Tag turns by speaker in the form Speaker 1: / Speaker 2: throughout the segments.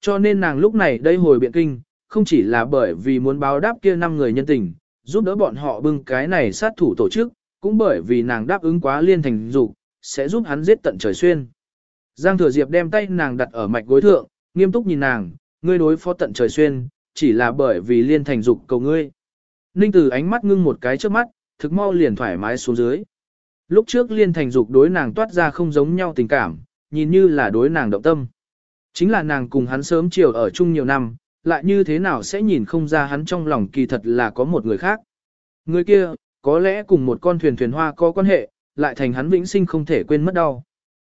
Speaker 1: Cho nên nàng lúc này đây hồi biện kinh, không chỉ là bởi vì muốn báo đáp kia năm người nhân tình, giúp đỡ bọn họ bưng cái này sát thủ tổ chức, cũng bởi vì nàng đáp ứng quá liên thành dục sẽ giúp hắn giết tận trời xuyên. Giang Thừa Diệp đem tay nàng đặt ở mạch gối thượng, nghiêm túc nhìn nàng, ngươi đối phó tận trời xuyên, chỉ là bởi vì liên thành dục cầu ngươi. Ninh Tử ánh mắt ngưng một cái trước mắt, thực mau liền thoải mái xuống dưới. Lúc trước liên thành dục đối nàng toát ra không giống nhau tình cảm, nhìn như là đối nàng động tâm. Chính là nàng cùng hắn sớm chiều ở chung nhiều năm, lại như thế nào sẽ nhìn không ra hắn trong lòng kỳ thật là có một người khác. Người kia, có lẽ cùng một con thuyền thuyền hoa có quan hệ, lại thành hắn vĩnh sinh không thể quên mất đau.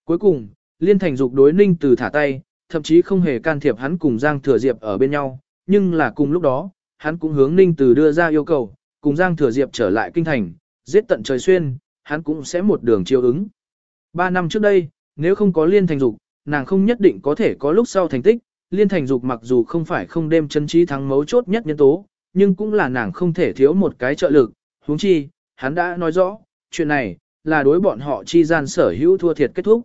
Speaker 1: Cuối cùng, liên thành dục đối ninh từ thả tay, thậm chí không hề can thiệp hắn cùng Giang Thừa Diệp ở bên nhau, nhưng là cùng lúc đó, hắn cũng hướng ninh từ đưa ra yêu cầu, cùng Giang Thừa Diệp trở lại kinh thành, giết tận trời xuyên, hắn cũng sẽ một đường chiêu ứng. Ba năm trước đây, nếu không có liên thành dục, nàng không nhất định có thể có lúc sau thành tích, liên thành dục mặc dù không phải không đêm chân trí thắng mấu chốt nhất nhân tố, nhưng cũng là nàng không thể thiếu một cái trợ lực, huống chi, hắn đã nói rõ, chuyện này, là đối bọn họ chi gian sở hữu thua thiệt kết thúc.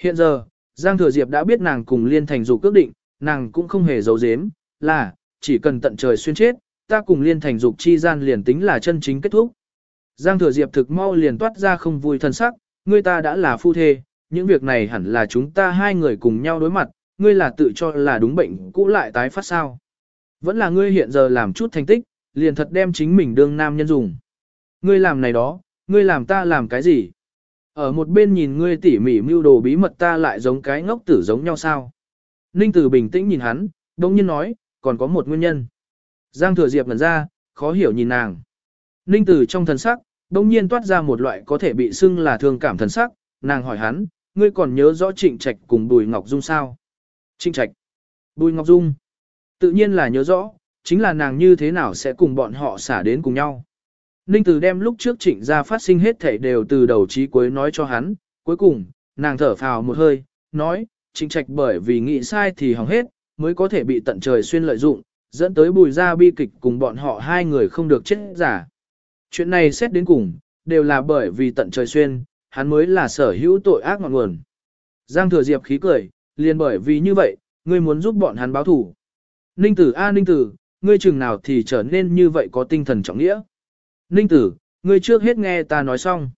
Speaker 1: Hiện giờ, Giang Thừa Diệp đã biết nàng cùng liên thành dục ước định, nàng cũng không hề giấu giếm, là, chỉ cần tận trời xuyên chết, ta cùng liên thành dục chi gian liền tính là chân chính kết thúc. Giang Thừa Diệp thực mau liền toát ra không vui thân sắc, người ta đã là phu thê, những việc này hẳn là chúng ta hai người cùng nhau đối mặt, ngươi là tự cho là đúng bệnh cũ lại tái phát sao. Vẫn là ngươi hiện giờ làm chút thành tích, liền thật đem chính mình đương nam nhân dùng. Ngươi làm này đó, ngươi làm ta làm cái gì? Ở một bên nhìn ngươi tỉ mỉ mưu đồ bí mật ta lại giống cái ngốc tử giống nhau sao? Ninh Tử bình tĩnh nhìn hắn, đồng nhiên nói, còn có một nguyên nhân. Giang Thừa Diệp ngẩn ra, khó hiểu nhìn nàng. Ninh Tử trong thần sắc, đồng nhiên toát ra một loại có thể bị xưng là thương cảm thần sắc, nàng hỏi hắn, ngươi còn nhớ rõ Trịnh Trạch cùng Bùi Ngọc Dung sao? Trịnh Trạch, Bùi Ngọc Dung, tự nhiên là nhớ rõ, chính là nàng như thế nào sẽ cùng bọn họ xả đến cùng nhau. Ninh Từ đem lúc trước trịnh ra phát sinh hết thảy đều từ đầu chí cuối nói cho hắn, cuối cùng, nàng thở phào một hơi, nói, trịnh trạch bởi vì nghĩ sai thì hỏng hết, mới có thể bị tận trời xuyên lợi dụng, dẫn tới bùi ra bi kịch cùng bọn họ hai người không được chết giả. Chuyện này xét đến cùng, đều là bởi vì tận trời xuyên, hắn mới là sở hữu tội ác ngọn nguồn. Giang thừa diệp khí cười, liền bởi vì như vậy, ngươi muốn giúp bọn hắn báo thủ. Ninh tử a ninh tử, ngươi chừng nào thì trở nên như vậy có tinh thần trọng nghĩa. Ninh tử, ngươi trước hết nghe ta nói xong.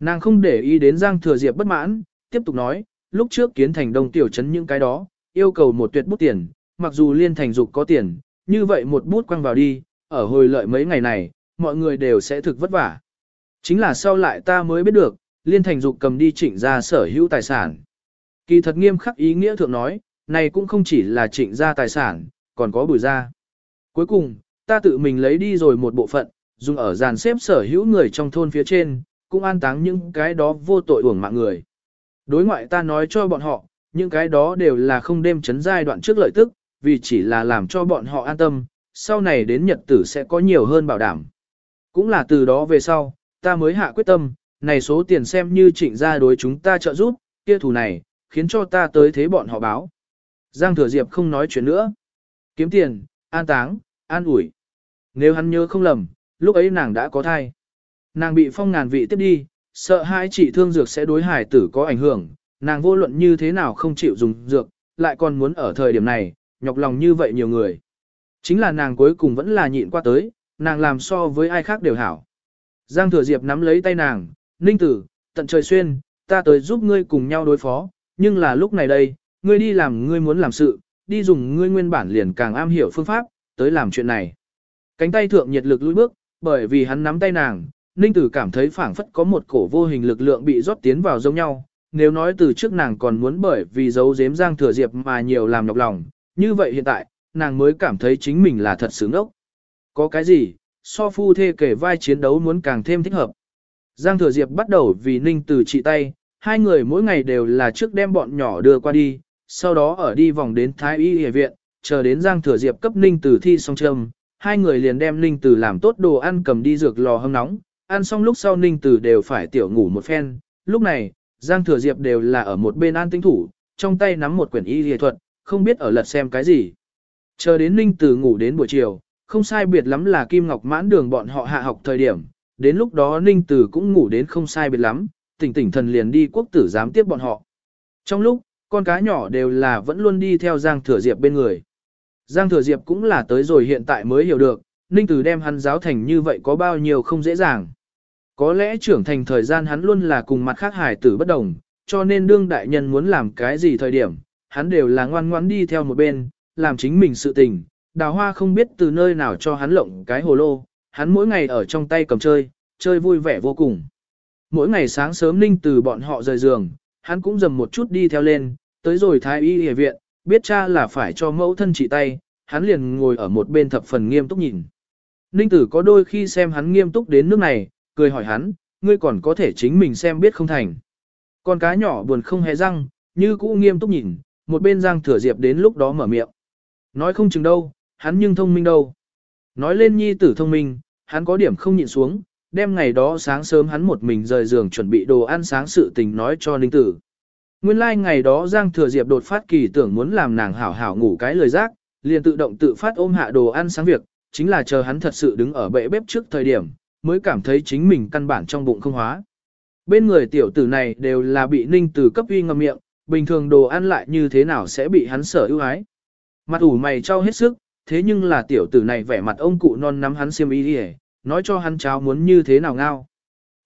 Speaker 1: Nàng không để ý đến Giang Thừa Diệp bất mãn, tiếp tục nói, lúc trước kiến thành đông tiểu trấn những cái đó, yêu cầu một tuyệt bút tiền, mặc dù liên thành dục có tiền, như vậy một bút quăng vào đi, ở hồi lợi mấy ngày này, mọi người đều sẽ thực vất vả. Chính là sau lại ta mới biết được, liên thành dục cầm đi trịnh ra sở hữu tài sản. Kỳ thật nghiêm khắc ý nghĩa thượng nói, này cũng không chỉ là trịnh ra tài sản, còn có bùi ra. Cuối cùng, ta tự mình lấy đi rồi một bộ phận, dùng ở dàn xếp sở hữu người trong thôn phía trên, cũng an táng những cái đó vô tội uổng mạng người. Đối ngoại ta nói cho bọn họ, những cái đó đều là không đêm chấn giai đoạn trước lợi tức, vì chỉ là làm cho bọn họ an tâm, sau này đến nhật tử sẽ có nhiều hơn bảo đảm. Cũng là từ đó về sau, ta mới hạ quyết tâm, này số tiền xem như trịnh ra đối chúng ta trợ giúp, kia thù này, khiến cho ta tới thế bọn họ báo. Giang Thừa Diệp không nói chuyện nữa. Kiếm tiền, an táng, an ủi. Nếu hắn nhớ không lầm, lúc ấy nàng đã có thai. Nàng bị phong ngàn vị tiếp đi, sợ hai chị thương dược sẽ đối hải tử có ảnh hưởng, nàng vô luận như thế nào không chịu dùng dược, lại còn muốn ở thời điểm này, nhọc lòng như vậy nhiều người. Chính là nàng cuối cùng vẫn là nhịn qua tới, nàng làm so với ai khác đều hảo. Giang Thừa Diệp nắm lấy tay nàng, Ninh Tử, tận trời xuyên, ta tới giúp ngươi cùng nhau đối phó, nhưng là lúc này đây, ngươi đi làm ngươi muốn làm sự, đi dùng ngươi nguyên bản liền càng am hiểu phương pháp, tới làm chuyện này. Cánh tay thượng nhiệt lực lùi bước, bởi vì hắn nắm tay nàng, Ninh Tử cảm thấy phảng phất có một cổ vô hình lực lượng bị rót tiến vào giống nhau. Nếu nói từ trước nàng còn muốn bởi vì giấu giếm Giang Thừa Diệp mà nhiều làm nhọc lòng, như vậy hiện tại, nàng mới cảm thấy chính mình là thật sướng ốc. Có cái gì, so phu thê kể vai chiến đấu muốn càng thêm thích hợp. Giang Thừa Diệp bắt đầu vì Ninh Tử trị tay, hai người mỗi ngày đều là trước đem bọn nhỏ đưa qua đi, sau đó ở đi vòng đến Thái Y Y viện, chờ đến Giang Thừa Diệp cấp Ninh Tử thi xong châm, hai người liền đem Ninh Tử làm tốt đồ ăn cầm đi dược lò hâm nóng, ăn xong lúc sau Ninh Tử đều phải tiểu ngủ một phen. Lúc này, Giang Thừa Diệp đều là ở một bên an tinh thủ, trong tay nắm một quyển y y thuật, không biết ở lật xem cái gì. Chờ đến Ninh Tử ngủ đến buổi chiều, không sai biệt lắm là Kim Ngọc mãn đường bọn họ hạ học thời điểm, đến lúc đó Ninh Tử cũng ngủ đến không sai biệt lắm, tỉnh tỉnh thần liền đi quốc tử giám tiếp bọn họ. Trong lúc, Con cá nhỏ đều là vẫn luôn đi theo Giang Thừa Diệp bên người. Giang Thừa Diệp cũng là tới rồi hiện tại mới hiểu được, Ninh Tử đem hắn giáo thành như vậy có bao nhiêu không dễ dàng. Có lẽ trưởng thành thời gian hắn luôn là cùng mặt khác hải tử bất đồng, cho nên đương đại nhân muốn làm cái gì thời điểm, hắn đều là ngoan ngoãn đi theo một bên, làm chính mình sự tình. Đào hoa không biết từ nơi nào cho hắn lộng cái hồ lô, hắn mỗi ngày ở trong tay cầm chơi, chơi vui vẻ vô cùng. Mỗi ngày sáng sớm Ninh từ bọn họ rời giường, hắn cũng dầm một chút đi theo lên, tới rồi thái y y viện, biết cha là phải cho mẫu thân trị tay, hắn liền ngồi ở một bên thập phần nghiêm túc nhìn. Ninh tử có đôi khi xem hắn nghiêm túc đến nước này, cười hỏi hắn, ngươi còn có thể chính mình xem biết không thành. Con cá nhỏ buồn không hề răng, như cũ nghiêm túc nhìn, một bên Giang Thừa Diệp đến lúc đó mở miệng. Nói không chừng đâu, hắn nhưng thông minh đâu. Nói lên nhi tử thông minh, hắn có điểm không nhịn xuống, đem ngày đó sáng sớm hắn một mình rời giường chuẩn bị đồ ăn sáng sự tình nói cho Ninh Tử. Nguyên lai like ngày đó Giang Thừa Diệp đột phát kỳ tưởng muốn làm nàng hảo hảo ngủ cái lời giác, liền tự động tự phát ôm hạ đồ ăn sáng việc, chính là chờ hắn thật sự đứng ở bệ bếp trước thời điểm, mới cảm thấy chính mình căn bản trong bụng không hóa. Bên người tiểu tử này đều là bị Ninh Tử cấp uy ngầm miệng, bình thường đồ ăn lại như thế nào sẽ bị hắn sở ưu ái. Mặt ủ mày trao hết sức, thế nhưng là tiểu tử này vẻ mặt ông cụ non nắm hắn xiêm y đi nói cho hắn cháo muốn như thế nào ngao.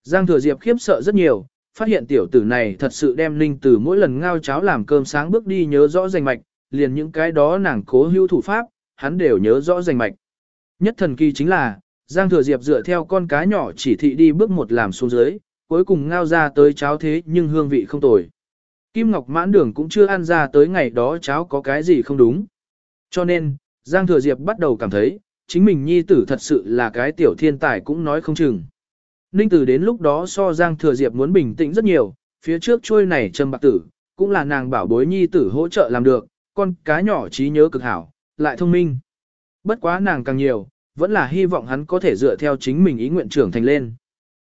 Speaker 1: Giang thừa diệp khiếp sợ rất nhiều, phát hiện tiểu tử này thật sự đem Ninh từ mỗi lần ngao cháo làm cơm sáng bước đi nhớ rõ danh mạch, liền những cái đó nàng cố hữu thủ pháp, hắn đều nhớ rõ danh mạch. Nhất thần kỳ chính là, Giang Thừa Diệp dựa theo con cá nhỏ chỉ thị đi bước một làm xuống dưới, cuối cùng ngao ra tới cháo thế nhưng hương vị không tồi. Kim Ngọc mãn đường cũng chưa ăn ra tới ngày đó cháo có cái gì không đúng. Cho nên, Giang Thừa Diệp bắt đầu cảm thấy, chính mình nhi tử thật sự là cái tiểu thiên tài cũng nói không chừng. Ninh tử đến lúc đó so Giang Thừa Diệp muốn bình tĩnh rất nhiều, phía trước trôi này trầm bạc tử, cũng là nàng bảo bối nhi tử hỗ trợ làm được, con cá nhỏ trí nhớ cực hảo, lại thông minh. Bất quá nàng càng nhiều, vẫn là hy vọng hắn có thể dựa theo chính mình ý nguyện trưởng thành lên.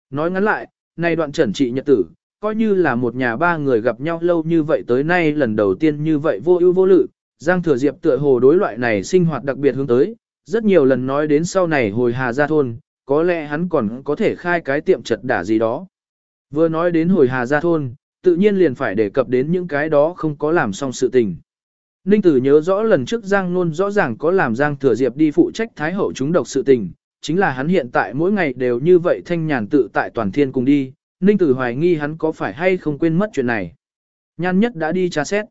Speaker 1: Nói ngắn lại, nay đoạn trần trị nhật tử, coi như là một nhà ba người gặp nhau lâu như vậy tới nay lần đầu tiên như vậy vô ưu vô lự, Giang Thừa Diệp tựa hồ đối loại này sinh hoạt đặc biệt hướng tới, rất nhiều lần nói đến sau này hồi Hà Gia Thôn, có lẽ hắn còn có thể khai cái tiệm chật đả gì đó. Vừa nói đến hồi Hà Gia Thôn, tự nhiên liền phải đề cập đến những cái đó không có làm xong sự tình. Ninh Tử nhớ rõ lần trước Giang Nôn rõ ràng có làm Giang Thừa Diệp đi phụ trách Thái Hậu chúng độc sự tình, chính là hắn hiện tại mỗi ngày đều như vậy thanh nhàn tự tại toàn thiên cùng đi, Ninh Tử hoài nghi hắn có phải hay không quên mất chuyện này. Nhan nhất đã đi tra xét.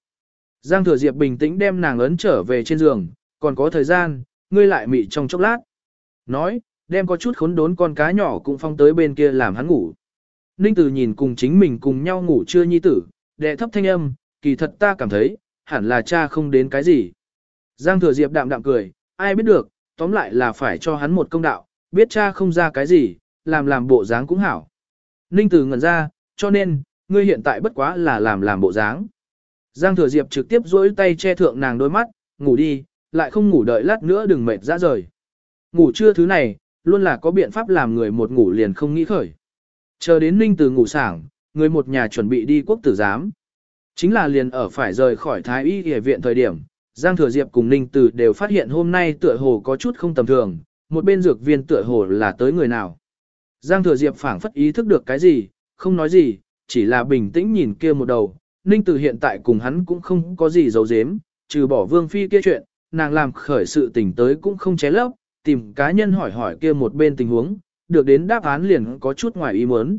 Speaker 1: Giang Thừa Diệp bình tĩnh đem nàng ấn trở về trên giường, còn có thời gian, ngươi lại mị trong chốc lát. Nói, đem có chút khốn đốn con cá nhỏ cũng phong tới bên kia làm hắn ngủ. Ninh Tử nhìn cùng chính mình cùng nhau ngủ chưa nhi tử, đệ thấp thanh âm, kỳ thật ta cảm thấy, hẳn là cha không đến cái gì. Giang Thừa Diệp đạm đạm cười, ai biết được, tóm lại là phải cho hắn một công đạo, biết cha không ra cái gì, làm làm bộ dáng cũng hảo. Ninh Tử ngẩn ra, cho nên, ngươi hiện tại bất quá là làm làm bộ dáng. Giang Thừa Diệp trực tiếp duỗi tay che thượng nàng đôi mắt, ngủ đi, lại không ngủ đợi lát nữa đừng mệt ra rời. Ngủ trưa thứ này, luôn là có biện pháp làm người một ngủ liền không nghĩ khởi. Chờ đến Ninh Từ ngủ sảng, người một nhà chuẩn bị đi quốc tử giám. Chính là liền ở phải rời khỏi Thái Y Y viện thời điểm, Giang Thừa Diệp cùng Ninh Từ đều phát hiện hôm nay tựa hồ có chút không tầm thường, một bên dược viên tựa hồ là tới người nào. Giang Thừa Diệp phảng phất ý thức được cái gì, không nói gì, chỉ là bình tĩnh nhìn kia một đầu. Ninh Từ hiện tại cùng hắn cũng không có gì giấu giếm, trừ bỏ Vương Phi kia chuyện, nàng làm khởi sự tình tới cũng không ché lấp, tìm cá nhân hỏi hỏi kia một bên tình huống, được đến đáp án liền có chút ngoài ý muốn.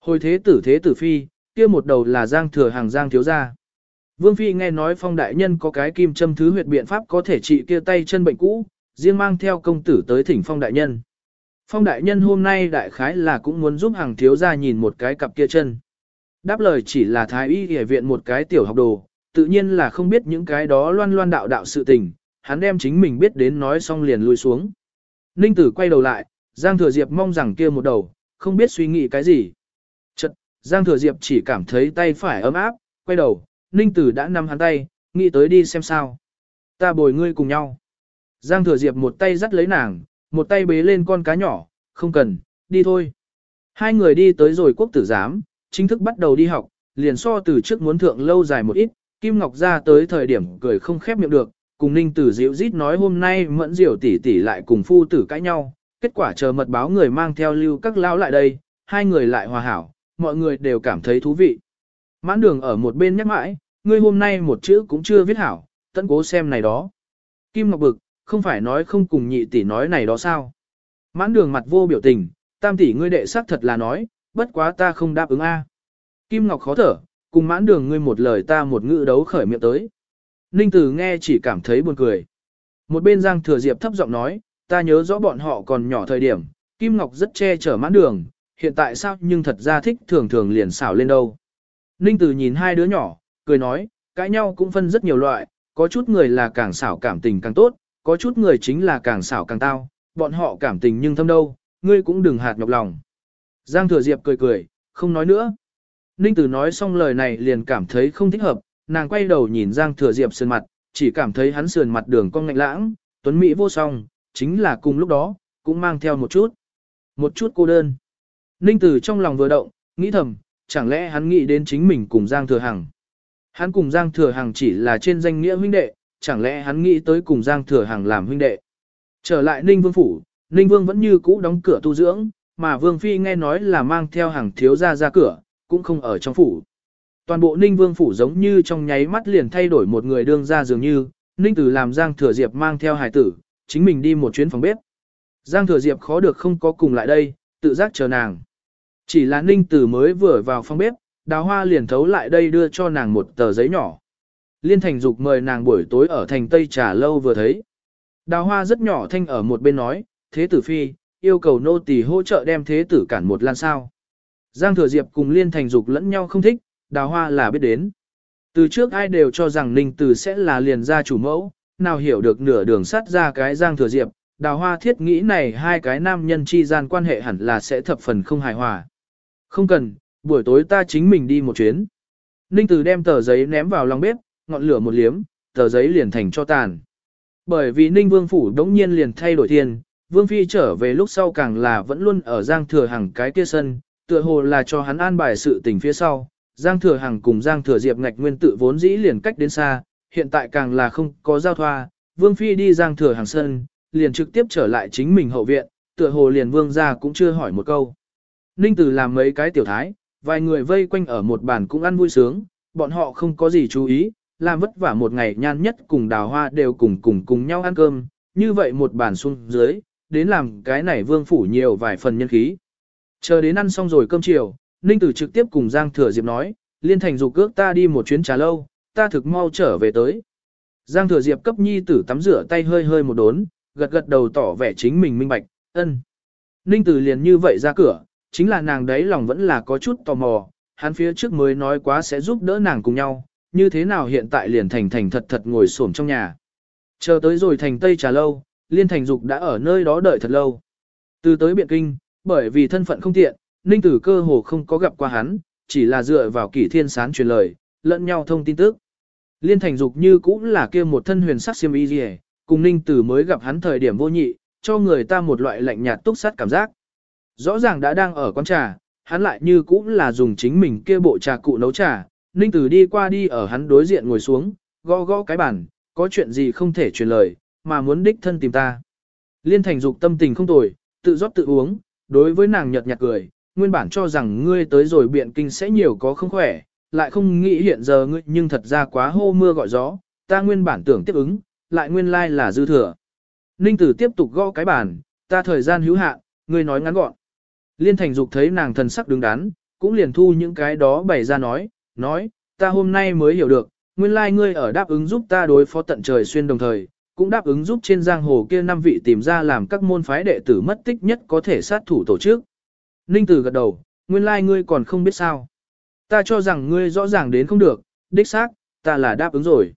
Speaker 1: Hồi thế tử thế tử Phi, kia một đầu là Giang Thừa hàng Giang thiếu gia. Vương Phi nghe nói phong đại nhân có cái kim châm thứ huyệt biện pháp có thể trị kia tay chân bệnh cũ, riêng mang theo công tử tới thỉnh phong đại nhân. Phong đại nhân hôm nay đại khái là cũng muốn giúp hàng thiếu gia nhìn một cái cặp kia chân. Đáp lời chỉ là thái y y viện một cái tiểu học đồ, tự nhiên là không biết những cái đó loan loan đạo đạo sự tình, hắn đem chính mình biết đến nói xong liền lui xuống. Ninh tử quay đầu lại, Giang Thừa Diệp mong rằng kia một đầu, không biết suy nghĩ cái gì. Chật, Giang Thừa Diệp chỉ cảm thấy tay phải ấm áp, quay đầu, Ninh tử đã nắm hắn tay, nghĩ tới đi xem sao. Ta bồi ngươi cùng nhau. Giang Thừa Diệp một tay dắt lấy nàng, một tay bế lên con cá nhỏ, không cần, đi thôi. Hai người đi tới rồi quốc tử giám, chính thức bắt đầu đi học, liền so từ trước muốn thượng lâu dài một ít, Kim Ngọc ra tới thời điểm cười không khép miệng được, cùng Ninh Tử Diệu rít nói hôm nay mẫn diệu tỷ tỷ lại cùng phu tử cãi nhau, kết quả chờ mật báo người mang theo lưu các lao lại đây, hai người lại hòa hảo, mọi người đều cảm thấy thú vị. Mãn đường ở một bên nhắc mãi, ngươi hôm nay một chữ cũng chưa viết hảo, tận cố xem này đó. Kim Ngọc bực, không phải nói không cùng nhị tỷ nói này đó sao? Mãn đường mặt vô biểu tình, tam tỷ ngươi đệ xác thật là nói, bất quá ta không đáp ứng a. Kim Ngọc khó thở, cùng mãn đường ngươi một lời ta một ngữ đấu khởi miệng tới. Ninh Tử nghe chỉ cảm thấy buồn cười. Một bên Giang Thừa Diệp thấp giọng nói, ta nhớ rõ bọn họ còn nhỏ thời điểm, Kim Ngọc rất che chở mãn đường, hiện tại sao nhưng thật ra thích thường thường liền xảo lên đâu. Ninh Tử nhìn hai đứa nhỏ, cười nói, cãi nhau cũng phân rất nhiều loại, có chút người là càng xảo cảm tình càng tốt, có chút người chính là càng xảo càng tao, bọn họ cảm tình nhưng thâm đâu, ngươi cũng đừng hạt nhọc lòng. Giang Thừa Diệp cười cười, không nói nữa. Ninh Tử nói xong lời này liền cảm thấy không thích hợp, nàng quay đầu nhìn Giang Thừa Diệp sườn mặt, chỉ cảm thấy hắn sườn mặt đường cong ngạnh lãng, tuấn mỹ vô song, chính là cùng lúc đó, cũng mang theo một chút, một chút cô đơn. Ninh Tử trong lòng vừa động, nghĩ thầm, chẳng lẽ hắn nghĩ đến chính mình cùng Giang Thừa Hằng. Hắn cùng Giang Thừa Hằng chỉ là trên danh nghĩa huynh đệ, chẳng lẽ hắn nghĩ tới cùng Giang Thừa Hằng làm huynh đệ. Trở lại Ninh Vương Phủ, Ninh Vương vẫn như cũ đóng cửa tu dưỡng, mà Vương Phi nghe nói là mang theo hàng thiếu ra ra cửa, cũng không ở trong phủ. Toàn bộ Ninh Vương Phủ giống như trong nháy mắt liền thay đổi một người đương ra dường như, Ninh Tử làm Giang Thừa Diệp mang theo hải tử, chính mình đi một chuyến phòng bếp. Giang Thừa Diệp khó được không có cùng lại đây, tự giác chờ nàng. Chỉ là Ninh Tử mới vừa vào phòng bếp, đào hoa liền thấu lại đây đưa cho nàng một tờ giấy nhỏ. Liên Thành Dục mời nàng buổi tối ở thành Tây trà lâu vừa thấy. Đào hoa rất nhỏ thanh ở một bên nói, thế tử phi, yêu cầu nô tỳ hỗ trợ đem thế tử cản một lan sao. Giang Thừa Diệp cùng Liên Thành Dục lẫn nhau không thích, đào hoa là biết đến. Từ trước ai đều cho rằng Ninh Tử sẽ là liền gia chủ mẫu, nào hiểu được nửa đường sắt ra cái Giang Thừa Diệp, đào hoa thiết nghĩ này hai cái nam nhân chi gian quan hệ hẳn là sẽ thập phần không hài hòa. Không cần, buổi tối ta chính mình đi một chuyến. Ninh Tử đem tờ giấy ném vào lòng bếp, ngọn lửa một liếm, tờ giấy liền thành cho tàn. Bởi vì Ninh Vương Phủ đống nhiên liền thay đổi tiền. Vương Phi trở về lúc sau càng là vẫn luôn ở Giang Thừa Hằng cái kia sân, tựa hồ là cho hắn an bài sự tình phía sau. Giang Thừa Hằng cùng Giang Thừa Diệp ngạch nguyên tự vốn dĩ liền cách đến xa, hiện tại càng là không có giao thoa. Vương Phi đi Giang Thừa Hằng sân, liền trực tiếp trở lại chính mình hậu viện, tựa hồ liền Vương ra cũng chưa hỏi một câu. Ninh Tử làm mấy cái tiểu thái, vài người vây quanh ở một bàn cũng ăn vui sướng, bọn họ không có gì chú ý, làm vất vả một ngày nhan nhất cùng đào hoa đều cùng cùng cùng nhau ăn cơm, như vậy một bàn xuống dưới, đến làm cái này vương phủ nhiều vài phần nhân khí. Chờ đến ăn xong rồi cơm chiều, Ninh Tử trực tiếp cùng Giang Thừa Diệp nói, liên thành dục cước ta đi một chuyến trà lâu, ta thực mau trở về tới. Giang Thừa Diệp cấp nhi tử tắm rửa tay hơi hơi một đốn, gật gật đầu tỏ vẻ chính mình minh bạch, ân. Ninh Tử liền như vậy ra cửa, chính là nàng đấy lòng vẫn là có chút tò mò, hắn phía trước mới nói quá sẽ giúp đỡ nàng cùng nhau, như thế nào hiện tại liền thành thành thật thật ngồi xổm trong nhà. Chờ tới rồi thành Tây trà lâu, Liên Thành Dục đã ở nơi đó đợi thật lâu. Từ tới Biện Kinh, bởi vì thân phận không tiện, Ninh Tử cơ hồ không có gặp qua hắn, chỉ là dựa vào kỷ thiên sán truyền lời, lẫn nhau thông tin tức. Liên Thành Dục như cũng là kia một thân huyền sắc xiêm y gì cùng Ninh Tử mới gặp hắn thời điểm vô nhị, cho người ta một loại lạnh nhạt túc sát cảm giác. Rõ ràng đã đang ở quán trà, hắn lại như cũng là dùng chính mình kia bộ trà cụ nấu trà, Ninh Tử đi qua đi ở hắn đối diện ngồi xuống, gõ gõ cái bàn, có chuyện gì không thể truyền lời, mà muốn đích thân tìm ta. Liên thành dục tâm tình không tồi, tự rót tự uống, đối với nàng nhợt nhạt cười, nguyên bản cho rằng ngươi tới rồi biện kinh sẽ nhiều có không khỏe, lại không nghĩ hiện giờ ngươi nhưng thật ra quá hô mưa gọi gió, ta nguyên bản tưởng tiếp ứng, lại nguyên lai là dư thừa. Ninh tử tiếp tục gõ cái bàn, ta thời gian hữu hạn, ngươi nói ngắn gọn. Liên thành dục thấy nàng thần sắc đứng đắn, cũng liền thu những cái đó bày ra nói, nói, ta hôm nay mới hiểu được, nguyên lai like ngươi ở đáp ứng giúp ta đối phó tận trời xuyên đồng thời, cũng đáp ứng giúp trên giang hồ kia năm vị tìm ra làm các môn phái đệ tử mất tích nhất có thể sát thủ tổ chức. Ninh Tử gật đầu, nguyên lai like ngươi còn không biết sao. Ta cho rằng ngươi rõ ràng đến không được, đích xác, ta là đáp ứng rồi.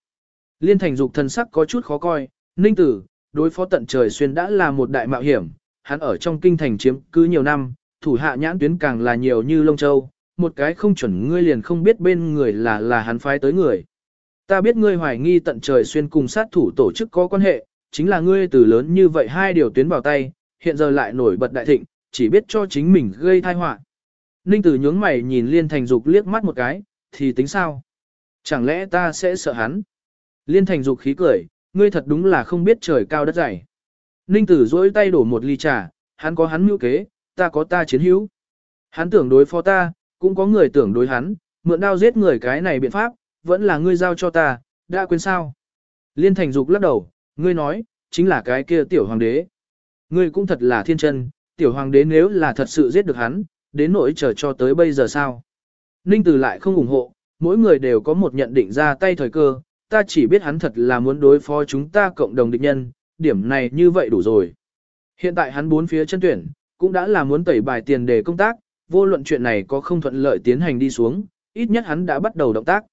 Speaker 1: Liên thành dục thần sắc có chút khó coi, Ninh Tử, đối phó tận trời xuyên đã là một đại mạo hiểm, hắn ở trong kinh thành chiếm cứ nhiều năm, thủ hạ nhãn tuyến càng là nhiều như lông châu, một cái không chuẩn ngươi liền không biết bên người là là hắn phái tới người. Ta biết ngươi hoài nghi tận trời xuyên cùng sát thủ tổ chức có quan hệ, chính là ngươi từ lớn như vậy hai điều tuyến vào tay, hiện giờ lại nổi bật đại thịnh, chỉ biết cho chính mình gây tai họa. Ninh tử nhướng mày nhìn Liên Thành Dục liếc mắt một cái, thì tính sao? Chẳng lẽ ta sẽ sợ hắn? Liên Thành Dục khí cười, ngươi thật đúng là không biết trời cao đất dày. Ninh tử duỗi tay đổ một ly trà, hắn có hắn mưu kế, ta có ta chiến hữu. Hắn tưởng đối phó ta, cũng có người tưởng đối hắn, mượn đao giết người cái này biện pháp, vẫn là ngươi giao cho ta, đã quên sao? Liên Thành Dục lắc đầu, ngươi nói, chính là cái kia tiểu hoàng đế. Ngươi cũng thật là thiên chân, tiểu hoàng đế nếu là thật sự giết được hắn, đến nỗi chờ cho tới bây giờ sao? Ninh từ lại không ủng hộ, mỗi người đều có một nhận định ra tay thời cơ, ta chỉ biết hắn thật là muốn đối phó chúng ta cộng đồng địch nhân, điểm này như vậy đủ rồi. Hiện tại hắn bốn phía chân tuyển, cũng đã là muốn tẩy bài tiền đề công tác, vô luận chuyện này có không thuận lợi tiến hành đi xuống, ít nhất hắn đã bắt đầu động tác.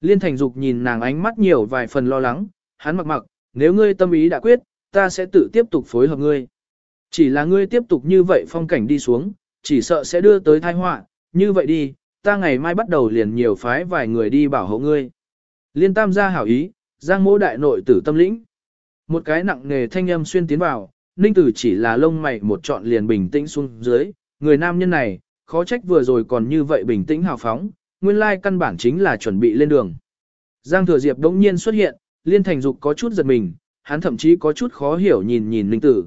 Speaker 1: Liên Thành Dục nhìn nàng ánh mắt nhiều vài phần lo lắng, hắn mặc mặc, nếu ngươi tâm ý đã quyết, ta sẽ tự tiếp tục phối hợp ngươi. Chỉ là ngươi tiếp tục như vậy phong cảnh đi xuống, chỉ sợ sẽ đưa tới tai họa, như vậy đi, ta ngày mai bắt đầu liền nhiều phái vài người đi bảo hộ ngươi. Liên Tam gia hảo ý, Giang Mỗ đại nội tử tâm lĩnh. Một cái nặng nề thanh âm xuyên tiến vào, Ninh Tử chỉ là lông mày một trọn liền bình tĩnh xuống dưới, người nam nhân này, khó trách vừa rồi còn như vậy bình tĩnh hào phóng, nguyên lai căn bản chính là chuẩn bị lên đường. Giang Thừa Diệp đống nhiên xuất hiện, Liên Thành Dục có chút giật mình, hắn thậm chí có chút khó hiểu nhìn nhìn Ninh Tử.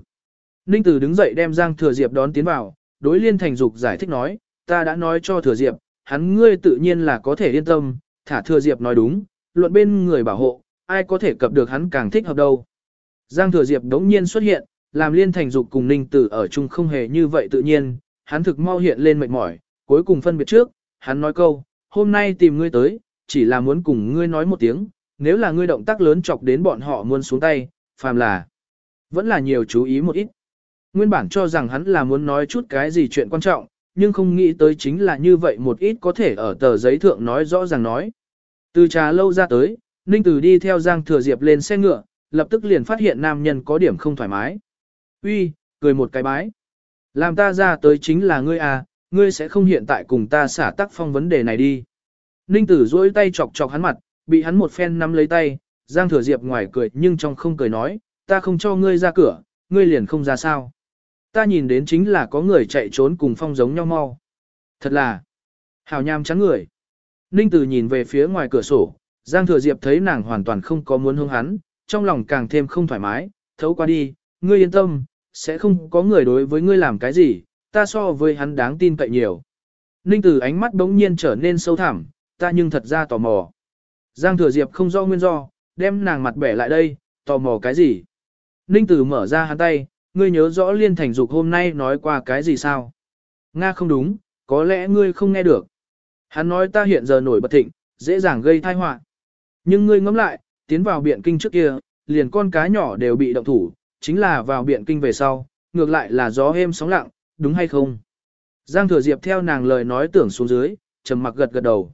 Speaker 1: Ninh Tử đứng dậy đem Giang Thừa Diệp đón tiến vào, đối Liên Thành Dục giải thích nói, ta đã nói cho Thừa Diệp, hắn ngươi tự nhiên là có thể yên tâm, thả Thừa Diệp nói đúng, luận bên người bảo hộ, ai có thể cập được hắn càng thích hợp đâu. Giang Thừa Diệp đống nhiên xuất hiện, làm Liên Thành Dục cùng Ninh Tử ở chung không hề như vậy tự nhiên, hắn thực mau hiện lên mệt mỏi, cuối cùng phân biệt trước, hắn nói câu, hôm nay tìm ngươi tới, chỉ là muốn cùng ngươi nói một tiếng, nếu là ngươi động tác lớn chọc đến bọn họ muốn xuống tay, phàm là, vẫn là nhiều chú ý một ít. Nguyên bản cho rằng hắn là muốn nói chút cái gì chuyện quan trọng, nhưng không nghĩ tới chính là như vậy một ít có thể ở tờ giấy thượng nói rõ ràng nói. Từ trà lâu ra tới, Ninh Tử đi theo Giang Thừa Diệp lên xe ngựa, lập tức liền phát hiện nam nhân có điểm không thoải mái. Uy, cười một cái bái. Làm ta ra tới chính là ngươi à, ngươi sẽ không hiện tại cùng ta xả tắc phong vấn đề này đi. Ninh tử duỗi tay chọc chọc hắn mặt, bị hắn một phen nắm lấy tay, Giang Thừa Diệp ngoài cười nhưng trong không cười nói, ta không cho ngươi ra cửa, ngươi liền không ra sao. Ta nhìn đến chính là có người chạy trốn cùng phong giống nhau mau. Thật là, hào nham chắn người. Ninh tử nhìn về phía ngoài cửa sổ, Giang Thừa Diệp thấy nàng hoàn toàn không có muốn hướng hắn, trong lòng càng thêm không thoải mái, thấu qua đi, ngươi yên tâm, sẽ không có người đối với ngươi làm cái gì, ta so với hắn đáng tin cậy nhiều. Ninh Tử ánh mắt đống nhiên trở nên sâu thẳm, ta nhưng thật ra tò mò. Giang Thừa Diệp không do nguyên do, đem nàng mặt bẻ lại đây, tò mò cái gì? Ninh Tử mở ra hắn tay, ngươi nhớ rõ Liên Thành Dục hôm nay nói qua cái gì sao? Nga không đúng, có lẽ ngươi không nghe được. Hắn nói ta hiện giờ nổi bật thịnh, dễ dàng gây tai họa. Nhưng ngươi ngẫm lại, tiến vào biện kinh trước kia, liền con cá nhỏ đều bị động thủ, chính là vào biện kinh về sau, ngược lại là gió êm sóng lặng, đúng hay không? Giang Thừa Diệp theo nàng lời nói tưởng xuống dưới, trầm mặc gật gật đầu.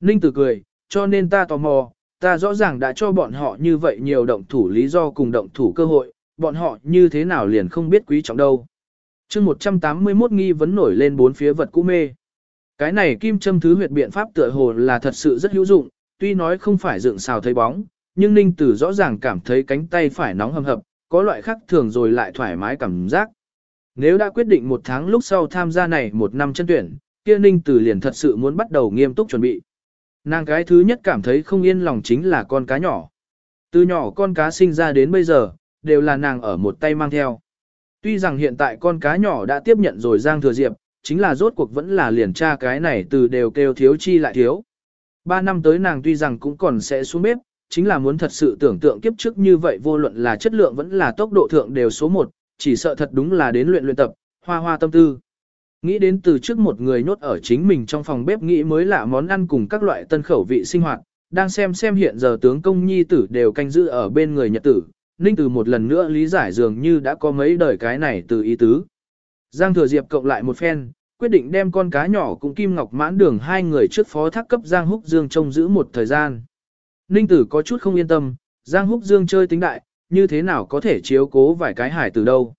Speaker 1: Ninh Tử cười, cho nên ta tò mò, ta rõ ràng đã cho bọn họ như vậy nhiều động thủ lý do cùng động thủ cơ hội, bọn họ như thế nào liền không biết quý trọng đâu. chương 181 nghi vấn nổi lên bốn phía vật cũ mê. Cái này kim châm thứ huyệt biện pháp tựa hồ là thật sự rất hữu dụng, tuy nói không phải dựng xào thấy bóng, nhưng Ninh Tử rõ ràng cảm thấy cánh tay phải nóng hầm hập, có loại khác thường rồi lại thoải mái cảm giác. Nếu đã quyết định một tháng lúc sau tham gia này một năm chân tuyển, kia Ninh Tử liền thật sự muốn bắt đầu nghiêm túc chuẩn bị. Nàng cái thứ nhất cảm thấy không yên lòng chính là con cá nhỏ. Từ nhỏ con cá sinh ra đến bây giờ, đều là nàng ở một tay mang theo. Tuy rằng hiện tại con cá nhỏ đã tiếp nhận rồi Giang Thừa Diệp, chính là rốt cuộc vẫn là liền tra cái này từ đều kêu thiếu chi lại thiếu. Ba năm tới nàng tuy rằng cũng còn sẽ xuống bếp, chính là muốn thật sự tưởng tượng kiếp trước như vậy vô luận là chất lượng vẫn là tốc độ thượng đều số một, chỉ sợ thật đúng là đến luyện luyện tập, hoa hoa tâm tư. Nghĩ đến từ trước một người nhốt ở chính mình trong phòng bếp nghĩ mới lạ món ăn cùng các loại tân khẩu vị sinh hoạt, đang xem xem hiện giờ tướng công nhi tử đều canh giữ ở bên người nhật tử, Ninh từ một lần nữa lý giải dường như đã có mấy đời cái này từ ý tứ. Giang Thừa Diệp cộng lại một phen, quyết định đem con cá nhỏ cùng Kim Ngọc mãn đường hai người trước phó thác cấp Giang Húc Dương trông giữ một thời gian. Ninh tử có chút không yên tâm, Giang Húc Dương chơi tính đại, như thế nào có thể chiếu cố vài cái hải từ đâu.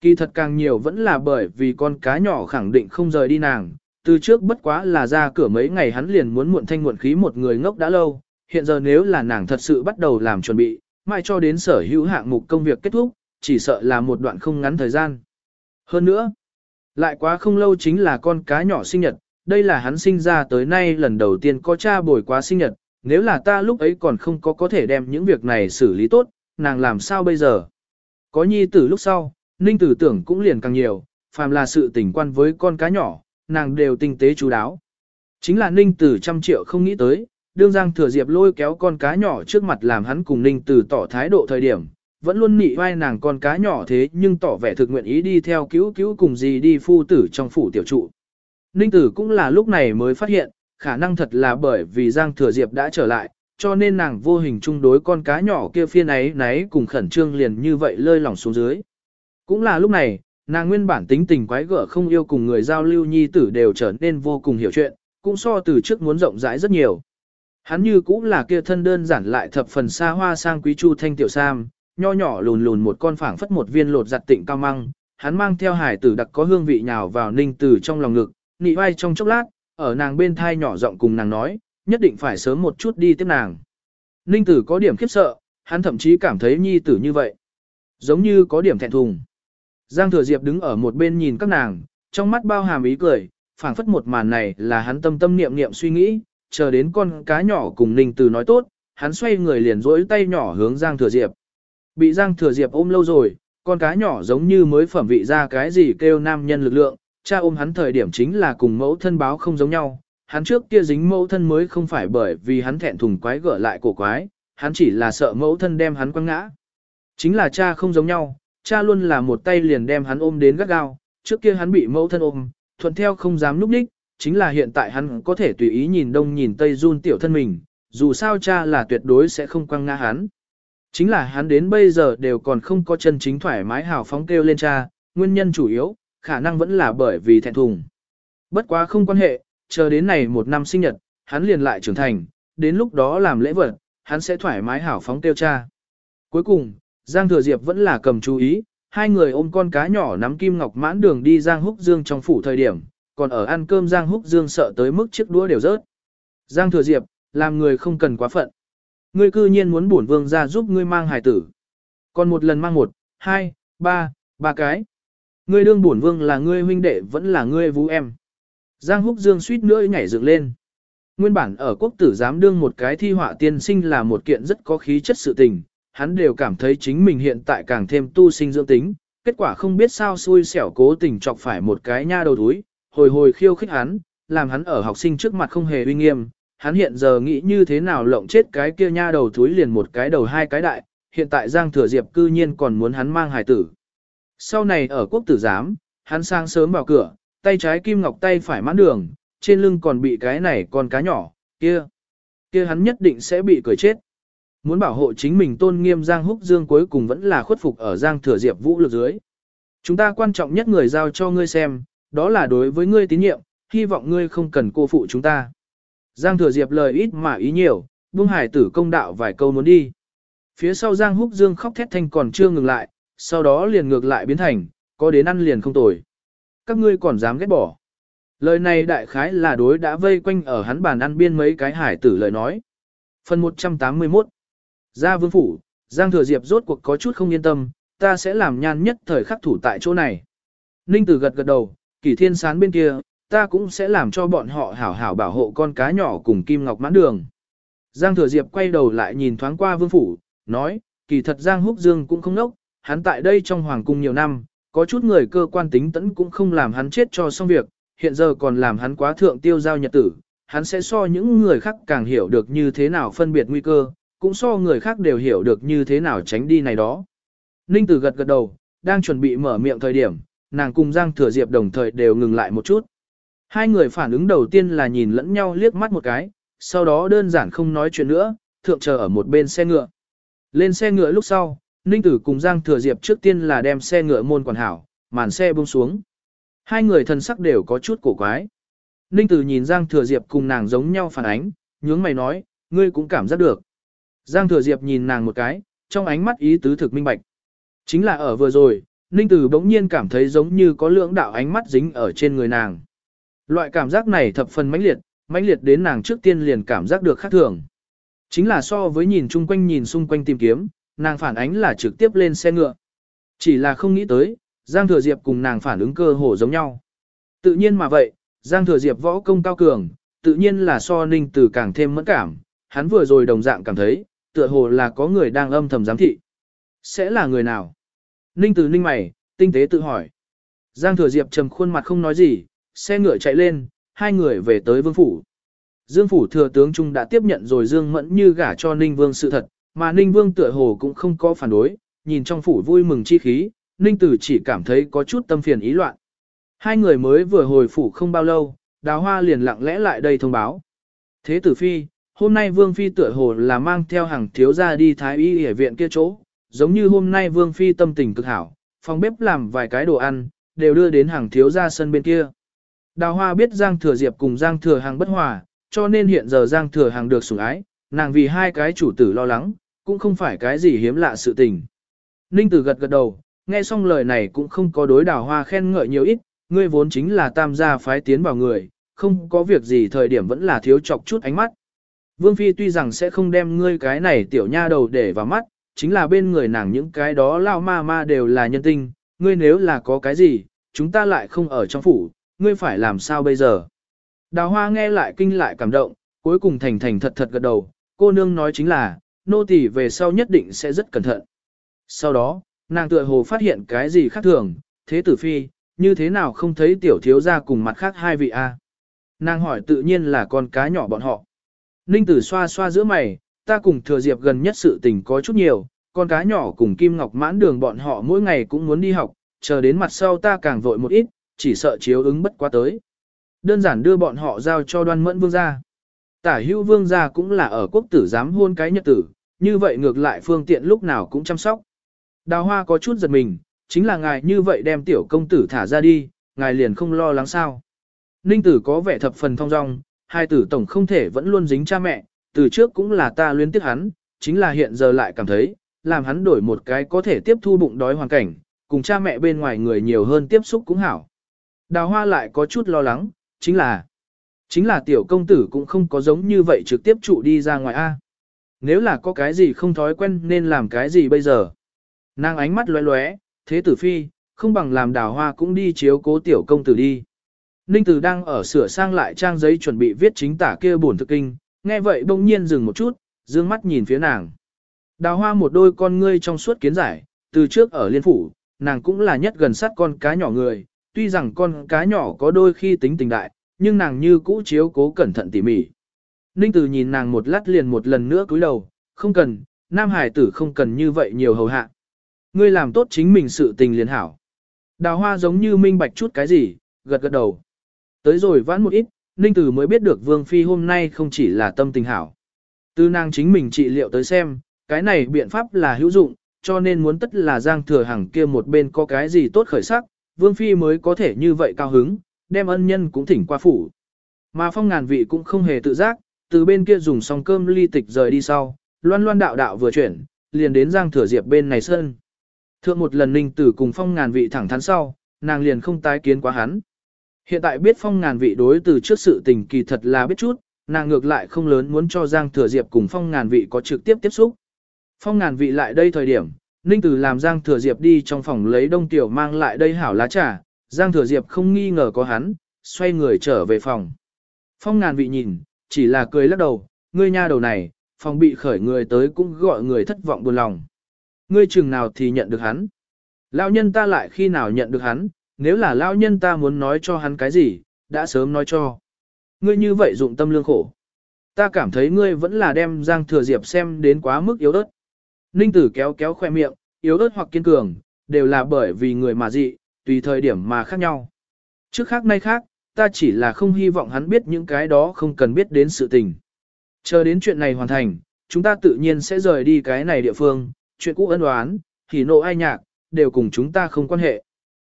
Speaker 1: Kỳ thật càng nhiều vẫn là bởi vì con cá nhỏ khẳng định không rời đi nàng, từ trước bất quá là ra cửa mấy ngày hắn liền muốn muộn thanh muộn khí một người ngốc đã lâu, hiện giờ nếu là nàng thật sự bắt đầu làm chuẩn bị, mai cho đến sở hữu hạng mục công việc kết thúc, chỉ sợ là một đoạn không ngắn thời gian. Hơn nữa, lại quá không lâu chính là con cá nhỏ sinh nhật, đây là hắn sinh ra tới nay lần đầu tiên có cha bồi quá sinh nhật, nếu là ta lúc ấy còn không có có thể đem những việc này xử lý tốt, nàng làm sao bây giờ? Có nhi tử lúc sau, ninh tử tưởng cũng liền càng nhiều, phàm là sự tình quan với con cá nhỏ, nàng đều tinh tế chú đáo. Chính là ninh tử trăm triệu không nghĩ tới, đương Giang Thừa Diệp lôi kéo con cá nhỏ trước mặt làm hắn cùng Ninh Tử tỏ thái độ thời điểm, vẫn luôn nị vai nàng con cá nhỏ thế nhưng tỏ vẻ thực nguyện ý đi theo cứu cứu cùng gì đi phu tử trong phủ tiểu trụ. Ninh Tử cũng là lúc này mới phát hiện, khả năng thật là bởi vì Giang Thừa Diệp đã trở lại, cho nên nàng vô hình chung đối con cá nhỏ kia phiên ấy náy cùng khẩn trương liền như vậy lơi lỏng xuống dưới. Cũng là lúc này, nàng nguyên bản tính tình quái gở không yêu cùng người giao lưu nhi tử đều trở nên vô cùng hiểu chuyện, cũng so từ trước muốn rộng rãi rất nhiều. Hắn như cũng là kia thân đơn giản lại thập phần xa hoa sang quý chu thanh tiểu sam, nho nhỏ lùn lùn một con phảng phất một viên lột giặt tịnh cao măng, hắn mang theo hải tử đặc có hương vị nhào vào ninh tử trong lòng ngực, nị vai trong chốc lát, ở nàng bên thai nhỏ giọng cùng nàng nói, nhất định phải sớm một chút đi tiếp nàng. Ninh tử có điểm khiếp sợ, hắn thậm chí cảm thấy nhi tử như vậy. Giống như có điểm thẹn thùng. Giang thừa diệp đứng ở một bên nhìn các nàng, trong mắt bao hàm ý cười, phảng phất một màn này là hắn tâm tâm niệm niệm suy nghĩ, chờ đến con cá nhỏ cùng Ninh Tử nói tốt, hắn xoay người liền rỗi tay nhỏ hướng Giang Thừa Diệp. Bị Giang Thừa Diệp ôm lâu rồi, con cá nhỏ giống như mới phẩm vị ra cái gì kêu nam nhân lực lượng, cha ôm hắn thời điểm chính là cùng mẫu thân báo không giống nhau. Hắn trước kia dính mẫu thân mới không phải bởi vì hắn thẹn thùng quái gở lại cổ quái, hắn chỉ là sợ mẫu thân đem hắn quăng ngã. Chính là cha không giống nhau, cha luôn là một tay liền đem hắn ôm đến gắt gao, trước kia hắn bị mẫu thân ôm, thuận theo không dám núp đích, chính là hiện tại hắn có thể tùy ý nhìn đông nhìn tây run tiểu thân mình, dù sao cha là tuyệt đối sẽ không quăng ngã hắn. Chính là hắn đến bây giờ đều còn không có chân chính thoải mái hào phóng kêu lên cha, nguyên nhân chủ yếu, khả năng vẫn là bởi vì thẹn thùng. Bất quá không quan hệ, chờ đến này một năm sinh nhật, hắn liền lại trưởng thành, đến lúc đó làm lễ vật, hắn sẽ thoải mái hảo phóng tiêu cha. Cuối cùng, Giang Thừa Diệp vẫn là cầm chú ý, hai người ôm con cá nhỏ nắm kim ngọc mãn đường đi Giang Húc Dương trong phủ thời điểm, còn ở ăn cơm Giang Húc Dương sợ tới mức chiếc đũa đều rớt. Giang Thừa Diệp, làm người không cần quá phận. Ngươi cư nhiên muốn bổn vương ra giúp ngươi mang hài tử. Còn một lần mang một, hai, ba, ba cái. Ngươi đương bổn vương là ngươi huynh đệ vẫn là ngươi vũ em. Giang Húc Dương suýt nữa nhảy dựng lên. Nguyên bản ở quốc tử giám đương một cái thi họa tiên sinh là một kiện rất có khí chất sự tình, hắn đều cảm thấy chính mình hiện tại càng thêm tu sinh dưỡng tính, kết quả không biết sao xui xẻo cố tình chọc phải một cái nha đầu túi, hồi hồi khiêu khích hắn, làm hắn ở học sinh trước mặt không hề uy nghiêm, hắn hiện giờ nghĩ như thế nào lộng chết cái kia nha đầu túi liền một cái đầu hai cái đại, hiện tại Giang Thừa Diệp cư nhiên còn muốn hắn mang hài tử. Sau này ở quốc tử giám, hắn sang sớm vào cửa, tay trái kim ngọc tay phải mãn đường, trên lưng còn bị cái này còn cá nhỏ, kia, kia hắn nhất định sẽ bị cười chết. Muốn bảo hộ chính mình tôn nghiêm Giang Húc Dương cuối cùng vẫn là khuất phục ở Giang Thừa Diệp vũ lực dưới. Chúng ta quan trọng nhất người giao cho ngươi xem, đó là đối với ngươi tín nhiệm, hy vọng ngươi không cần cô phụ chúng ta. Giang Thừa Diệp lời ít mà ý nhiều, buông hải tử công đạo vài câu muốn đi. Phía sau Giang Húc Dương khóc thét thanh còn chưa ngừng lại, sau đó liền ngược lại biến thành, có đến ăn liền không tồi. Các ngươi còn dám ghét bỏ. Lời này đại khái là đối đã vây quanh ở hắn bàn ăn biên mấy cái hải tử lời nói. Phần 181 Ra vương phủ, Giang Thừa Diệp rốt cuộc có chút không yên tâm, ta sẽ làm nhan nhất thời khắc thủ tại chỗ này. Ninh Tử gật gật đầu, kỷ thiên sán bên kia, ta cũng sẽ làm cho bọn họ hảo hảo bảo hộ con cá nhỏ cùng Kim Ngọc mãn đường. Giang Thừa Diệp quay đầu lại nhìn thoáng qua vương phủ, nói, kỳ thật Giang Húc Dương cũng không nốc, hắn tại đây trong hoàng cung nhiều năm, có chút người cơ quan tính tẫn cũng không làm hắn chết cho xong việc, hiện giờ còn làm hắn quá thượng tiêu giao nhật tử, hắn sẽ so những người khác càng hiểu được như thế nào phân biệt nguy cơ, cũng so người khác đều hiểu được như thế nào tránh đi này đó. Ninh Tử gật gật đầu, đang chuẩn bị mở miệng thời điểm, nàng cùng Giang Thừa Diệp đồng thời đều ngừng lại một chút. Hai người phản ứng đầu tiên là nhìn lẫn nhau liếc mắt một cái, sau đó đơn giản không nói chuyện nữa, thượng chờ ở một bên xe ngựa. Lên xe ngựa lúc sau, Ninh Tử cùng Giang Thừa Diệp trước tiên là đem xe ngựa môn quản hảo, màn xe buông xuống. Hai người thần sắc đều có chút cổ quái. Ninh Tử nhìn Giang Thừa Diệp cùng nàng giống nhau phản ánh, nhướng mày nói, ngươi cũng cảm giác được. Giang Thừa Diệp nhìn nàng một cái, trong ánh mắt ý tứ thực minh bạch. Chính là ở vừa rồi, Ninh Tử bỗng nhiên cảm thấy giống như có lưỡng đạo ánh mắt dính ở trên người nàng. Loại cảm giác này thập phần mãnh liệt, mãnh liệt đến nàng trước tiên liền cảm giác được khác thường. Chính là so với nhìn chung quanh nhìn xung quanh tìm kiếm, nàng phản ánh là trực tiếp lên xe ngựa. Chỉ là không nghĩ tới, Giang Thừa Diệp cùng nàng phản ứng cơ hồ giống nhau. Tự nhiên mà vậy, Giang Thừa Diệp võ công cao cường, tự nhiên là so Ninh Tử càng thêm mẫn cảm, hắn vừa rồi đồng dạng cảm thấy, tựa hồ là có người đang âm thầm giám thị. Sẽ là người nào? Ninh Tử ninh mày, tinh tế tự hỏi. Giang Thừa Diệp trầm khuôn mặt không nói gì, xe ngựa chạy lên, hai người về tới vương phủ. Dương phủ thừa tướng trung đã tiếp nhận rồi Dương Mẫn như gả cho Ninh Vương sự thật, mà Ninh Vương tựa hồ cũng không có phản đối, nhìn trong phủ vui mừng chi khí, Ninh Tử chỉ cảm thấy có chút tâm phiền ý loạn. Hai người mới vừa hồi phủ không bao lâu, đào hoa liền lặng lẽ lại đây thông báo. Thế tử phi, hôm nay Vương Phi tựa hồ là mang theo hàng thiếu gia đi thái y y viện kia chỗ, giống như hôm nay Vương Phi tâm tình cực hảo, phòng bếp làm vài cái đồ ăn, đều đưa đến hàng thiếu gia sân bên kia. Đào hoa biết Giang Thừa Diệp cùng Giang Thừa Hàng bất hòa, cho nên hiện giờ Giang Thừa Hàng được sủng ái, nàng vì hai cái chủ tử lo lắng, cũng không phải cái gì hiếm lạ sự tình. Ninh Tử gật gật đầu, nghe xong lời này cũng không có đối đào hoa khen ngợi nhiều ít, ngươi vốn chính là tam gia phái tiến vào người, không có việc gì thời điểm vẫn là thiếu chọc chút ánh mắt. Vương Phi tuy rằng sẽ không đem ngươi cái này tiểu nha đầu để vào mắt, chính là bên người nàng những cái đó lao ma ma đều là nhân tinh, ngươi nếu là có cái gì, chúng ta lại không ở trong phủ, ngươi phải làm sao bây giờ. Đào hoa nghe lại kinh lại cảm động, cuối cùng thành thành thật thật gật đầu, cô nương nói chính là, nô tỳ về sau nhất định sẽ rất cẩn thận. Sau đó, nàng tựa hồ phát hiện cái gì khác thường, thế tử phi, như thế nào không thấy tiểu thiếu ra cùng mặt khác hai vị a? Nàng hỏi tự nhiên là con cá nhỏ bọn họ. Ninh tử xoa xoa giữa mày, ta cùng thừa diệp gần nhất sự tình có chút nhiều, con cá nhỏ cùng Kim Ngọc mãn đường bọn họ mỗi ngày cũng muốn đi học, chờ đến mặt sau ta càng vội một ít, chỉ sợ chiếu ứng bất quá tới. Đơn giản đưa bọn họ giao cho đoan mẫn vương gia. Tả hưu vương gia cũng là ở quốc tử giám hôn cái nhật tử, như vậy ngược lại phương tiện lúc nào cũng chăm sóc. Đào hoa có chút giật mình, chính là ngài như vậy đem tiểu công tử thả ra đi, ngài liền không lo lắng sao. Ninh tử có vẻ thập phần thong dong, hai tử tổng không thể vẫn luôn dính cha mẹ, từ trước cũng là ta luyến tiếc hắn, chính là hiện giờ lại cảm thấy, làm hắn đổi một cái có thể tiếp thu bụng đói hoàn cảnh, cùng cha mẹ bên ngoài người nhiều hơn tiếp xúc cũng hảo. Đào hoa lại có chút lo lắng, chính là, chính là tiểu công tử cũng không có giống như vậy trực tiếp trụ đi ra ngoài A. Nếu là có cái gì không thói quen nên làm cái gì bây giờ? Nàng ánh mắt lóe lóe, thế tử phi, không bằng làm đào hoa cũng đi chiếu cố tiểu công tử đi. Ninh tử đang ở sửa sang lại trang giấy chuẩn bị viết chính tả kia buồn thực kinh, nghe vậy bỗng nhiên dừng một chút, dương mắt nhìn phía nàng. Đào hoa một đôi con ngươi trong suốt kiến giải, từ trước ở liên phủ, nàng cũng là nhất gần sát con cá nhỏ người, tuy rằng con cá nhỏ có đôi khi tính tình đại, nhưng nàng như cũ chiếu cố cẩn thận tỉ mỉ. Ninh Tử nhìn nàng một lát liền một lần nữa cúi đầu, không cần, nam hải tử không cần như vậy nhiều hầu hạ. Ngươi làm tốt chính mình sự tình liền hảo. Đào hoa giống như minh bạch chút cái gì, gật gật đầu. Tới rồi vãn một ít, Ninh Tử mới biết được Vương Phi hôm nay không chỉ là tâm tình hảo. tư nàng chính mình trị liệu tới xem, cái này biện pháp là hữu dụng, cho nên muốn tất là Giang Thừa Hằng kia một bên có cái gì tốt khởi sắc, Vương Phi mới có thể như vậy cao hứng, đem ân nhân cũng thỉnh qua phủ. Mà phong ngàn vị cũng không hề tự giác, từ bên kia dùng xong cơm ly tịch rời đi sau, loan loan đạo đạo vừa chuyển, liền đến Giang Thừa Diệp bên này sơn. Thượng một lần Ninh Tử cùng phong ngàn vị thẳng thắn sau, nàng liền không tái kiến quá hắn. Hiện tại biết phong ngàn vị đối từ trước sự tình kỳ thật là biết chút, nàng ngược lại không lớn muốn cho Giang Thừa Diệp cùng phong ngàn vị có trực tiếp tiếp xúc. Phong ngàn vị lại đây thời điểm, Ninh Tử làm Giang Thừa Diệp đi trong phòng lấy đông tiểu mang lại đây hảo lá trà, Giang Thừa Diệp không nghi ngờ có hắn, xoay người trở về phòng. Phong ngàn vị nhìn, chỉ là cười lắc đầu, ngươi nha đầu này, phòng bị khởi người tới cũng gọi người thất vọng buồn lòng. Ngươi chừng nào thì nhận được hắn. Lão nhân ta lại khi nào nhận được hắn, nếu là lão nhân ta muốn nói cho hắn cái gì, đã sớm nói cho. Ngươi như vậy dụng tâm lương khổ. Ta cảm thấy ngươi vẫn là đem Giang Thừa Diệp xem đến quá mức yếu ớt. Ninh tử kéo kéo khoe miệng, yếu ớt hoặc kiên cường, đều là bởi vì người mà dị, tùy thời điểm mà khác nhau. Trước khác nay khác, ta chỉ là không hy vọng hắn biết những cái đó không cần biết đến sự tình. Chờ đến chuyện này hoàn thành, chúng ta tự nhiên sẽ rời đi cái này địa phương, chuyện cũ ân oán, thì nộ ai nhạc, đều cùng chúng ta không quan hệ.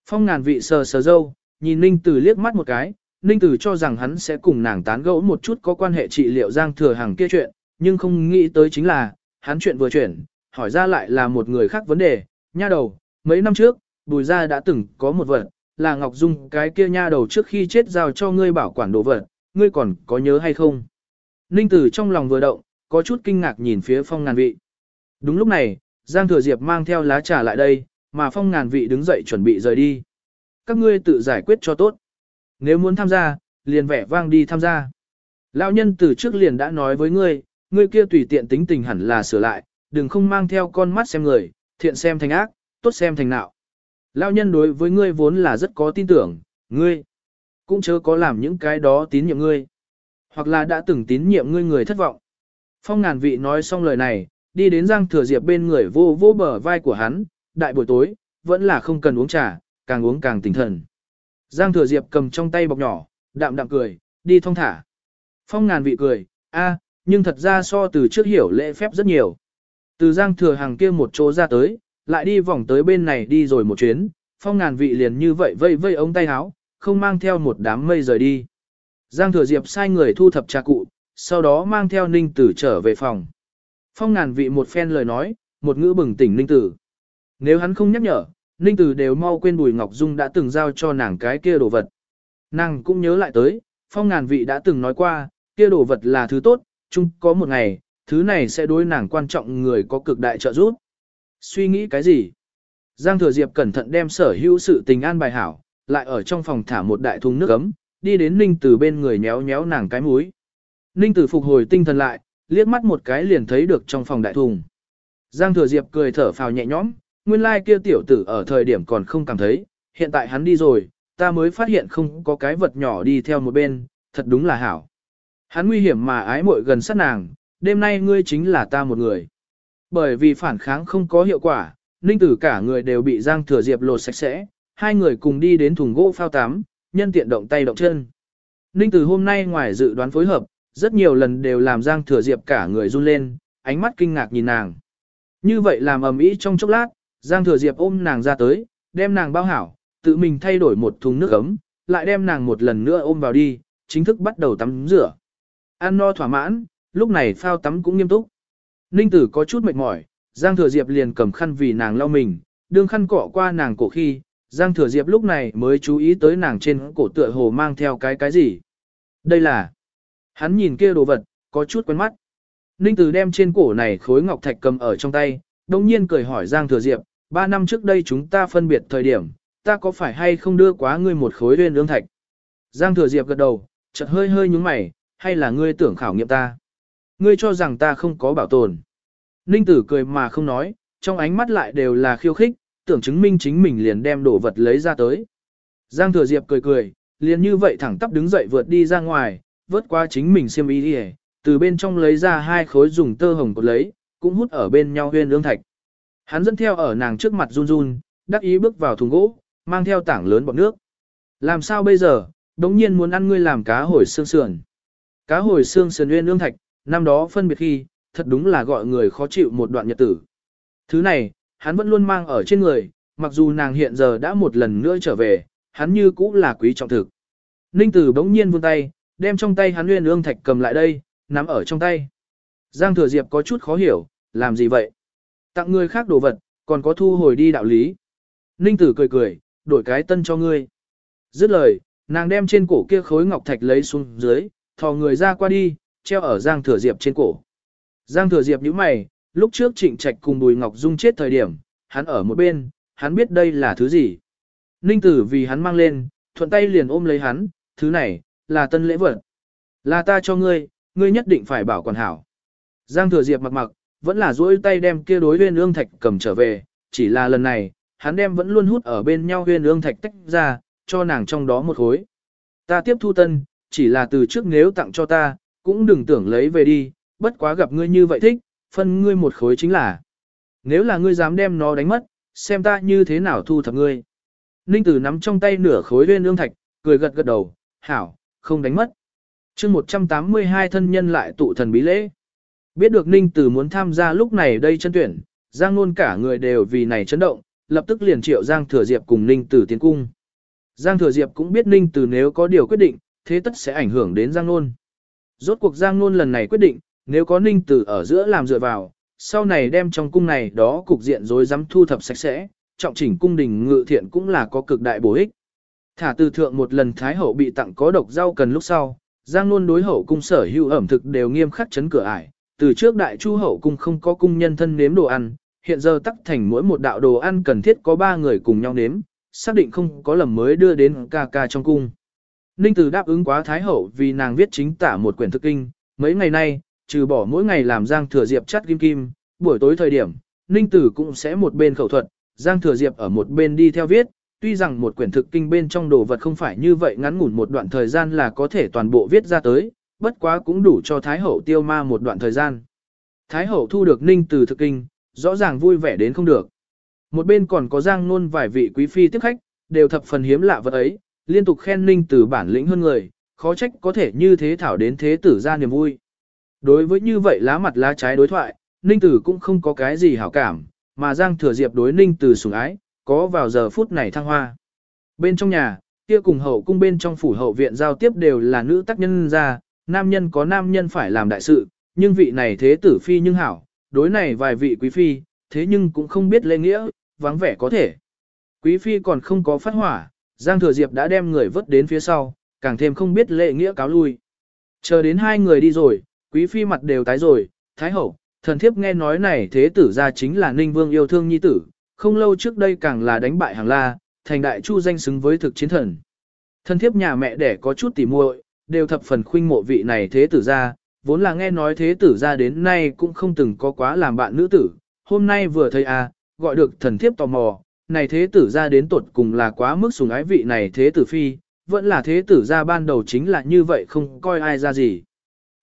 Speaker 1: Phong ngàn vị sờ sờ dâu, nhìn Ninh Tử liếc mắt một cái, Ninh Tử cho rằng hắn sẽ cùng nàng tán gẫu một chút có quan hệ trị liệu Giang Thừa Hằng kia chuyện, nhưng không nghĩ tới chính là, hắn chuyện vừa chuyển, hỏi ra lại là một người khác vấn đề, nha đầu, mấy năm trước, bùi gia đã từng có một vật, là Ngọc Dung cái kia nha đầu trước khi chết giao cho ngươi bảo quản đồ vật, ngươi còn có nhớ hay không? Ninh Tử trong lòng vừa động, có chút kinh ngạc nhìn phía phong ngàn vị. Đúng lúc này, Giang Thừa Diệp mang theo lá trà lại đây, mà phong ngàn vị đứng dậy chuẩn bị rời đi. Các ngươi tự giải quyết cho tốt. Nếu muốn tham gia, liền vẻ vang đi tham gia. Lão nhân từ trước liền đã nói với ngươi, ngươi kia tùy tiện tính tình hẳn là sửa lại, đừng không mang theo con mắt xem người, thiện xem thành ác, tốt xem thành nạo. Lão nhân đối với ngươi vốn là rất có tin tưởng, ngươi cũng chớ có làm những cái đó tín nhiệm ngươi. Hoặc là đã từng tín nhiệm ngươi người thất vọng. Phong ngàn vị nói xong lời này, đi đến Giang Thừa Diệp bên người vô vô bờ vai của hắn, đại buổi tối, vẫn là không cần uống trà, càng uống càng tỉnh thần. Giang Thừa Diệp cầm trong tay bọc nhỏ, đạm đạm cười, đi thong thả. Phong ngàn vị cười, a, nhưng thật ra so từ trước hiểu lễ phép rất nhiều. Từ Giang Thừa hàng kia một chỗ ra tới, lại đi vòng tới bên này đi rồi một chuyến, phong ngàn vị liền như vậy vây vây ống tay áo, không mang theo một đám mây rời đi. Giang Thừa Diệp sai người thu thập trà cụ, sau đó mang theo Ninh Tử trở về phòng. Phong ngàn vị một phen lời nói, một ngữ bừng tỉnh Ninh Tử. Nếu hắn không nhắc nhở, Ninh Tử đều mau quên Bùi Ngọc Dung đã từng giao cho nàng cái kia đồ vật. Nàng cũng nhớ lại tới, phong ngàn vị đã từng nói qua, kia đồ vật là thứ tốt, chung có một ngày, thứ này sẽ đối nàng quan trọng người có cực đại trợ giúp. Suy nghĩ cái gì? Giang Thừa Diệp cẩn thận đem sở hữu sự tình an bài hảo, lại ở trong phòng thả một đại thùng nước ấm, đi đến Ninh Tử bên người nhéo nhéo nàng cái mũi. Ninh Tử phục hồi tinh thần lại, liếc mắt một cái liền thấy được trong phòng đại thùng. Giang Thừa Diệp cười thở phào nhẹ nhõm, nguyên lai like kia tiểu tử ở thời điểm còn không cảm thấy, hiện tại hắn đi rồi, ta mới phát hiện không có cái vật nhỏ đi theo một bên, thật đúng là hảo. Hắn nguy hiểm mà ái muội gần sát nàng, đêm nay ngươi chính là ta một người. Bởi vì phản kháng không có hiệu quả, Ninh Tử cả người đều bị Giang Thừa Diệp lột sạch sẽ, hai người cùng đi đến thùng gỗ phao tắm, nhân tiện động tay động chân. Ninh Tử hôm nay ngoài dự đoán phối hợp, rất nhiều lần đều làm Giang Thừa Diệp cả người run lên, ánh mắt kinh ngạc nhìn nàng. Như vậy làm ầm ĩ trong chốc lát, Giang Thừa Diệp ôm nàng ra tới, đem nàng bao hảo, tự mình thay đổi một thùng nước ấm, lại đem nàng một lần nữa ôm vào đi, chính thức bắt đầu tắm rửa. Ăn no thỏa mãn, lúc này phao tắm cũng nghiêm túc. Ninh Tử có chút mệt mỏi, Giang Thừa Diệp liền cầm khăn vì nàng lau mình, đương khăn cọ qua nàng cổ khi, Giang Thừa Diệp lúc này mới chú ý tới nàng trên cổ tựa hồ mang theo cái cái gì. Đây là... Hắn nhìn kia đồ vật, có chút quen mắt. Ninh Tử đem trên cổ này khối ngọc thạch cầm ở trong tay, đồng nhiên cười hỏi Giang Thừa Diệp, ba năm trước đây chúng ta phân biệt thời điểm, ta có phải hay không đưa quá ngươi một khối uyên ương thạch? Giang Thừa Diệp gật đầu, chợt hơi hơi nhúng mày, hay là ngươi tưởng khảo nghiệm ta? Ngươi cho rằng ta không có bảo tồn. Ninh Tử cười mà không nói, trong ánh mắt lại đều là khiêu khích, tưởng chứng minh chính mình liền đem đồ vật lấy ra tới. Giang Thừa Diệp cười cười, liền như vậy thẳng tắp đứng dậy vượt đi ra ngoài, vớt qua chính mình xiêm y đi từ bên trong lấy ra hai khối dùng tơ hồng cột lấy, cũng hút ở bên nhau huyên ương thạch. Hắn dẫn theo ở nàng trước mặt run run, đắc ý bước vào thùng gỗ, mang theo tảng lớn bọt nước. Làm sao bây giờ, đống nhiên muốn ăn ngươi làm cá hồi xương sườn. Cá hồi xương sườn uyên ương thạch, năm đó phân biệt khi, thật đúng là gọi người khó chịu một đoạn nhật tử. Thứ này, hắn vẫn luôn mang ở trên người, mặc dù nàng hiện giờ đã một lần nữa trở về, hắn như cũ là quý trọng thực. Ninh tử bỗng nhiên vươn tay, đem trong tay hắn nguyên ương thạch cầm lại đây, nắm ở trong tay. Giang thừa diệp có chút khó hiểu, làm gì vậy? Tặng người khác đồ vật, còn có thu hồi đi đạo lý. Ninh tử cười cười, đổi cái tân cho ngươi. Dứt lời, nàng đem trên cổ kia khối ngọc thạch lấy xuống dưới, thò người ra qua đi, treo ở Giang thừa diệp trên cổ. Giang thừa diệp nhíu mày, lúc trước trịnh trạch cùng Bùi Ngọc Dung chết thời điểm, hắn ở một bên, hắn biết đây là thứ gì. Ninh tử vì hắn mang lên, thuận tay liền ôm lấy hắn, thứ này, là tân lễ vật. Là ta cho ngươi, ngươi nhất định phải bảo quản hảo. Giang thừa diệp mặc mặc, vẫn là duỗi tay đem kia đối huyên ương thạch cầm trở về, chỉ là lần này, hắn đem vẫn luôn hút ở bên nhau huyên ương thạch tách ra, cho nàng trong đó một khối. Ta tiếp thu tân, chỉ là từ trước nếu tặng cho ta, cũng đừng tưởng lấy về đi, bất quá gặp ngươi như vậy thích, phân ngươi một khối chính là. Nếu là ngươi dám đem nó đánh mất, xem ta như thế nào thu thập ngươi. Ninh tử nắm trong tay nửa khối viên ương thạch, cười gật gật đầu, hảo, không đánh mất. chương 182 thân nhân lại tụ thần bí lễ. Biết được Ninh Tử muốn tham gia lúc này đây chân tuyển, Giang Nôn cả người đều vì này chấn động, lập tức liền triệu Giang Thừa Diệp cùng Ninh Tử tiến cung. Giang Thừa Diệp cũng biết Ninh Tử nếu có điều quyết định, thế tất sẽ ảnh hưởng đến Giang Nôn. Rốt cuộc Giang Nôn lần này quyết định, nếu có Ninh Tử ở giữa làm dựa vào, sau này đem trong cung này đó cục diện rối rắm thu thập sạch sẽ, trọng chỉnh cung đình ngự thiện cũng là có cực đại bổ ích. Thả từ thượng một lần Thái Hậu bị tặng có độc rau cần lúc sau, Giang Nôn đối hậu cung sở hữu ẩm thực đều nghiêm khắc chấn cửa ải. Từ trước đại chu hậu cung không có cung nhân thân nếm đồ ăn, hiện giờ tắc thành mỗi một đạo đồ ăn cần thiết có ba người cùng nhau nếm, xác định không có lầm mới đưa đến ca ca trong cung. Ninh Tử đáp ứng quá Thái Hậu vì nàng viết chính tả một quyển thực kinh, mấy ngày nay, trừ bỏ mỗi ngày làm Giang Thừa Diệp chắt kim kim, buổi tối thời điểm, Ninh Tử cũng sẽ một bên khẩu thuật, Giang Thừa Diệp ở một bên đi theo viết, tuy rằng một quyển thực kinh bên trong đồ vật không phải như vậy ngắn ngủn một đoạn thời gian là có thể toàn bộ viết ra tới, bất quá cũng đủ cho Thái Hậu tiêu ma một đoạn thời gian. Thái Hậu thu được ninh Tử thực kinh, rõ ràng vui vẻ đến không được. Một bên còn có giang nôn vài vị quý phi tiếp khách, đều thập phần hiếm lạ vật ấy, liên tục khen ninh từ bản lĩnh hơn người, khó trách có thể như thế thảo đến thế tử ra niềm vui. Đối với như vậy lá mặt lá trái đối thoại, ninh tử cũng không có cái gì hảo cảm, mà giang thừa diệp đối ninh từ sủng ái, có vào giờ phút này thăng hoa. Bên trong nhà, kia cùng hậu cung bên trong phủ hậu viện giao tiếp đều là nữ tác nhân ra, nam nhân có nam nhân phải làm đại sự, nhưng vị này thế tử phi nhưng hảo, đối này vài vị quý phi, thế nhưng cũng không biết lễ nghĩa, vắng vẻ có thể. Quý phi còn không có phát hỏa, Giang Thừa Diệp đã đem người vớt đến phía sau, càng thêm không biết lễ nghĩa cáo lui. Chờ đến hai người đi rồi, quý phi mặt đều tái rồi, thái hậu, thần thiếp nghe nói này thế tử ra chính là Ninh Vương yêu thương nhi tử, không lâu trước đây càng là đánh bại hàng la, thành đại chu danh xứng với thực chiến thần. Thần thiếp nhà mẹ đẻ có chút tỉ muội, đều thập phần khuynh mộ vị này thế tử ra, vốn là nghe nói thế tử ra đến nay cũng không từng có quá làm bạn nữ tử, hôm nay vừa thấy a, à, gọi được thần thiếp tò mò, này thế tử ra đến tuột cùng là quá mức sùng ái vị này thế tử phi, vẫn là thế tử ra ban đầu chính là như vậy không coi ai ra gì.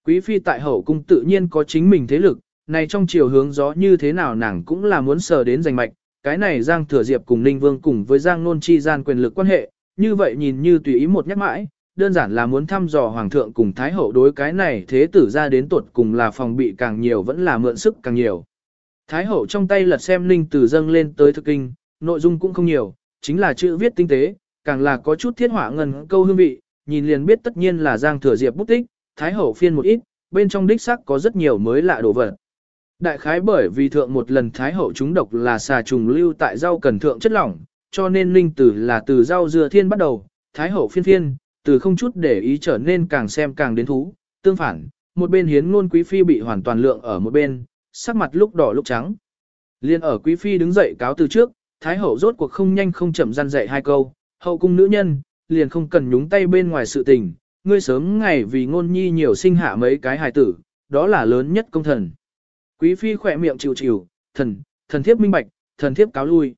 Speaker 1: Quý phi tại hậu cung tự nhiên có chính mình thế lực, này trong chiều hướng gió như thế nào nàng cũng là muốn sờ đến giành mạch, cái này Giang Thừa Diệp cùng Ninh Vương cùng với Giang Nôn chi gian quyền lực quan hệ, như vậy nhìn như tùy ý một nhắc mãi, đơn giản là muốn thăm dò Hoàng thượng cùng Thái Hậu đối cái này thế tử ra đến tuột cùng là phòng bị càng nhiều vẫn là mượn sức càng nhiều. Thái Hậu trong tay lật xem Ninh Tử dâng lên tới thực kinh, nội dung cũng không nhiều, chính là chữ viết tinh tế, càng là có chút thiết họa ngần câu hương vị, nhìn liền biết tất nhiên là Giang Thừa Diệp bút tích, Thái Hậu phiên một ít, bên trong đích sắc có rất nhiều mới lạ đồ vật. Đại khái bởi vì thượng một lần Thái Hậu chúng độc là xà trùng lưu tại rau cần thượng chất lỏng, cho nên linh tử là từ rau dừa thiên bắt đầu, Thái Hậu phiên phiên, từ không chút để ý trở nên càng xem càng đến thú, tương phản, một bên hiến ngôn quý phi bị hoàn toàn lượng ở một bên, sắc mặt lúc đỏ lúc trắng. Liên ở quý phi đứng dậy cáo từ trước, Thái Hậu rốt cuộc không nhanh không chậm gian dạy hai câu, hậu cung nữ nhân, liền không cần nhúng tay bên ngoài sự tình, ngươi sớm ngày vì ngôn nhi nhiều sinh hạ mấy cái hài tử, đó là lớn nhất công thần. Quý phi khỏe miệng chịu chịu, thần, thần thiếp minh bạch, thần thiếp cáo lui.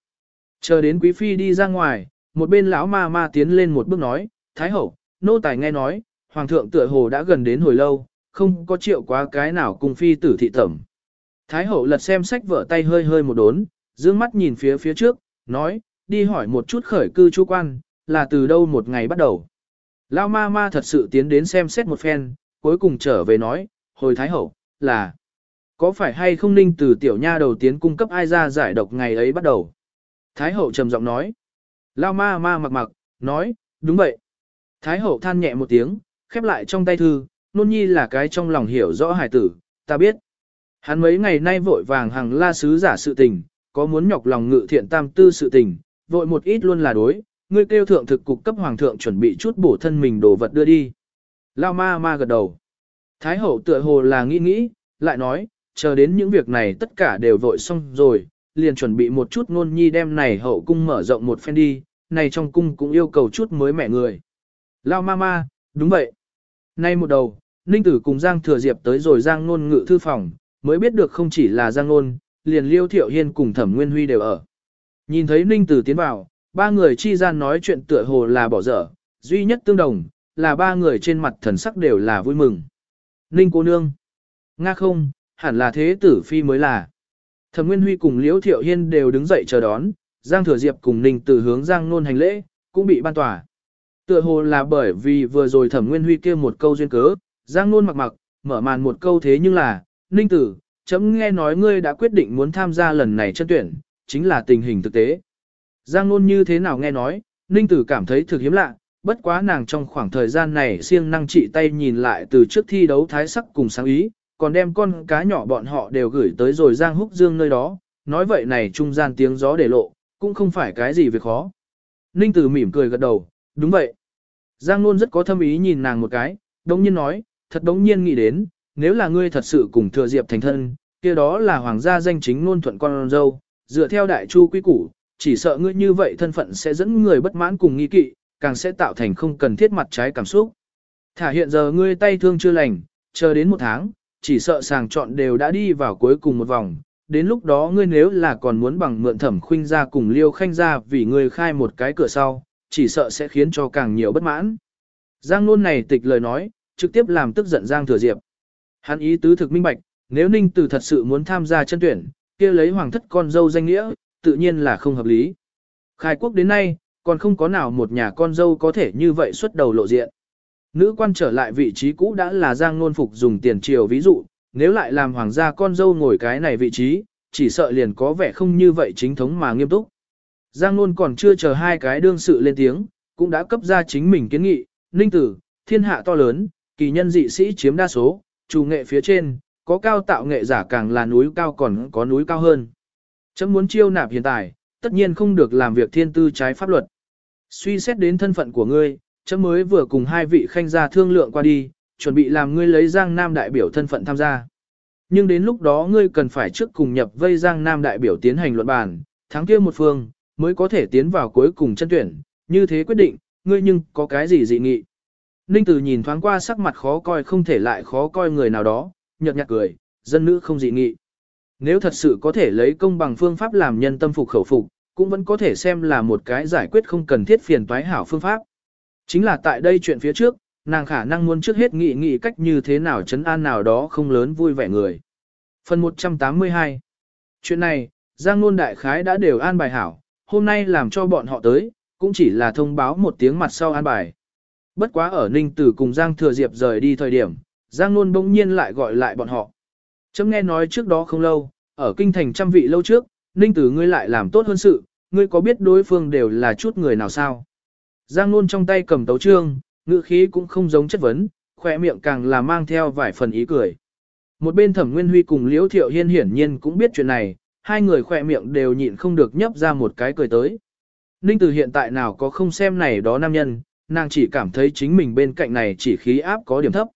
Speaker 1: Chờ đến quý phi đi ra ngoài, một bên lão ma ma tiến lên một bước nói, Thái hậu, nô tài nghe nói, hoàng thượng tựa hồ đã gần đến hồi lâu, không có triệu quá cái nào cùng phi tử thị tẩm. Thái hậu lật xem sách vở tay hơi hơi một đốn, dương mắt nhìn phía phía trước, nói, đi hỏi một chút khởi cư chú quan, là từ đâu một ngày bắt đầu. lao ma ma thật sự tiến đến xem xét một phen, cuối cùng trở về nói, hồi Thái hậu, là có phải hay không ninh từ tiểu nha đầu tiến cung cấp ai ra giải độc ngày ấy bắt đầu? Thái hậu trầm giọng nói. Lao ma ma mặc mặc, nói, đúng vậy. Thái hậu than nhẹ một tiếng, khép lại trong tay thư, nôn nhi là cái trong lòng hiểu rõ hài tử, ta biết. Hắn mấy ngày nay vội vàng hàng la sứ giả sự tình, có muốn nhọc lòng ngự thiện tam tư sự tình, vội một ít luôn là đối, ngươi kêu thượng thực cục cấp hoàng thượng chuẩn bị chút bổ thân mình đồ vật đưa đi. Lao ma ma gật đầu. Thái hậu tựa hồ là nghĩ nghĩ, lại nói, chờ đến những việc này tất cả đều vội xong rồi, liền chuẩn bị một chút ngôn nhi đem này hậu cung mở rộng một phen đi, này trong cung cũng yêu cầu chút mới mẹ người. Lao ma ma, đúng vậy. Nay một đầu, Ninh Tử cùng Giang Thừa Diệp tới rồi Giang Nôn ngự thư phòng, mới biết được không chỉ là Giang Nôn, liền Liêu Thiệu Hiên cùng Thẩm Nguyên Huy đều ở. Nhìn thấy Ninh Tử tiến vào, ba người chi gian nói chuyện tựa hồ là bỏ dở, duy nhất tương đồng, là ba người trên mặt thần sắc đều là vui mừng. Ninh cô nương. Nga không, hẳn là thế tử phi mới là. Thẩm Nguyên Huy cùng Liễu Thiệu Hiên đều đứng dậy chờ đón, Giang Thừa Diệp cùng Ninh Tử hướng Giang Nôn hành lễ, cũng bị ban tỏa. Tựa hồ là bởi vì vừa rồi Thẩm Nguyên Huy kêu một câu duyên cớ, Giang Nôn mặc mặc, mở màn một câu thế nhưng là, Ninh Tử, chấm nghe nói ngươi đã quyết định muốn tham gia lần này chân tuyển, chính là tình hình thực tế. Giang Nôn như thế nào nghe nói, Ninh Tử cảm thấy thực hiếm lạ, bất quá nàng trong khoảng thời gian này siêng năng trị tay nhìn lại từ trước thi đấu thái sắc cùng sáng ý, còn đem con cá nhỏ bọn họ đều gửi tới rồi Giang Húc Dương nơi đó, nói vậy này trung gian tiếng gió để lộ, cũng không phải cái gì việc khó. Ninh Tử mỉm cười gật đầu, đúng vậy. Giang Nôn rất có thâm ý nhìn nàng một cái, đống nhiên nói, thật đống nhiên nghĩ đến, nếu là ngươi thật sự cùng thừa diệp thành thân, kia đó là hoàng gia danh chính ngôn thuận con dâu, dựa theo đại chu quy củ, chỉ sợ ngươi như vậy thân phận sẽ dẫn người bất mãn cùng nghi kỵ, càng sẽ tạo thành không cần thiết mặt trái cảm xúc. Thả hiện giờ ngươi tay thương chưa lành, chờ đến một tháng, chỉ sợ sàng chọn đều đã đi vào cuối cùng một vòng. Đến lúc đó ngươi nếu là còn muốn bằng mượn thẩm khuynh ra cùng liêu khanh ra vì ngươi khai một cái cửa sau, chỉ sợ sẽ khiến cho càng nhiều bất mãn. Giang luôn này tịch lời nói, trực tiếp làm tức giận Giang Thừa Diệp. Hắn ý tứ thực minh bạch, nếu Ninh Tử thật sự muốn tham gia chân tuyển, kia lấy hoàng thất con dâu danh nghĩa, tự nhiên là không hợp lý. Khai quốc đến nay, còn không có nào một nhà con dâu có thể như vậy xuất đầu lộ diện. Nữ quan trở lại vị trí cũ đã là Giang Nôn Phục dùng tiền triều ví dụ, nếu lại làm hoàng gia con dâu ngồi cái này vị trí, chỉ sợ liền có vẻ không như vậy chính thống mà nghiêm túc. Giang Nôn còn chưa chờ hai cái đương sự lên tiếng, cũng đã cấp ra chính mình kiến nghị, ninh tử, thiên hạ to lớn, kỳ nhân dị sĩ chiếm đa số, chủ nghệ phía trên, có cao tạo nghệ giả càng là núi cao còn có núi cao hơn. Chấm muốn chiêu nạp hiện tại, tất nhiên không được làm việc thiên tư trái pháp luật. Suy xét đến thân phận của ngươi, chấm mới vừa cùng hai vị khanh gia thương lượng qua đi, chuẩn bị làm ngươi lấy Giang Nam đại biểu thân phận tham gia. Nhưng đến lúc đó ngươi cần phải trước cùng nhập vây Giang Nam đại biểu tiến hành luận bàn, thắng kia một phương, mới có thể tiến vào cuối cùng chân tuyển, như thế quyết định, ngươi nhưng có cái gì dị nghị. Ninh Tử nhìn thoáng qua sắc mặt khó coi không thể lại khó coi người nào đó, nhợt nhạt cười, dân nữ không dị nghị. Nếu thật sự có thể lấy công bằng phương pháp làm nhân tâm phục khẩu phục, cũng vẫn có thể xem là một cái giải quyết không cần thiết phiền toái hảo phương pháp. Chính là tại đây chuyện phía trước, nàng khả năng muốn trước hết nghị nghị cách như thế nào chấn an nào đó không lớn vui vẻ người. Phần 182 Chuyện này, Giang Nôn Đại Khái đã đều an bài hảo, hôm nay làm cho bọn họ tới, cũng chỉ là thông báo một tiếng mặt sau an bài. Bất quá ở Ninh Tử cùng Giang Thừa Diệp rời đi thời điểm, Giang Nôn bỗng nhiên lại gọi lại bọn họ. Chấm nghe nói trước đó không lâu, ở kinh thành trăm vị lâu trước, Ninh Tử ngươi lại làm tốt hơn sự, ngươi có biết đối phương đều là chút người nào sao? Giang Nôn trong tay cầm tấu trương, ngữ khí cũng không giống chất vấn, khỏe miệng càng là mang theo vài phần ý cười. Một bên thẩm nguyên huy cùng liễu thiệu hiên hiển nhiên cũng biết chuyện này, hai người khỏe miệng đều nhịn không được nhấp ra một cái cười tới. Ninh Tử hiện tại nào có không xem này đó nam nhân, nàng chỉ cảm thấy chính mình bên cạnh này chỉ khí áp có điểm thấp.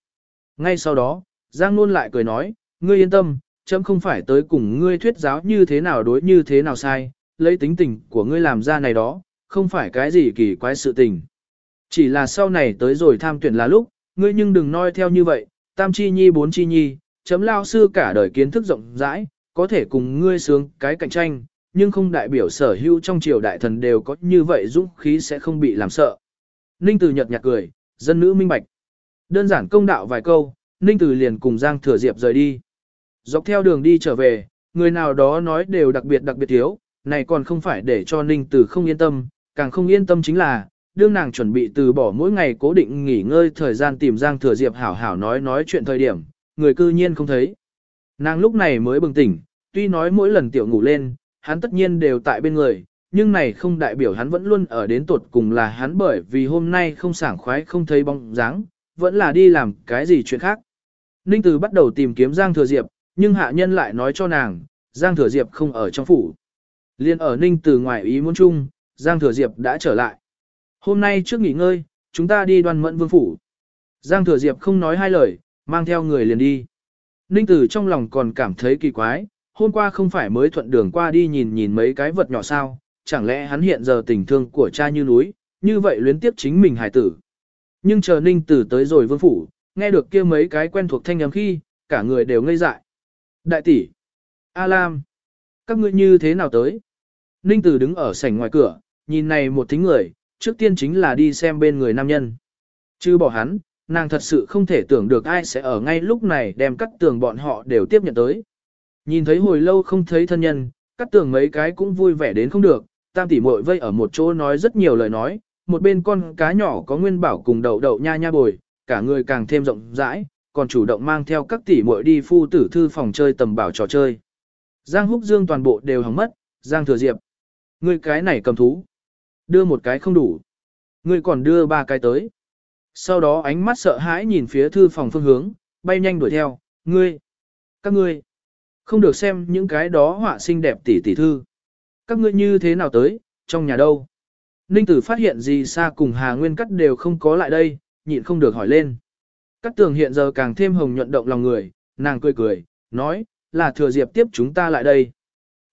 Speaker 1: Ngay sau đó, Giang Nôn lại cười nói, ngươi yên tâm, chấm không phải tới cùng ngươi thuyết giáo như thế nào đối như thế nào sai, lấy tính tình của ngươi làm ra này đó, không phải cái gì kỳ quái sự tình. Chỉ là sau này tới rồi tham tuyển là lúc, ngươi nhưng đừng nói theo như vậy, tam chi nhi bốn chi nhi, chấm lao sư cả đời kiến thức rộng rãi, có thể cùng ngươi sướng cái cạnh tranh, nhưng không đại biểu sở hữu trong triều đại thần đều có như vậy dũng khí sẽ không bị làm sợ. Ninh Từ nhật nhạt cười, dân nữ minh bạch. Đơn giản công đạo vài câu, Ninh Tử liền cùng Giang Thừa Diệp rời đi. Dọc theo đường đi trở về, người nào đó nói đều đặc biệt đặc biệt thiếu, này còn không phải để cho Ninh Tử không yên tâm, càng không yên tâm chính là, đương nàng chuẩn bị từ bỏ mỗi ngày cố định nghỉ ngơi thời gian tìm Giang Thừa Diệp hảo hảo nói nói chuyện thời điểm, người cư nhiên không thấy. Nàng lúc này mới bừng tỉnh, tuy nói mỗi lần tiểu ngủ lên, hắn tất nhiên đều tại bên người, nhưng này không đại biểu hắn vẫn luôn ở đến tuột cùng là hắn bởi vì hôm nay không sảng khoái không thấy bóng dáng, vẫn là đi làm cái gì chuyện khác. Ninh Từ bắt đầu tìm kiếm Giang Thừa Diệp, nhưng hạ nhân lại nói cho nàng, Giang Thừa Diệp không ở trong phủ. Liên ở Ninh Từ ngoài ý muốn chung, Giang Thừa Diệp đã trở lại. Hôm nay trước nghỉ ngơi, chúng ta đi đoan mẫn vương phủ. Giang Thừa Diệp không nói hai lời, mang theo người liền đi. Ninh Tử trong lòng còn cảm thấy kỳ quái, hôm qua không phải mới thuận đường qua đi nhìn nhìn mấy cái vật nhỏ sao, chẳng lẽ hắn hiện giờ tình thương của cha như núi, như vậy luyến tiếp chính mình hải tử. Nhưng chờ Ninh Tử tới rồi vương phủ, nghe được kia mấy cái quen thuộc thanh âm khi, cả người đều ngây dại. Đại tỷ, A Lam, các ngươi như thế nào tới? Ninh Tử đứng ở sảnh ngoài cửa, nhìn này một thính người, trước tiên chính là đi xem bên người nam nhân. Chứ bỏ hắn, nàng thật sự không thể tưởng được ai sẽ ở ngay lúc này đem cắt tường bọn họ đều tiếp nhận tới. Nhìn thấy hồi lâu không thấy thân nhân, cắt tường mấy cái cũng vui vẻ đến không được, tam tỷ muội vây ở một chỗ nói rất nhiều lời nói, một bên con cá nhỏ có nguyên bảo cùng đậu đậu nha nha bồi, cả người càng thêm rộng rãi, còn chủ động mang theo các tỷ muội đi phu tử thư phòng chơi tầm bảo trò chơi. Giang Húc Dương toàn bộ đều hỏng mất, Giang Thừa Diệp. Ngươi cái này cầm thú. Đưa một cái không đủ. Ngươi còn đưa ba cái tới. Sau đó ánh mắt sợ hãi nhìn phía thư phòng phương hướng, bay nhanh đuổi theo, ngươi, các ngươi, không được xem những cái đó họa xinh đẹp tỷ tỷ thư. Các ngươi như thế nào tới, trong nhà đâu? Ninh tử phát hiện gì xa cùng Hà Nguyên Cắt đều không có lại đây, nhịn không được hỏi lên. Cắt tường hiện giờ càng thêm hồng nhuận động lòng người, nàng cười cười, nói, là thừa diệp tiếp chúng ta lại đây.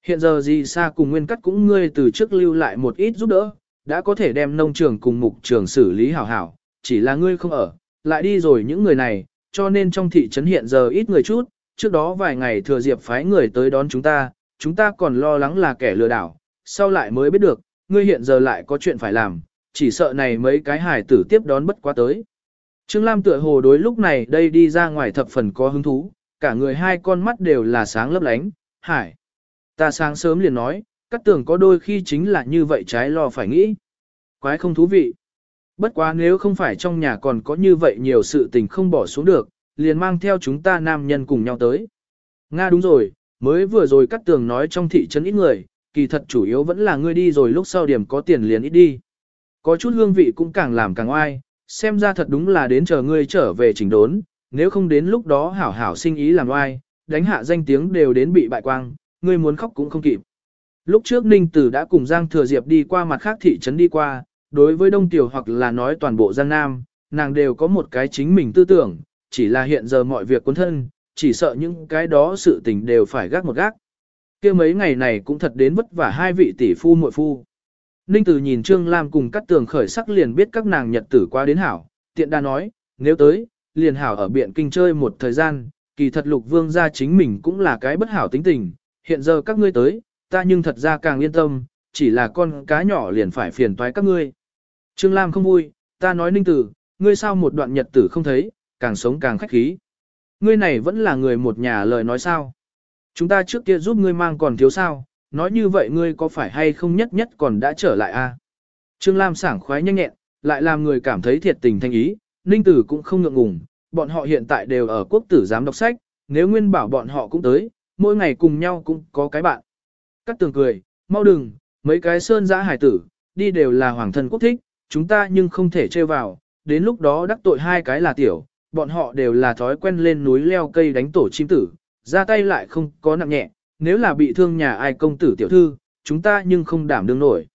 Speaker 1: Hiện giờ gì xa cùng Nguyên Cắt cũng ngươi từ trước lưu lại một ít giúp đỡ, đã có thể đem nông trường cùng mục trường xử lý hảo hảo, chỉ là ngươi không ở, lại đi rồi những người này, cho nên trong thị trấn hiện giờ ít người chút, trước đó vài ngày thừa diệp phái người tới đón chúng ta, chúng ta còn lo lắng là kẻ lừa đảo, sau lại mới biết được, ngươi hiện giờ lại có chuyện phải làm, chỉ sợ này mấy cái hài tử tiếp đón bất quá tới. Trương Lam tựa hồ đối lúc này đây đi ra ngoài thập phần có hứng thú, cả người hai con mắt đều là sáng lấp lánh, hải. Ta sáng sớm liền nói, cắt tưởng có đôi khi chính là như vậy trái lo phải nghĩ. Quái không thú vị. Bất quá nếu không phải trong nhà còn có như vậy nhiều sự tình không bỏ xuống được, liền mang theo chúng ta nam nhân cùng nhau tới. Nga đúng rồi, mới vừa rồi cắt tường nói trong thị trấn ít người, kỳ thật chủ yếu vẫn là ngươi đi rồi lúc sau điểm có tiền liền ít đi. Có chút hương vị cũng càng làm càng oai, xem ra thật đúng là đến chờ ngươi trở về chỉnh đốn, nếu không đến lúc đó hảo hảo sinh ý làm oai, đánh hạ danh tiếng đều đến bị bại quang, ngươi muốn khóc cũng không kịp. Lúc trước Ninh Tử đã cùng Giang Thừa Diệp đi qua mặt khác thị trấn đi qua, đối với Đông Tiểu hoặc là nói toàn bộ Giang Nam, nàng đều có một cái chính mình tư tưởng, chỉ là hiện giờ mọi việc cuốn thân, chỉ sợ những cái đó sự tình đều phải gác một gác kia mấy ngày này cũng thật đến vất vả hai vị tỷ phu muội phu. Ninh Tử nhìn Trương Lam cùng cắt tường khởi sắc liền biết các nàng nhật tử qua đến hảo, tiện đa nói, nếu tới, liền hảo ở biện kinh chơi một thời gian, kỳ thật lục vương gia chính mình cũng là cái bất hảo tính tình, hiện giờ các ngươi tới, ta nhưng thật ra càng yên tâm, chỉ là con cá nhỏ liền phải phiền toái các ngươi. Trương Lam không vui, ta nói ninh tử, ngươi sao một đoạn nhật tử không thấy, càng sống càng khách khí. Ngươi này vẫn là người một nhà lời nói sao. Chúng ta trước kia giúp ngươi mang còn thiếu sao, nói như vậy ngươi có phải hay không nhất nhất còn đã trở lại a? À? Trương Lam sảng khoái nhanh nhẹn, lại làm người cảm thấy thiệt tình thanh ý, ninh tử cũng không ngượng ngùng, bọn họ hiện tại đều ở quốc tử giám đọc sách, nếu nguyên bảo bọn họ cũng tới, mỗi ngày cùng nhau cũng có cái bạn. Cắt tường cười, mau đừng, mấy cái sơn giã hải tử, đi đều là hoàng thân quốc thích, chúng ta nhưng không thể chơi vào, đến lúc đó đắc tội hai cái là tiểu, bọn họ đều là thói quen lên núi leo cây đánh tổ chim tử, ra tay lại không có nặng nhẹ, nếu là bị thương nhà ai công tử tiểu thư, chúng ta nhưng không đảm đương nổi.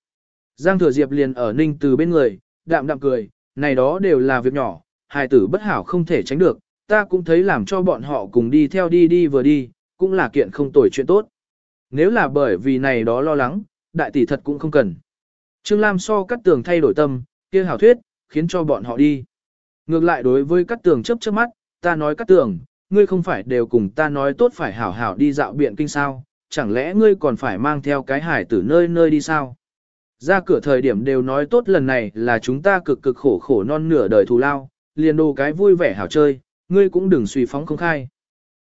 Speaker 1: Giang thừa diệp liền ở ninh từ bên người, đạm đạm cười, này đó đều là việc nhỏ, hài tử bất hảo không thể tránh được, ta cũng thấy làm cho bọn họ cùng đi theo đi đi vừa đi, cũng là kiện không tồi chuyện tốt. Nếu là bởi vì này đó lo lắng, đại tỷ thật cũng không cần. Trương Lam so cắt tường thay đổi tâm, kia hảo thuyết, khiến cho bọn họ đi. Ngược lại đối với cắt tường chấp chớp mắt, ta nói cắt tường, ngươi không phải đều cùng ta nói tốt phải hảo hảo đi dạo biện kinh sao, chẳng lẽ ngươi còn phải mang theo cái hải tử nơi nơi đi sao? Ra cửa thời điểm đều nói tốt lần này là chúng ta cực cực khổ khổ non nửa đời thù lao, liền đồ cái vui vẻ hảo chơi, ngươi cũng đừng suy phóng không khai.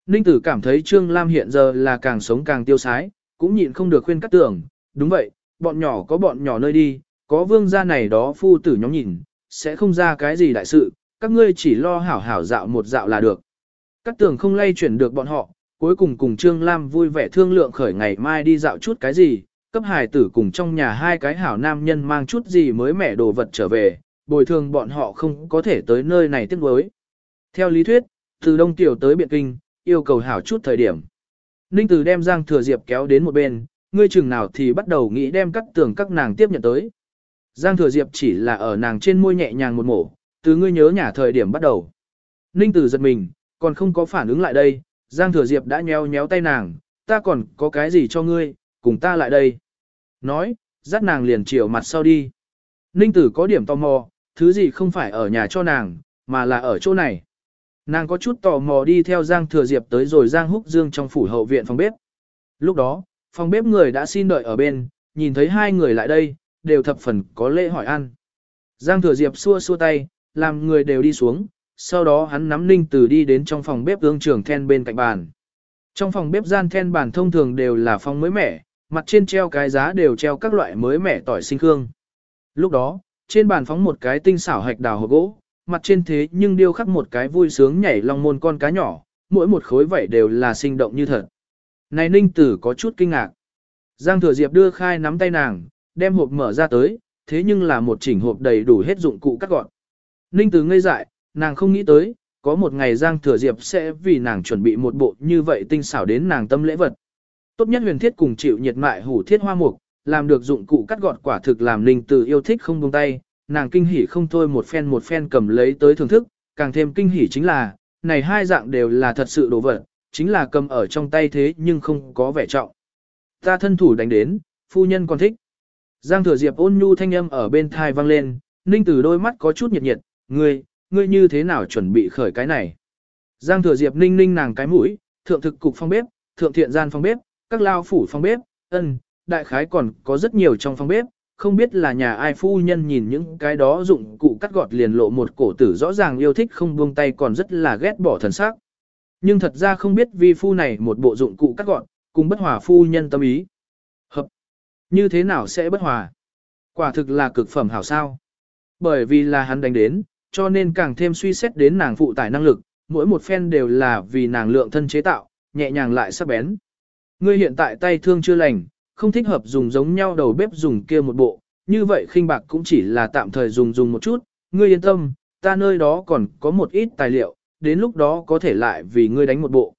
Speaker 1: Ninh tử cảm thấy Trương Lam hiện giờ là càng sống càng tiêu sái, cũng nhịn không được khuyên cắt tưởng, đúng vậy, bọn nhỏ có bọn nhỏ nơi đi, có vương gia này đó phu tử nhóm nhìn, sẽ không ra cái gì đại sự, các ngươi chỉ lo hảo hảo dạo một dạo là được. Cắt tường không lay chuyển được bọn họ, cuối cùng cùng Trương Lam vui vẻ thương lượng khởi ngày mai đi dạo chút cái gì, cấp hài tử cùng trong nhà hai cái hảo nam nhân mang chút gì mới mẻ đồ vật trở về, bồi thường bọn họ không có thể tới nơi này tiếp đối. Theo lý thuyết, từ Đông Tiểu tới Biện Kinh, yêu cầu hảo chút thời điểm. Ninh Từ đem Giang Thừa Diệp kéo đến một bên, ngươi chừng nào thì bắt đầu nghĩ đem cắt tường các nàng tiếp nhận tới. Giang Thừa Diệp chỉ là ở nàng trên môi nhẹ nhàng một mổ, từ ngươi nhớ nhà thời điểm bắt đầu. Ninh Từ giật mình, còn không có phản ứng lại đây, Giang Thừa Diệp đã nhéo nhéo tay nàng, ta còn có cái gì cho ngươi, cùng ta lại đây. Nói, dắt nàng liền chiều mặt sau đi. Ninh Tử có điểm tò mò, thứ gì không phải ở nhà cho nàng, mà là ở chỗ này. Nàng có chút tò mò đi theo Giang Thừa Diệp tới rồi Giang Húc Dương trong phủ hậu viện phòng bếp. Lúc đó, phòng bếp người đã xin đợi ở bên, nhìn thấy hai người lại đây, đều thập phần có lễ hỏi ăn. Giang Thừa Diệp xua xua tay, làm người đều đi xuống, sau đó hắn nắm Ninh Tử đi đến trong phòng bếp ương trường then bên cạnh bàn. Trong phòng bếp gian then bàn thông thường đều là phong mới mẻ, mặt trên treo cái giá đều treo các loại mới mẻ tỏi sinh khương. Lúc đó, trên bàn phóng một cái tinh xảo hạch đào hộp gỗ, mặt trên thế nhưng điêu khắc một cái vui sướng nhảy long môn con cá nhỏ, mỗi một khối vảy đều là sinh động như thật. Này ninh tử có chút kinh ngạc. Giang thừa diệp đưa khai nắm tay nàng, đem hộp mở ra tới, thế nhưng là một chỉnh hộp đầy đủ hết dụng cụ cắt gọn. Ninh tử ngây dại, nàng không nghĩ tới, có một ngày Giang thừa diệp sẽ vì nàng chuẩn bị một bộ như vậy tinh xảo đến nàng tâm lễ vật. Tốt nhất huyền thiết cùng chịu nhiệt mại hủ thiết hoa mục, làm được dụng cụ cắt gọt quả thực làm Ninh Tử yêu thích không buông tay, nàng kinh hỉ không thôi một phen một phen cầm lấy tới thưởng thức, càng thêm kinh hỉ chính là, này hai dạng đều là thật sự đồ vật, chính là cầm ở trong tay thế nhưng không có vẻ trọng. Ta thân thủ đánh đến, phu nhân còn thích. Giang thừa diệp ôn nhu thanh âm ở bên thai vang lên, Ninh Tử đôi mắt có chút nhiệt nhiệt, ngươi, ngươi như thế nào chuẩn bị khởi cái này. Giang thừa diệp ninh ninh nàng cái mũi, thượng thực cục phong bếp, thượng thiện gian phong bếp, các lao phủ phong bếp, ân, đại khái còn có rất nhiều trong phong bếp, không biết là nhà ai phu nhân nhìn những cái đó dụng cụ cắt gọt liền lộ một cổ tử rõ ràng yêu thích không buông tay còn rất là ghét bỏ thần sắc. Nhưng thật ra không biết vi phu này một bộ dụng cụ cắt gọt, cùng bất hòa phu nhân tâm ý. Hợp! Như thế nào sẽ bất hòa? Quả thực là cực phẩm hảo sao. Bởi vì là hắn đánh đến, cho nên càng thêm suy xét đến nàng phụ tải năng lực, mỗi một phen đều là vì nàng lượng thân chế tạo, nhẹ nhàng lại sắc bén. Ngươi hiện tại tay thương chưa lành, không thích hợp dùng giống nhau đầu bếp dùng kia một bộ, như vậy khinh bạc cũng chỉ là tạm thời dùng dùng một chút, ngươi yên tâm, ta nơi đó còn có một ít tài liệu, đến lúc đó có thể lại vì ngươi đánh một bộ.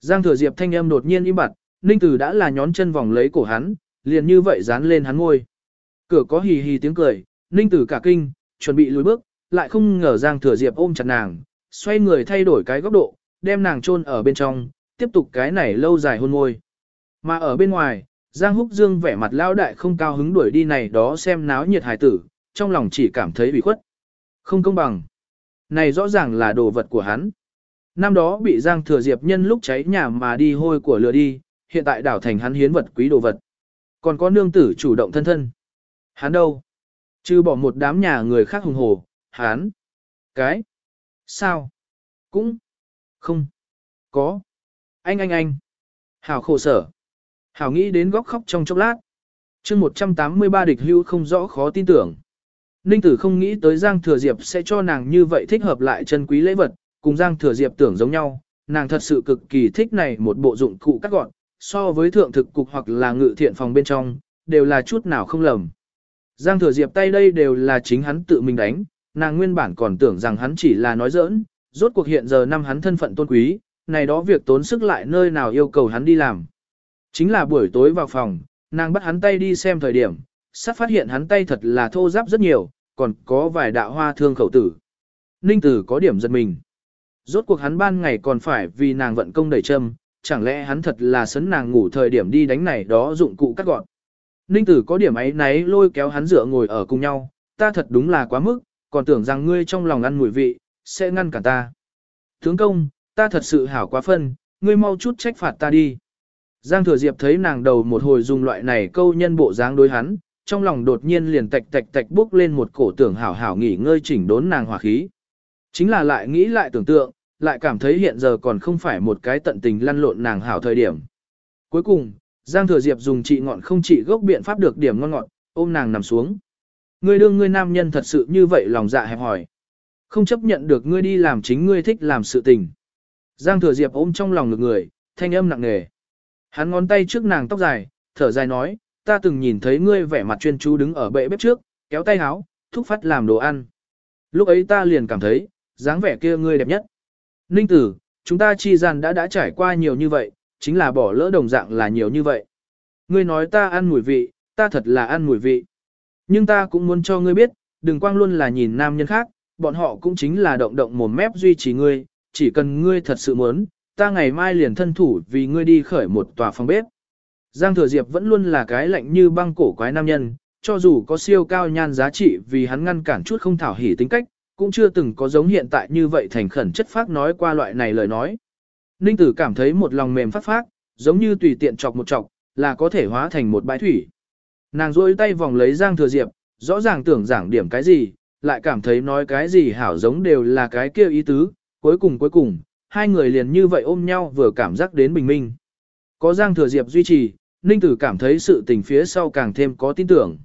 Speaker 1: Giang thừa diệp thanh âm đột nhiên im bặt, Ninh Tử đã là nhón chân vòng lấy cổ hắn, liền như vậy dán lên hắn ngôi. Cửa có hì hì tiếng cười, Ninh Tử cả kinh, chuẩn bị lùi bước, lại không ngờ Giang thừa diệp ôm chặt nàng, xoay người thay đổi cái góc độ, đem nàng chôn ở bên trong, tiếp tục cái này lâu dài hôn môi. Mà ở bên ngoài, Giang Húc Dương vẻ mặt lao đại không cao hứng đuổi đi này đó xem náo nhiệt hài tử, trong lòng chỉ cảm thấy bị khuất. Không công bằng. Này rõ ràng là đồ vật của hắn. Năm đó bị Giang Thừa Diệp nhân lúc cháy nhà mà đi hôi của lừa đi, hiện tại đảo thành hắn hiến vật quý đồ vật. Còn có nương tử chủ động thân thân. Hắn đâu? Chứ bỏ một đám nhà người khác hùng hồ, hắn. Cái? Sao? Cũng. Không. Có. Anh anh anh. Hảo khổ sở. Hảo nghĩ đến góc khóc trong chốc lát. chương 183 địch hưu không rõ khó tin tưởng. Ninh tử không nghĩ tới Giang Thừa Diệp sẽ cho nàng như vậy thích hợp lại chân quý lễ vật, cùng Giang Thừa Diệp tưởng giống nhau, nàng thật sự cực kỳ thích này một bộ dụng cụ cắt gọn, so với thượng thực cục hoặc là ngự thiện phòng bên trong, đều là chút nào không lầm. Giang Thừa Diệp tay đây đều là chính hắn tự mình đánh, nàng nguyên bản còn tưởng rằng hắn chỉ là nói giỡn, rốt cuộc hiện giờ năm hắn thân phận tôn quý, này đó việc tốn sức lại nơi nào yêu cầu hắn đi làm. Chính là buổi tối vào phòng, nàng bắt hắn tay đi xem thời điểm, sắp phát hiện hắn tay thật là thô giáp rất nhiều, còn có vài đạo hoa thương khẩu tử. Ninh tử có điểm giật mình. Rốt cuộc hắn ban ngày còn phải vì nàng vận công đẩy châm, chẳng lẽ hắn thật là sấn nàng ngủ thời điểm đi đánh này đó dụng cụ cắt gọn. Ninh tử có điểm ấy náy lôi kéo hắn dựa ngồi ở cùng nhau, ta thật đúng là quá mức, còn tưởng rằng ngươi trong lòng ăn mùi vị, sẽ ngăn cả ta. Tướng công, ta thật sự hảo quá phân, ngươi mau chút trách phạt ta đi. Giang Thừa Diệp thấy nàng đầu một hồi dùng loại này câu nhân bộ dáng đối hắn, trong lòng đột nhiên liền tạch tạch tạch bước lên một cổ tưởng hảo hảo nghỉ ngơi chỉnh đốn nàng hỏa khí. Chính là lại nghĩ lại tưởng tượng, lại cảm thấy hiện giờ còn không phải một cái tận tình lăn lộn nàng hảo thời điểm. Cuối cùng, Giang Thừa Diệp dùng trị ngọn không trị gốc biện pháp được điểm ngon ngọn, ôm nàng nằm xuống. Ngươi đương ngươi nam nhân thật sự như vậy lòng dạ hẹp hỏi. Không chấp nhận được ngươi đi làm chính ngươi thích làm sự tình. Giang Thừa Diệp ôm trong lòng ngực người, thanh âm nặng nề. Hắn ngón tay trước nàng tóc dài, thở dài nói, ta từng nhìn thấy ngươi vẻ mặt chuyên chú đứng ở bệ bếp trước, kéo tay háo, thúc phát làm đồ ăn. Lúc ấy ta liền cảm thấy, dáng vẻ kia ngươi đẹp nhất. Ninh tử, chúng ta chi gian đã đã trải qua nhiều như vậy, chính là bỏ lỡ đồng dạng là nhiều như vậy. Ngươi nói ta ăn mùi vị, ta thật là ăn mùi vị. Nhưng ta cũng muốn cho ngươi biết, đừng quang luôn là nhìn nam nhân khác, bọn họ cũng chính là động động mồm mép duy trì ngươi, chỉ cần ngươi thật sự muốn, ta ngày mai liền thân thủ vì ngươi đi khởi một tòa phòng bếp. Giang Thừa Diệp vẫn luôn là cái lạnh như băng cổ quái nam nhân, cho dù có siêu cao nhan giá trị vì hắn ngăn cản chút không thảo hỉ tính cách, cũng chưa từng có giống hiện tại như vậy thành khẩn chất phác nói qua loại này lời nói. Ninh Tử cảm thấy một lòng mềm phát phát, giống như tùy tiện chọc một chọc, là có thể hóa thành một bãi thủy. Nàng rôi tay vòng lấy Giang Thừa Diệp, rõ ràng tưởng giảng điểm cái gì, lại cảm thấy nói cái gì hảo giống đều là cái kia ý tứ, cuối cùng cuối cùng, hai người liền như vậy ôm nhau vừa cảm giác đến bình minh. Có Giang Thừa Diệp duy trì, Ninh Tử cảm thấy sự tình phía sau càng thêm có tin tưởng.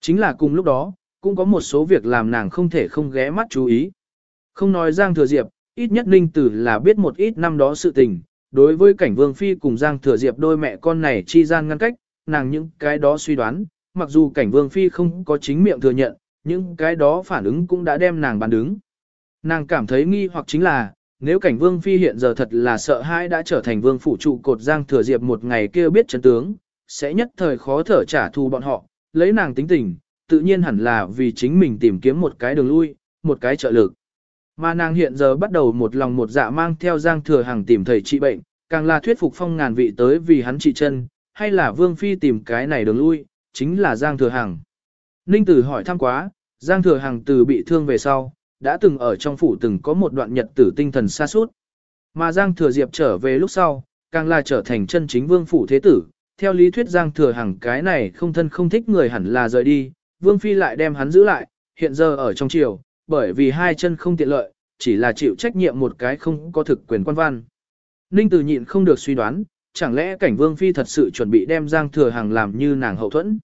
Speaker 1: Chính là cùng lúc đó, cũng có một số việc làm nàng không thể không ghé mắt chú ý. Không nói Giang Thừa Diệp, ít nhất Ninh Tử là biết một ít năm đó sự tình, đối với cảnh Vương Phi cùng Giang Thừa Diệp đôi mẹ con này chi gian ngăn cách, nàng những cái đó suy đoán, mặc dù cảnh Vương Phi không có chính miệng thừa nhận, những cái đó phản ứng cũng đã đem nàng bàn đứng. Nàng cảm thấy nghi hoặc chính là, nếu cảnh vương phi hiện giờ thật là sợ hãi đã trở thành vương phủ trụ cột giang thừa diệp một ngày kia biết chân tướng, sẽ nhất thời khó thở trả thù bọn họ, lấy nàng tính tình, tự nhiên hẳn là vì chính mình tìm kiếm một cái đường lui, một cái trợ lực. Mà nàng hiện giờ bắt đầu một lòng một dạ mang theo giang thừa hàng tìm thầy trị bệnh, càng là thuyết phục phong ngàn vị tới vì hắn trị chân, hay là vương phi tìm cái này đường lui, chính là giang thừa hằng. Ninh tử hỏi thăm quá, giang thừa hằng từ bị thương về sau, đã từng ở trong phủ từng có một đoạn nhật tử tinh thần xa suốt. Mà Giang Thừa Diệp trở về lúc sau, càng là trở thành chân chính vương phủ thế tử, theo lý thuyết Giang Thừa Hằng cái này không thân không thích người hẳn là rời đi, Vương Phi lại đem hắn giữ lại, hiện giờ ở trong triều, bởi vì hai chân không tiện lợi, chỉ là chịu trách nhiệm một cái không có thực quyền quan văn. Ninh Tử nhịn không được suy đoán, chẳng lẽ cảnh Vương Phi thật sự chuẩn bị đem Giang Thừa Hằng làm như nàng hậu thuẫn.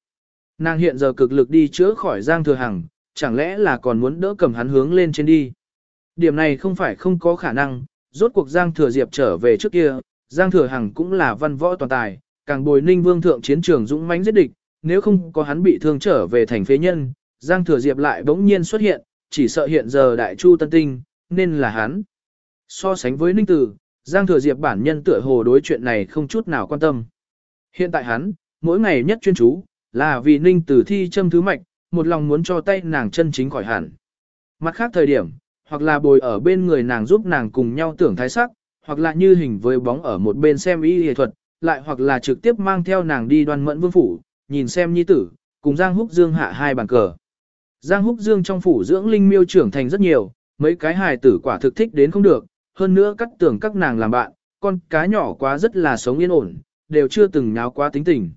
Speaker 1: Nàng hiện giờ cực lực đi chữa khỏi Giang Thừa Hằng, chẳng lẽ là còn muốn đỡ cầm hắn hướng lên trên đi. Điểm này không phải không có khả năng, rốt cuộc Giang Thừa Diệp trở về trước kia, Giang Thừa Hằng cũng là văn võ toàn tài, càng bồi ninh vương thượng chiến trường dũng mãnh giết địch, nếu không có hắn bị thương trở về thành phế nhân, Giang Thừa Diệp lại bỗng nhiên xuất hiện, chỉ sợ hiện giờ đại chu tân tinh, nên là hắn. So sánh với ninh tử, Giang Thừa Diệp bản nhân tựa hồ đối chuyện này không chút nào quan tâm. Hiện tại hắn, mỗi ngày nhất chuyên chú, là vì ninh tử thi châm thứ mạch, một lòng muốn cho tay nàng chân chính khỏi hẳn. Mặt khác thời điểm, hoặc là bồi ở bên người nàng giúp nàng cùng nhau tưởng thái sắc, hoặc là như hình với bóng ở một bên xem y y thuật, lại hoặc là trực tiếp mang theo nàng đi đoan mẫn vương phủ, nhìn xem nhi tử, cùng Giang Húc Dương hạ hai bàn cờ. Giang Húc Dương trong phủ dưỡng linh miêu trưởng thành rất nhiều, mấy cái hài tử quả thực thích đến không được, hơn nữa cắt tưởng các nàng làm bạn, con cá nhỏ quá rất là sống yên ổn, đều chưa từng nháo quá tính tình.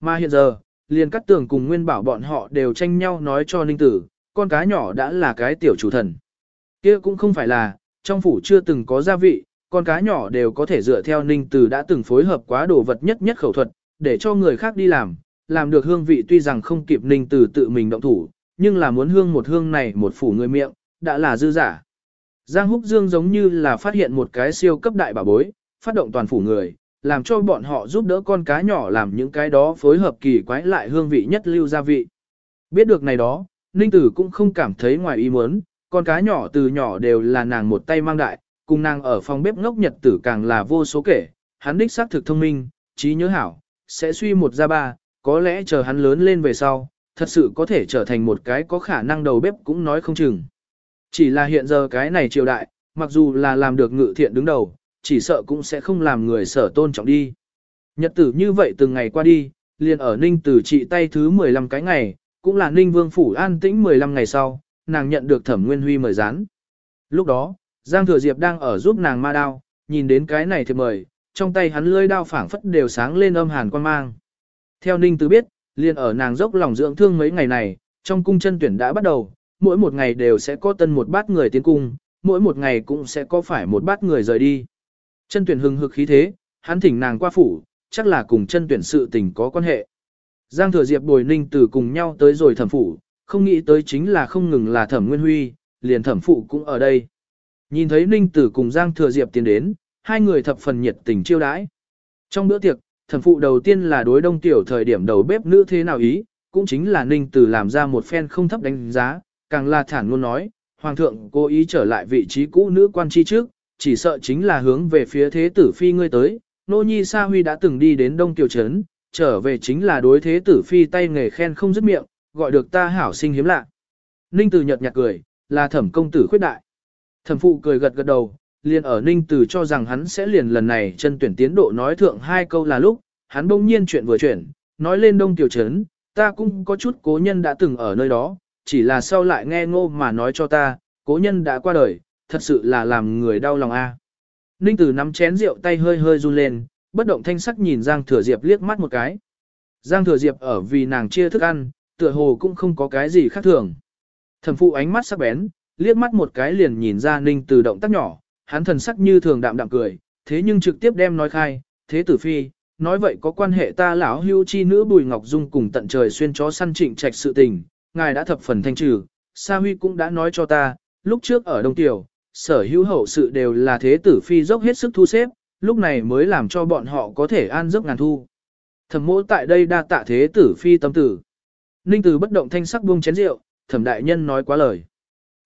Speaker 1: Mà hiện giờ, liền cắt tưởng cùng nguyên bảo bọn họ đều tranh nhau nói cho ninh tử, con cá nhỏ đã là cái tiểu chủ thần. kia cũng không phải là, trong phủ chưa từng có gia vị, con cá nhỏ đều có thể dựa theo ninh tử đã từng phối hợp quá đồ vật nhất nhất khẩu thuật, để cho người khác đi làm, làm được hương vị tuy rằng không kịp ninh tử tự mình động thủ, nhưng là muốn hương một hương này một phủ người miệng, đã là dư giả. Giang Húc Dương giống như là phát hiện một cái siêu cấp đại bảo bối, phát động toàn phủ người, làm cho bọn họ giúp đỡ con cá nhỏ làm những cái đó phối hợp kỳ quái lại hương vị nhất lưu gia vị. Biết được này đó, Ninh Tử cũng không cảm thấy ngoài ý muốn, con cá nhỏ từ nhỏ đều là nàng một tay mang đại, cùng nàng ở phòng bếp ngốc nhật tử càng là vô số kể, hắn đích xác thực thông minh, trí nhớ hảo, sẽ suy một ra ba, có lẽ chờ hắn lớn lên về sau, thật sự có thể trở thành một cái có khả năng đầu bếp cũng nói không chừng. Chỉ là hiện giờ cái này triều đại, mặc dù là làm được ngự thiện đứng đầu, chỉ sợ cũng sẽ không làm người sở tôn trọng đi. Nhật tử như vậy từng ngày qua đi, liền ở Ninh Tử trị tay thứ 15 cái ngày, cũng là Ninh Vương Phủ an tĩnh 15 ngày sau, nàng nhận được thẩm nguyên huy mời rán. Lúc đó, Giang Thừa Diệp đang ở giúp nàng ma đao, nhìn đến cái này thì mời, trong tay hắn lưỡi đao phảng phất đều sáng lên âm hàn quan mang. Theo Ninh Tử biết, liền ở nàng dốc lòng dưỡng thương mấy ngày này, trong cung chân tuyển đã bắt đầu, mỗi một ngày đều sẽ có tân một bát người tiến cung, mỗi một ngày cũng sẽ có phải một bát người rời đi. Chân tuyển hừng hực khí thế, hắn thỉnh nàng qua phủ, chắc là cùng chân tuyển sự tình có quan hệ. Giang thừa diệp bồi ninh từ cùng nhau tới rồi thẩm phủ, không nghĩ tới chính là không ngừng là thẩm nguyên huy, liền thẩm phụ cũng ở đây. Nhìn thấy ninh tử cùng Giang thừa diệp tiến đến, hai người thập phần nhiệt tình chiêu đãi. Trong bữa tiệc, thẩm phụ đầu tiên là đối đông tiểu thời điểm đầu bếp nữ thế nào ý, cũng chính là ninh tử làm ra một phen không thấp đánh giá, càng là thản luôn nói, hoàng thượng cố ý trở lại vị trí cũ nữ quan chi trước, chỉ sợ chính là hướng về phía thế tử phi ngươi tới, nô nhi sa huy đã từng đi đến đông kiều trấn, trở về chính là đối thế tử phi tay nghề khen không dứt miệng, gọi được ta hảo sinh hiếm lạ. Ninh Tử nhật nhạt cười, là thẩm công tử khuyết đại. Thẩm phụ cười gật gật đầu, liền ở Ninh Tử cho rằng hắn sẽ liền lần này chân tuyển tiến độ nói thượng hai câu là lúc, hắn bỗng nhiên chuyện vừa chuyển, nói lên đông tiểu trấn, ta cũng có chút cố nhân đã từng ở nơi đó, chỉ là sau lại nghe ngô mà nói cho ta, cố nhân đã qua đời, thật sự là làm người đau lòng a. Ninh Tử nắm chén rượu tay hơi hơi run lên, bất động thanh sắc nhìn Giang Thừa Diệp liếc mắt một cái. Giang Thừa Diệp ở vì nàng chia thức ăn, tựa hồ cũng không có cái gì khác thường. Thẩm phụ ánh mắt sắc bén, liếc mắt một cái liền nhìn ra Ninh Tử động tác nhỏ, hắn thần sắc như thường đạm đạm cười, thế nhưng trực tiếp đem nói khai, thế tử phi, nói vậy có quan hệ ta lão hưu chi nữ Bùi Ngọc Dung cùng tận trời xuyên chó săn trịnh trạch sự tình, ngài đã thập phần thanh trừ, Sa Huy cũng đã nói cho ta, lúc trước ở Đông Tiểu, sở hữu hậu sự đều là thế tử phi dốc hết sức thu xếp, lúc này mới làm cho bọn họ có thể an giấc ngàn thu. Thẩm mỗ tại đây đa tạ thế tử phi tâm tử. Ninh tử bất động thanh sắc buông chén rượu, thẩm đại nhân nói quá lời.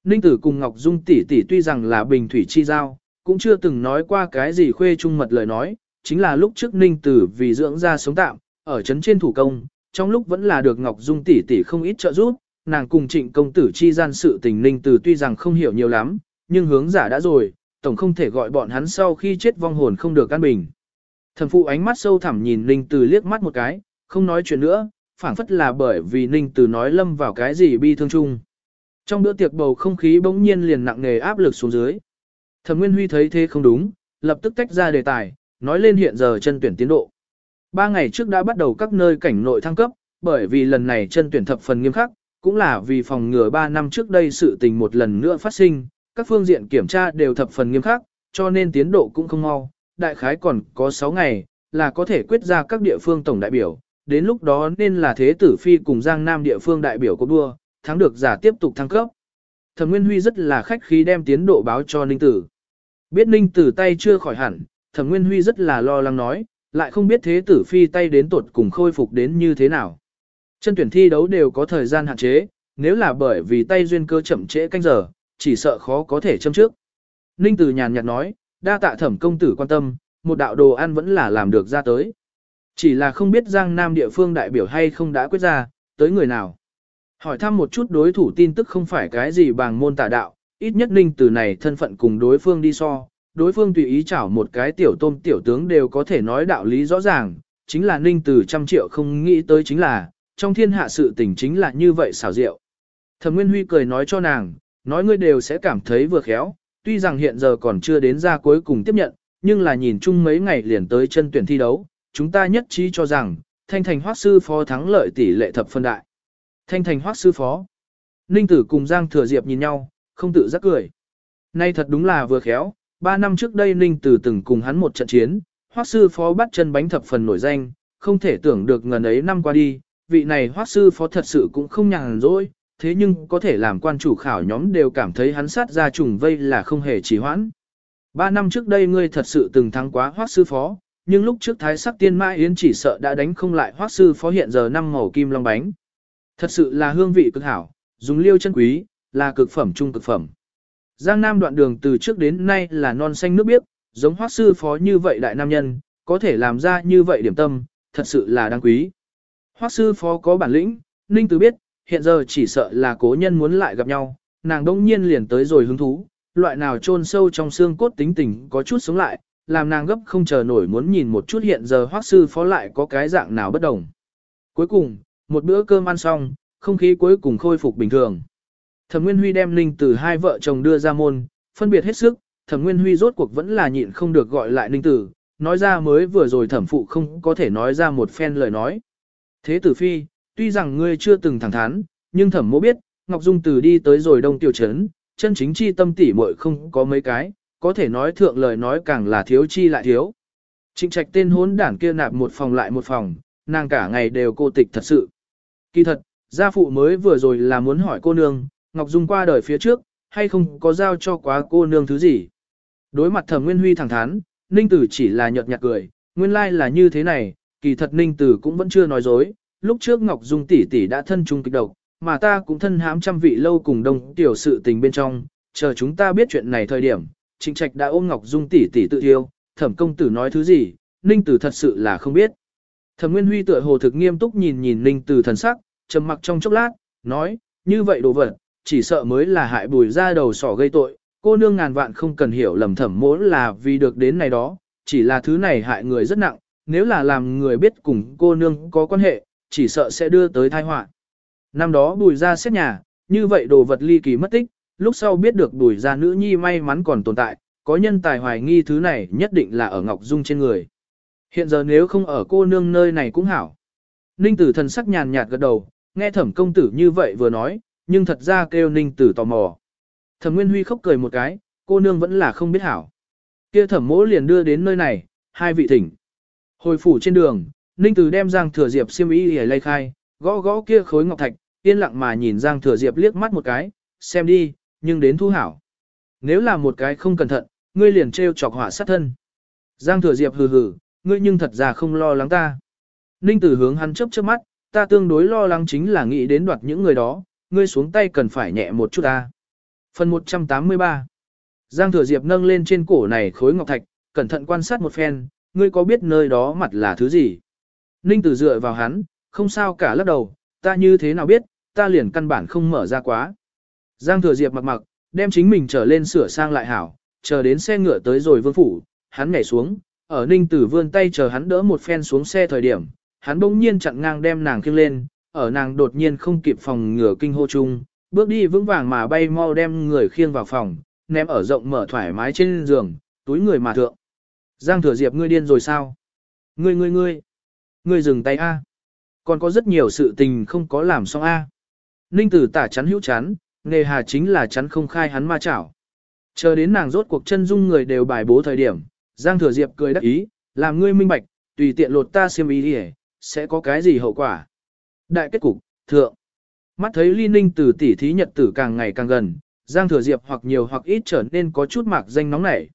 Speaker 1: Ninh tử cùng Ngọc Dung tỷ tỷ tuy rằng là bình thủy chi giao, cũng chưa từng nói qua cái gì khuê trung mật lời nói, chính là lúc trước Ninh tử vì dưỡng ra sống tạm, ở trấn trên thủ công, trong lúc vẫn là được Ngọc Dung tỷ tỷ không ít trợ giúp, nàng cùng trịnh công tử chi gian sự tình Ninh từ tuy rằng không hiểu nhiều lắm, nhưng hướng giả đã rồi, tổng không thể gọi bọn hắn sau khi chết vong hồn không được an bình. Thần phụ ánh mắt sâu thẳm nhìn Ninh Từ liếc mắt một cái, không nói chuyện nữa, phảng phất là bởi vì Ninh Từ nói lâm vào cái gì bi thương chung. Trong bữa tiệc bầu không khí bỗng nhiên liền nặng nề áp lực xuống dưới. Thẩm Nguyên Huy thấy thế không đúng, lập tức tách ra đề tài, nói lên hiện giờ chân tuyển tiến độ ba ngày trước đã bắt đầu các nơi cảnh nội thăng cấp, bởi vì lần này chân tuyển thập phần nghiêm khắc, cũng là vì phòng ngừa 3 năm trước đây sự tình một lần nữa phát sinh, các phương diện kiểm tra đều thập phần nghiêm khắc, cho nên tiến độ cũng không mau, đại khái còn có 6 ngày, là có thể quyết ra các địa phương tổng đại biểu, đến lúc đó nên là Thế Tử Phi cùng Giang Nam địa phương đại biểu cuộc đua, thắng được giả tiếp tục thăng cấp. Thẩm Nguyên Huy rất là khách khí đem tiến độ báo cho Ninh Tử. Biết Ninh Tử tay chưa khỏi hẳn, Thẩm Nguyên Huy rất là lo lắng nói, lại không biết Thế Tử Phi tay đến tuột cùng khôi phục đến như thế nào. Chân tuyển thi đấu đều có thời gian hạn chế, nếu là bởi vì tay duyên cơ chậm trễ canh giờ, chỉ sợ khó có thể châm trước. Ninh Tử nhàn nhạt nói, đa tạ thẩm công tử quan tâm, một đạo đồ ăn vẫn là làm được ra tới. Chỉ là không biết Giang Nam địa phương đại biểu hay không đã quyết ra, tới người nào. Hỏi thăm một chút đối thủ tin tức không phải cái gì bằng môn tà đạo, ít nhất ninh tử này thân phận cùng đối phương đi so, đối phương tùy ý chảo một cái tiểu tôm tiểu tướng đều có thể nói đạo lý rõ ràng, chính là ninh từ trăm triệu không nghĩ tới chính là, trong thiên hạ sự tình chính là như vậy xảo diệu. Thẩm Nguyên Huy cười nói cho nàng, nói ngươi đều sẽ cảm thấy vừa khéo, tuy rằng hiện giờ còn chưa đến ra cuối cùng tiếp nhận, nhưng là nhìn chung mấy ngày liền tới chân tuyển thi đấu, chúng ta nhất trí cho rằng, thanh thành hoác sư phó thắng lợi tỷ lệ thập phân đại. Thanh thành hoác sư phó. Ninh tử cùng Giang Thừa Diệp nhìn nhau, không tự giác cười. Nay thật đúng là vừa khéo, ba năm trước đây Ninh tử từng cùng hắn một trận chiến, hoác sư phó bắt chân bánh thập phần nổi danh, không thể tưởng được ngần ấy năm qua đi, vị này hoác sư phó thật sự cũng không nhàn rỗi, thế nhưng có thể làm quan chủ khảo nhóm đều cảm thấy hắn sát ra trùng vây là không hề trì hoãn. Ba năm trước đây ngươi thật sự từng thắng quá hoác sư phó, nhưng lúc trước thái sắc tiên mã yến chỉ sợ đã đánh không lại hoác sư phó hiện giờ năm màu kim long bánh. Thật sự là hương vị cực hảo, dùng liêu chân quý, là cực phẩm trung cực phẩm. Giang Nam đoạn đường từ trước đến nay là non xanh nước biếc, giống hoác sư phó như vậy đại nam nhân, có thể làm ra như vậy điểm tâm, thật sự là đáng quý. Hoác sư phó có bản lĩnh, Ninh Tử biết, hiện giờ chỉ sợ là cố nhân muốn lại gặp nhau, nàng đông nhiên liền tới rồi hứng thú, loại nào chôn sâu trong xương cốt tính tình có chút sống lại, làm nàng gấp không chờ nổi muốn nhìn một chút hiện giờ hoác sư phó lại có cái dạng nào bất đồng. Cuối cùng, một bữa cơm ăn xong, không khí cuối cùng khôi phục bình thường. Thẩm Nguyên Huy đem Ninh Tử hai vợ chồng đưa ra môn, phân biệt hết sức, Thẩm Nguyên Huy rốt cuộc vẫn là nhịn không được gọi lại Ninh Tử, nói ra mới vừa rồi thẩm phụ không có thể nói ra một phen lời nói. Thế tử phi, tuy rằng ngươi chưa từng thẳng thắn, nhưng thẩm mô biết, Ngọc Dung Tử đi tới rồi đông tiểu trấn, chân chính chi tâm tỉ muội không có mấy cái, có thể nói thượng lời nói càng là thiếu chi lại thiếu. Trịnh trạch tên hốn đảng kia nạp một phòng lại một phòng, nàng cả ngày đều cô tịch thật sự. Kỳ thật, gia phụ mới vừa rồi là muốn hỏi cô nương, Ngọc Dung qua đời phía trước, hay không có giao cho quá cô nương thứ gì. Đối mặt thẩm Nguyên Huy thẳng thắn, Ninh Tử chỉ là nhợt nhạt cười, nguyên lai là như thế này, kỳ thật Ninh Tử cũng vẫn chưa nói dối, lúc trước Ngọc Dung tỷ tỷ đã thân chung kịch độc, mà ta cũng thân hãm trăm vị lâu cùng đồng tiểu sự tình bên trong, chờ chúng ta biết chuyện này thời điểm, Trịnh Trạch đã ôm Ngọc Dung tỷ tỷ tự thiêu, Thẩm công tử nói thứ gì, Ninh Tử thật sự là không biết. Thẩm Nguyên Huy tựa hồ thực nghiêm túc nhìn nhìn Ninh Tử thần sắc, trầm mặc trong chốc lát, nói, như vậy đồ vật, chỉ sợ mới là hại bùi ra đầu sỏ gây tội, cô nương ngàn vạn không cần hiểu lầm thẩm mỗ là vì được đến này đó, chỉ là thứ này hại người rất nặng, nếu là làm người biết cùng cô nương có quan hệ, chỉ sợ sẽ đưa tới tai họa. Năm đó bùi ra xét nhà, như vậy đồ vật ly kỳ mất tích, lúc sau biết được bùi ra nữ nhi may mắn còn tồn tại, có nhân tài hoài nghi thứ này nhất định là ở Ngọc Dung trên người. Hiện giờ nếu không ở cô nương nơi này cũng hảo. Ninh tử thần sắc nhàn nhạt gật đầu, nghe thẩm công tử như vậy vừa nói, nhưng thật ra kêu ninh tử tò mò. Thẩm Nguyên Huy khóc cười một cái, cô nương vẫn là không biết hảo. Kia thẩm mỗ liền đưa đến nơi này, hai vị thỉnh. Hồi phủ trên đường, Ninh Tử đem Giang Thừa Diệp xiêm y để lây khai, gõ gõ kia khối ngọc thạch, yên lặng mà nhìn Giang Thừa Diệp liếc mắt một cái, xem đi, nhưng đến thu hảo. Nếu là một cái không cẩn thận, ngươi liền trêu chọc hỏa sát thân. Giang Thừa Diệp hừ hừ, ngươi nhưng thật ra không lo lắng ta. Ninh Tử hướng hắn chớp chớp mắt, ta tương đối lo lắng chính là nghĩ đến đoạt những người đó, ngươi xuống tay cần phải nhẹ một chút ta. Phần 183 Giang Thừa Diệp nâng lên trên cổ này khối ngọc thạch, cẩn thận quan sát một phen, ngươi có biết nơi đó mặt là thứ gì? Ninh Tử dựa vào hắn, không sao cả lắc đầu, ta như thế nào biết, ta liền căn bản không mở ra quá. Giang Thừa Diệp mặc mặc, đem chính mình trở lên sửa sang lại hảo, chờ đến xe ngựa tới rồi vương phủ, hắn nhảy xuống, ở Ninh Tử vươn tay chờ hắn đỡ một phen xuống xe thời điểm, hắn bỗng nhiên chặn ngang đem nàng khiêng lên, ở nàng đột nhiên không kịp phòng ngừa kinh hô chung, bước đi vững vàng mà bay mau đem người khiêng vào phòng, ném ở rộng mở thoải mái trên giường, túi người mà thượng. Giang Thừa Diệp ngươi điên rồi sao? Ngươi ngươi ngươi. Ngươi dừng tay A. Còn có rất nhiều sự tình không có làm xong A. Ninh tử tả chắn hữu chắn, nghề hà chính là chắn không khai hắn ma chảo. Chờ đến nàng rốt cuộc chân dung người đều bài bố thời điểm, Giang Thừa Diệp cười đắc ý, làm ngươi minh bạch, tùy tiện lột ta xiêm ý đi sẽ có cái gì hậu quả. Đại kết cục, thượng. Mắt thấy ly ninh từ tỉ thí nhật tử càng ngày càng gần, Giang Thừa Diệp hoặc nhiều hoặc ít trở nên có chút mạc danh nóng nảy.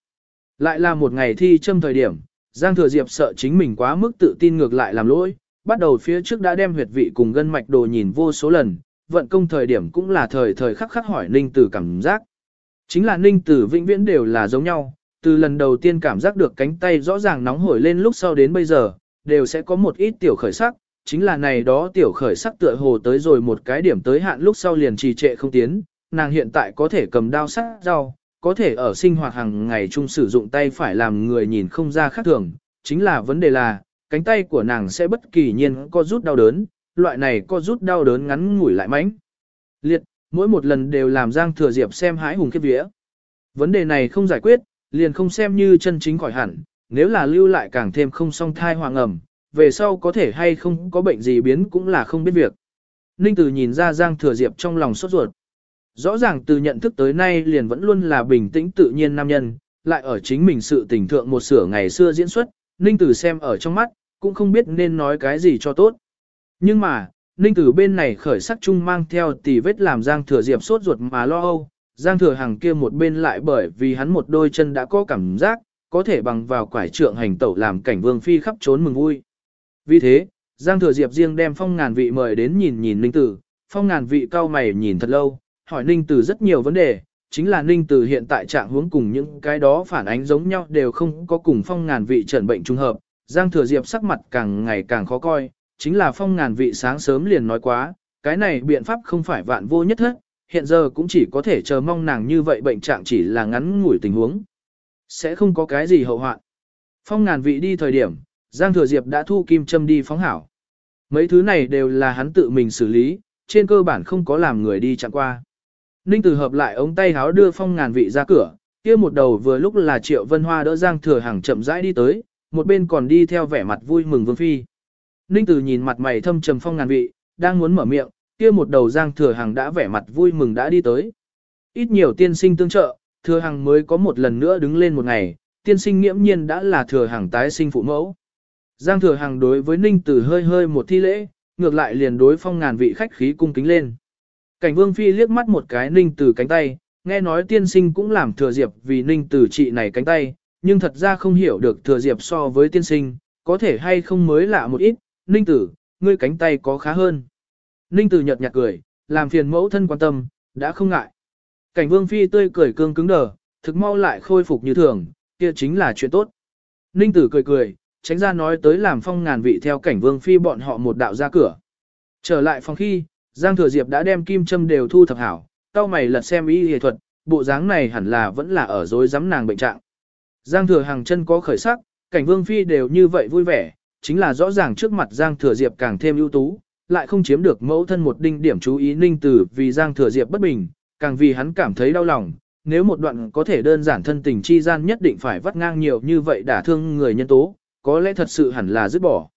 Speaker 1: Lại là một ngày thi châm thời điểm, Giang Thừa Diệp sợ chính mình quá mức tự tin ngược lại làm lỗi, bắt đầu phía trước đã đem huyệt vị cùng gân mạch đồ nhìn vô số lần, vận công thời điểm cũng là thời thời khắc khắc hỏi Ninh Tử cảm giác. Chính là Ninh Tử vĩnh viễn đều là giống nhau, từ lần đầu tiên cảm giác được cánh tay rõ ràng nóng hổi lên lúc sau đến bây giờ, đều sẽ có một ít tiểu khởi sắc, chính là này đó tiểu khởi sắc tựa hồ tới rồi một cái điểm tới hạn lúc sau liền trì trệ không tiến, nàng hiện tại có thể cầm đao sắc rau, có thể ở sinh hoạt hàng ngày chung sử dụng tay phải làm người nhìn không ra khác thường, chính là vấn đề là, cánh tay của nàng sẽ bất kỳ nhiên có rút đau đớn, loại này có rút đau đớn ngắn ngủi lại mánh. Liệt, mỗi một lần đều làm Giang Thừa Diệp xem hái hùng kết vía. Vấn đề này không giải quyết, liền không xem như chân chính khỏi hẳn, nếu là lưu lại càng thêm không song thai hoàng ẩm, về sau có thể hay không có bệnh gì biến cũng là không biết việc. Ninh Tử nhìn ra Giang Thừa Diệp trong lòng sốt ruột. Rõ ràng từ nhận thức tới nay liền vẫn luôn là bình tĩnh tự nhiên nam nhân, lại ở chính mình sự tình thượng một sửa ngày xưa diễn xuất, Ninh Tử xem ở trong mắt, cũng không biết nên nói cái gì cho tốt. Nhưng mà, Ninh Tử bên này khởi sắc chung mang theo tỷ vết làm Giang Thừa Diệp sốt ruột mà lo âu, Giang Thừa Hằng kia một bên lại bởi vì hắn một đôi chân đã có cảm giác, có thể bằng vào quải trượng hành tẩu làm cảnh vương phi khắp trốn mừng vui. Vì thế, Giang Thừa Diệp riêng đem phong ngàn vị mời đến nhìn nhìn Ninh Tử, phong ngàn vị cao mày nhìn thật lâu, hỏi Ninh Tử rất nhiều vấn đề, chính là Ninh Tử hiện tại trạng huống cùng những cái đó phản ánh giống nhau đều không có cùng phong ngàn vị trần bệnh trung hợp. Giang Thừa Diệp sắc mặt càng ngày càng khó coi, chính là phong ngàn vị sáng sớm liền nói quá, cái này biện pháp không phải vạn vô nhất hết, hiện giờ cũng chỉ có thể chờ mong nàng như vậy bệnh trạng chỉ là ngắn ngủi tình huống. Sẽ không có cái gì hậu hoạn. Phong ngàn vị đi thời điểm, Giang Thừa Diệp đã thu kim châm đi phóng hảo. Mấy thứ này đều là hắn tự mình xử lý, trên cơ bản không có làm người đi chặn qua. Ninh Tử hợp lại ống tay háo đưa phong ngàn vị ra cửa, kia một đầu vừa lúc là Triệu Vân Hoa đỡ Giang Thừa Hằng chậm rãi đi tới, một bên còn đi theo vẻ mặt vui mừng Vương Phi. Ninh Tử nhìn mặt mày thâm trầm phong ngàn vị, đang muốn mở miệng, kia một đầu Giang Thừa Hằng đã vẻ mặt vui mừng đã đi tới. Ít nhiều tiên sinh tương trợ, Thừa Hằng mới có một lần nữa đứng lên một ngày, tiên sinh nghiễm nhiên đã là Thừa Hằng tái sinh phụ mẫu. Giang Thừa hàng đối với Ninh Tử hơi hơi một thi lễ, ngược lại liền đối phong ngàn vị khách khí cung kính lên. Cảnh Vương Phi liếc mắt một cái Ninh Tử cánh tay, nghe nói tiên sinh cũng làm Thừa Diệp vì Ninh Tử trị này cánh tay, nhưng thật ra không hiểu được Thừa Diệp so với tiên sinh, có thể hay không mới lạ một ít, Ninh Tử, ngươi cánh tay có khá hơn. Ninh Tử nhợt nhạt cười, làm phiền mẫu thân quan tâm, đã không ngại. Cảnh Vương Phi tươi cười cương cứng đờ, thực mau lại khôi phục như thường, kia chính là chuyện tốt. Ninh Tử cười cười, tránh ra nói tới làm phong ngàn vị theo cảnh Vương Phi bọn họ một đạo ra cửa. Trở lại phòng khi, Giang Thừa Diệp đã đem kim châm đều thu thập hảo, cao mày lật xem y y thuật, bộ dáng này hẳn là vẫn là ở dối giắm nàng bệnh trạng. Giang Thừa hàng chân có khởi sắc, cảnh Vương Phi đều như vậy vui vẻ, chính là rõ ràng trước mặt Giang Thừa Diệp càng thêm ưu tú, lại không chiếm được mẫu thân một đinh điểm chú ý ninh tử vì Giang Thừa Diệp bất bình, càng vì hắn cảm thấy đau lòng. Nếu một đoạn có thể đơn giản thân tình chi gian nhất định phải vắt ngang nhiều như vậy đả thương người nhân tố, có lẽ thật sự hẳn là dứt bỏ.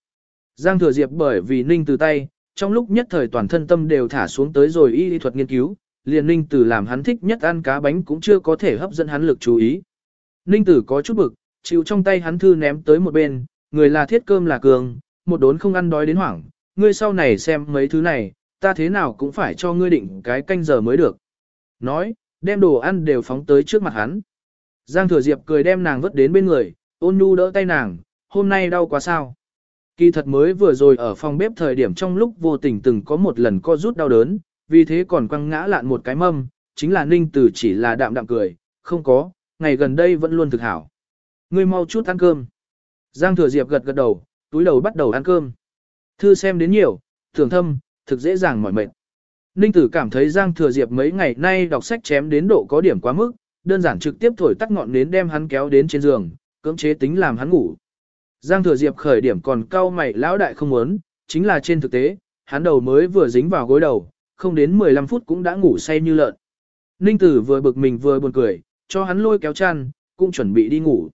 Speaker 1: Giang Thừa Diệp bởi vì ninh từ tay, trong lúc nhất thời toàn thân tâm đều thả xuống tới rồi y lý thuật nghiên cứu, liền ninh tử làm hắn thích nhất ăn cá bánh cũng chưa có thể hấp dẫn hắn lực chú ý. Ninh tử có chút bực, chịu trong tay hắn thư ném tới một bên, người là thiết cơm là cường, một đốn không ăn đói đến hoảng, ngươi sau này xem mấy thứ này, ta thế nào cũng phải cho ngươi định cái canh giờ mới được. Nói, đem đồ ăn đều phóng tới trước mặt hắn. Giang Thừa Diệp cười đem nàng vứt đến bên người, ôn nhu đỡ tay nàng, hôm nay đau quá sao. Kỳ thật mới vừa rồi ở phòng bếp thời điểm trong lúc vô tình từng có một lần co rút đau đớn, vì thế còn quăng ngã lạn một cái mâm, chính là ninh tử chỉ là đạm đạm cười, không có, ngày gần đây vẫn luôn thực hảo. Ngươi mau chút ăn cơm. Giang Thừa Diệp gật gật đầu, túi đầu bắt đầu ăn cơm. Thư xem đến nhiều, thường thâm, thực dễ dàng mỏi mệt. Ninh Tử cảm thấy Giang Thừa Diệp mấy ngày nay đọc sách chém đến độ có điểm quá mức, đơn giản trực tiếp thổi tắt ngọn nến đem hắn kéo đến trên giường, cưỡng chế tính làm hắn ngủ. Giang Thừa Diệp khởi điểm còn cau mày lão đại không muốn, chính là trên thực tế, hắn đầu mới vừa dính vào gối đầu, không đến 15 phút cũng đã ngủ say như lợn. Ninh Tử vừa bực mình vừa buồn cười, cho hắn lôi kéo chăn, cũng chuẩn bị đi ngủ.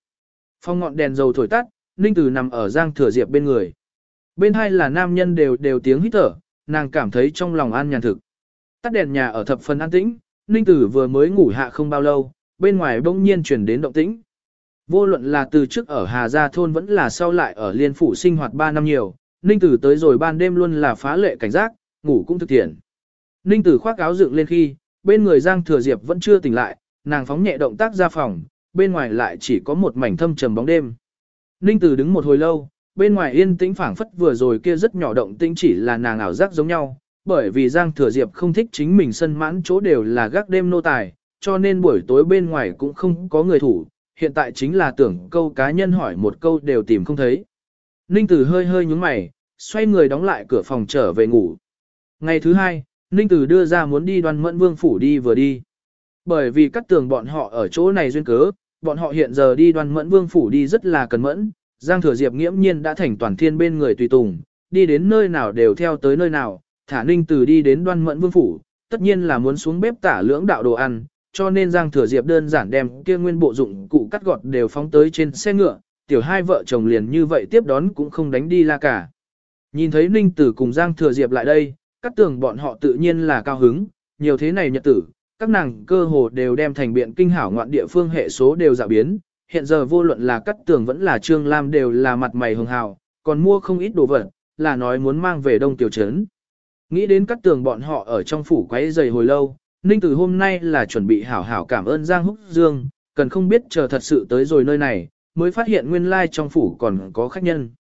Speaker 1: Phong ngọn đèn dầu thổi tắt, Ninh Tử nằm ở Giang Thừa Diệp bên người. Bên hai là nam nhân đều đều tiếng hít thở, nàng cảm thấy trong lòng an nhàn thực. Tắt đèn nhà ở thập phần an tĩnh, Ninh Tử vừa mới ngủ hạ không bao lâu, bên ngoài bỗng nhiên chuyển đến động tĩnh. Vô luận là từ trước ở Hà Gia Thôn vẫn là sau lại ở Liên Phủ sinh hoạt 3 năm nhiều, Ninh Tử tới rồi ban đêm luôn là phá lệ cảnh giác, ngủ cũng thực tiện. Ninh Tử khoác áo dựng lên khi, bên người Giang Thừa Diệp vẫn chưa tỉnh lại, nàng phóng nhẹ động tác ra phòng, bên ngoài lại chỉ có một mảnh thâm trầm bóng đêm. Ninh Tử đứng một hồi lâu, bên ngoài yên tĩnh phảng phất vừa rồi kia rất nhỏ động tĩnh chỉ là nàng ảo giác giống nhau, bởi vì Giang Thừa Diệp không thích chính mình sân mãn chỗ đều là gác đêm nô tài, cho nên buổi tối bên ngoài cũng không có người thủ, hiện tại chính là tưởng câu cá nhân hỏi một câu đều tìm không thấy. Ninh Tử hơi hơi nhúng mày, xoay người đóng lại cửa phòng trở về ngủ. Ngày thứ hai, Ninh Tử đưa ra muốn đi đoan mẫn vương phủ đi vừa đi. Bởi vì cắt tường bọn họ ở chỗ này duyên cớ, bọn họ hiện giờ đi đoan mẫn vương phủ đi rất là cần mẫn. Giang Thừa Diệp nghiễm nhiên đã thành toàn thiên bên người tùy tùng, đi đến nơi nào đều theo tới nơi nào, thả Ninh Tử đi đến đoan mẫn vương phủ, tất nhiên là muốn xuống bếp tả lưỡng đạo đồ ăn, cho nên Giang Thừa Diệp đơn giản đem kia nguyên bộ dụng cụ cắt gọt đều phóng tới trên xe ngựa, tiểu hai vợ chồng liền như vậy tiếp đón cũng không đánh đi la cả. Nhìn thấy Ninh Tử cùng Giang Thừa Diệp lại đây, các tường bọn họ tự nhiên là cao hứng, nhiều thế này nhật tử, các nàng cơ hồ đều đem thành biện kinh hảo ngoạn địa phương hệ số đều dạo biến, hiện giờ vô luận là cắt tường vẫn là trương lam đều là mặt mày hường hào, còn mua không ít đồ vật, là nói muốn mang về đông tiểu trấn. Nghĩ đến cắt tường bọn họ ở trong phủ quấy giày hồi lâu, Ninh Tử hôm nay là chuẩn bị hảo hảo cảm ơn Giang Húc Dương, cần không biết chờ thật sự tới rồi nơi này, mới phát hiện nguyên lai trong phủ còn có khách nhân.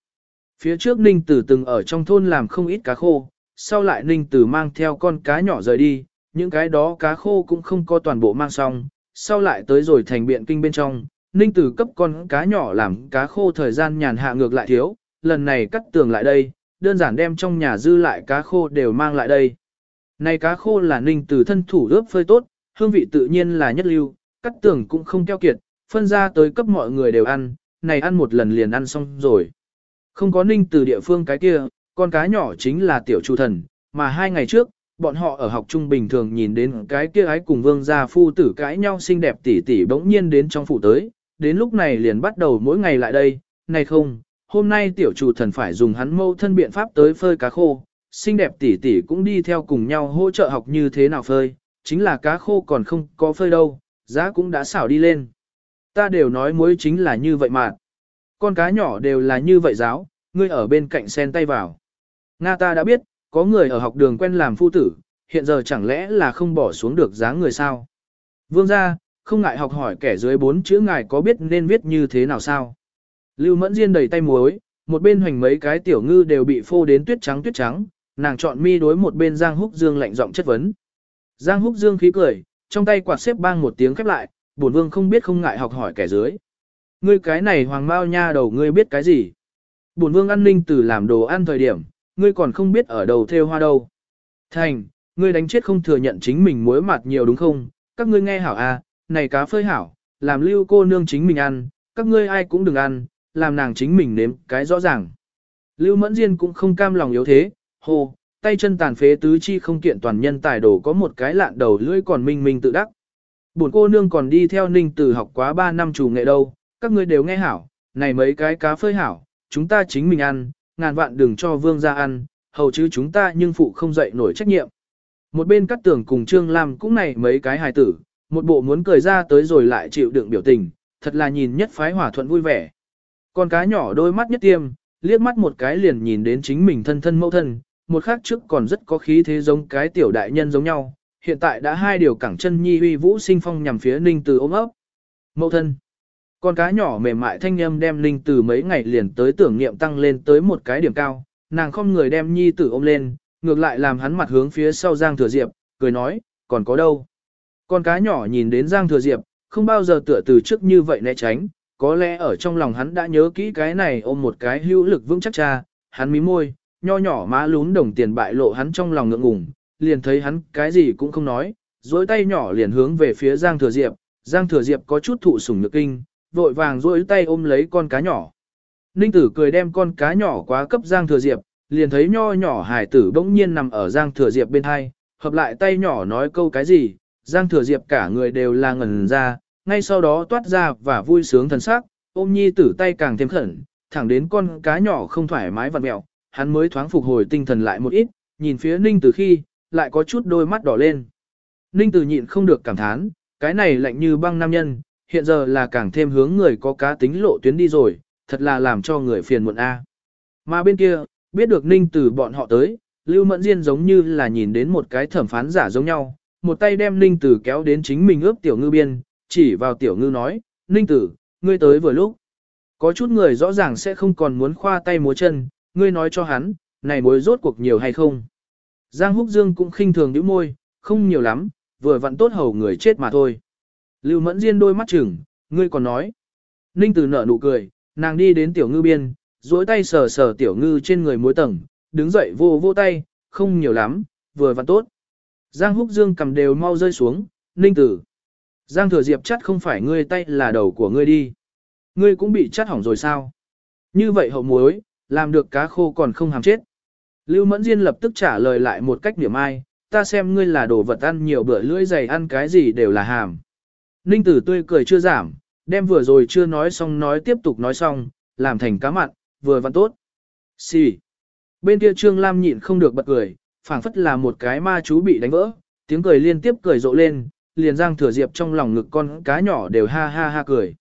Speaker 1: Phía trước Ninh Tử từng ở trong thôn làm không ít cá khô, sau lại Ninh Tử mang theo con cá nhỏ rời đi, những cái đó cá khô cũng không có toàn bộ mang xong, sau lại tới rồi thành biện kinh bên trong, Ninh Tử cấp con cá nhỏ làm cá khô thời gian nhàn hạ ngược lại thiếu, lần này cắt tường lại đây, đơn giản đem trong nhà dư lại cá khô đều mang lại đây. Này cá khô là Ninh từ thân thủ ướp phơi tốt, hương vị tự nhiên là nhất lưu, cắt tường cũng không keo kiệt, phân ra tới cấp mọi người đều ăn, này ăn một lần liền ăn xong rồi. Không có Ninh từ địa phương cái kia, con cá nhỏ chính là tiểu chu thần, mà hai ngày trước, bọn họ ở học trung bình thường nhìn đến cái kia ái cùng vương gia phu tử cãi nhau xinh đẹp tỉ tỉ bỗng nhiên đến trong phủ tới, đến lúc này liền bắt đầu mỗi ngày lại đây, này không, hôm nay tiểu chủ thần phải dùng hắn mâu thân biện pháp tới phơi cá khô, xinh đẹp tỷ tỷ cũng đi theo cùng nhau hỗ trợ học như thế nào phơi, chính là cá khô còn không có phơi đâu, giá cũng đã xảo đi lên. Ta đều nói muối chính là như vậy mà. Con cá nhỏ đều là như vậy giáo, ngươi ở bên cạnh sen tay vào. Nga ta đã biết, có người ở học đường quen làm phu tử, hiện giờ chẳng lẽ là không bỏ xuống được dáng người sao? Vương gia, không ngại học hỏi kẻ dưới bốn chữ ngài có biết nên viết như thế nào sao? Lưu Mẫn Diên đầy tay muối, một bên hoành mấy cái tiểu ngư đều bị phô đến tuyết trắng tuyết trắng, nàng chọn mi đối một bên Giang Húc Dương lạnh giọng chất vấn. Giang Húc Dương khí cười, trong tay quạt xếp bang một tiếng khép lại, bổn vương không biết không ngại học hỏi kẻ dưới. Ngươi cái này hoàng mao nha đầu ngươi biết cái gì? Bổn vương ăn ninh từ làm đồ ăn thời điểm, ngươi còn không biết ở đầu theo hoa đâu. Thành, ngươi đánh chết không thừa nhận chính mình muối mặt nhiều đúng không? Các ngươi nghe hảo à, này cá phơi hảo, làm lưu cô nương chính mình ăn, các ngươi ai cũng đừng ăn, làm nàng chính mình nếm cái rõ ràng. Lưu Mẫn Diên cũng không cam lòng yếu thế, hô, tay chân tàn phế tứ chi không kiện toàn nhân tài đồ có một cái lạn đầu lưỡi còn minh minh tự đắc. Bổn cô nương còn đi theo ninh tử học quá 3 năm chủ nghệ đâu, các ngươi đều nghe hảo, này mấy cái cá phơi hảo, chúng ta chính mình ăn, ngàn vạn đừng cho vương ra ăn, hầu chứ chúng ta nhưng phụ không dậy nổi trách nhiệm. Một bên cắt tường cùng Trương Lam cũng này mấy cái hài tử, một bộ muốn cười ra tới rồi lại chịu đựng biểu tình, thật là nhìn nhất phái hòa thuận vui vẻ. Con cá nhỏ đôi mắt nhất tiêm, liếc mắt một cái liền nhìn đến chính mình thân thân mẫu thân, một khác trước còn rất có khí thế giống cái tiểu đại nhân giống nhau, hiện tại đã hai điều cẳng chân nhi uy vũ sinh phong nhằm phía ninh từ ôm ấp. Mẫu thân. Con cá nhỏ mềm mại thanh âm đem ninh từ mấy ngày liền tới tưởng niệm tăng lên tới một cái điểm cao, nàng không người đem nhi tử ôm lên, ngược lại làm hắn mặt hướng phía sau Giang Thừa Diệp, cười nói, còn có đâu. Con cá nhỏ nhìn đến Giang Thừa Diệp, không bao giờ tựa từ trước như vậy né tránh, có lẽ ở trong lòng hắn đã nhớ kỹ cái này ôm một cái hữu lực vững chắc cha, hắn mí môi, nho nhỏ má lún đồng tiền bại lộ hắn trong lòng ngượng ngùng, liền thấy hắn cái gì cũng không nói, duỗi tay nhỏ liền hướng về phía Giang Thừa Diệp, Giang Thừa Diệp có chút thụ sủng nhược kinh, vội vàng duỗi tay ôm lấy con cá nhỏ. Ninh tử cười đem con cá nhỏ quá cấp Giang Thừa Diệp, liền thấy nho nhỏ hải tử bỗng nhiên nằm ở Giang Thừa Diệp bên hai, hợp lại tay nhỏ nói câu cái gì, Giang Thừa Diệp cả người đều là ngẩn ra, ngay sau đó toát ra và vui sướng thần sắc, ôm nhi tử tay càng thêm khẩn, thẳng đến con cá nhỏ không thoải mái vặn mẹo, hắn mới thoáng phục hồi tinh thần lại một ít, nhìn phía Ninh Tử khi, lại có chút đôi mắt đỏ lên. Ninh Tử nhịn không được cảm thán, cái này lạnh như băng nam nhân, hiện giờ là càng thêm hướng người có cá tính lộ tuyến đi rồi, thật là làm cho người phiền muộn a. Mà bên kia, biết được Ninh Tử bọn họ tới, Lưu Mẫn Diên giống như là nhìn đến một cái thẩm phán giả giống nhau, một tay đem Ninh Tử kéo đến chính mình ướp tiểu ngư biên, chỉ vào tiểu ngư nói, Ninh Tử, ngươi tới vừa lúc. Có chút người rõ ràng sẽ không còn muốn khoa tay múa chân, ngươi nói cho hắn, này mối rốt cuộc nhiều hay không. Giang Húc Dương cũng khinh thường nhíu môi, không nhiều lắm, vừa vặn tốt hầu người chết mà thôi. Lưu Mẫn Diên đôi mắt chừng, ngươi còn nói. Ninh Tử nở nụ cười, nàng đi đến tiểu ngư biên, duỗi tay sờ sờ tiểu ngư trên người mối tầng, đứng dậy vô vô tay, không nhiều lắm, vừa vặn tốt. Giang Húc Dương cầm đều mau rơi xuống, Ninh Tử. Giang Thừa Diệp chắc không phải ngươi tay là đầu của ngươi đi. Ngươi cũng bị chắt hỏng rồi sao? Như vậy hậu muối, làm được cá khô còn không hàm chết. Lưu Mẫn Diên lập tức trả lời lại một cách niệm ai, ta xem ngươi là đồ vật ăn nhiều bữa lưỡi dày ăn cái gì đều là hàm. Ninh tử tươi cười chưa giảm, đem vừa rồi chưa nói xong nói tiếp tục nói xong, làm thành cá mặn, vừa văn tốt. Xì. Bên kia Trương Lam nhịn không được bật cười, phảng phất là một cái ma chú bị đánh vỡ, tiếng cười liên tiếp cười rộ lên, liền giang thừa diệp trong lòng ngực con cá nhỏ đều ha ha ha cười.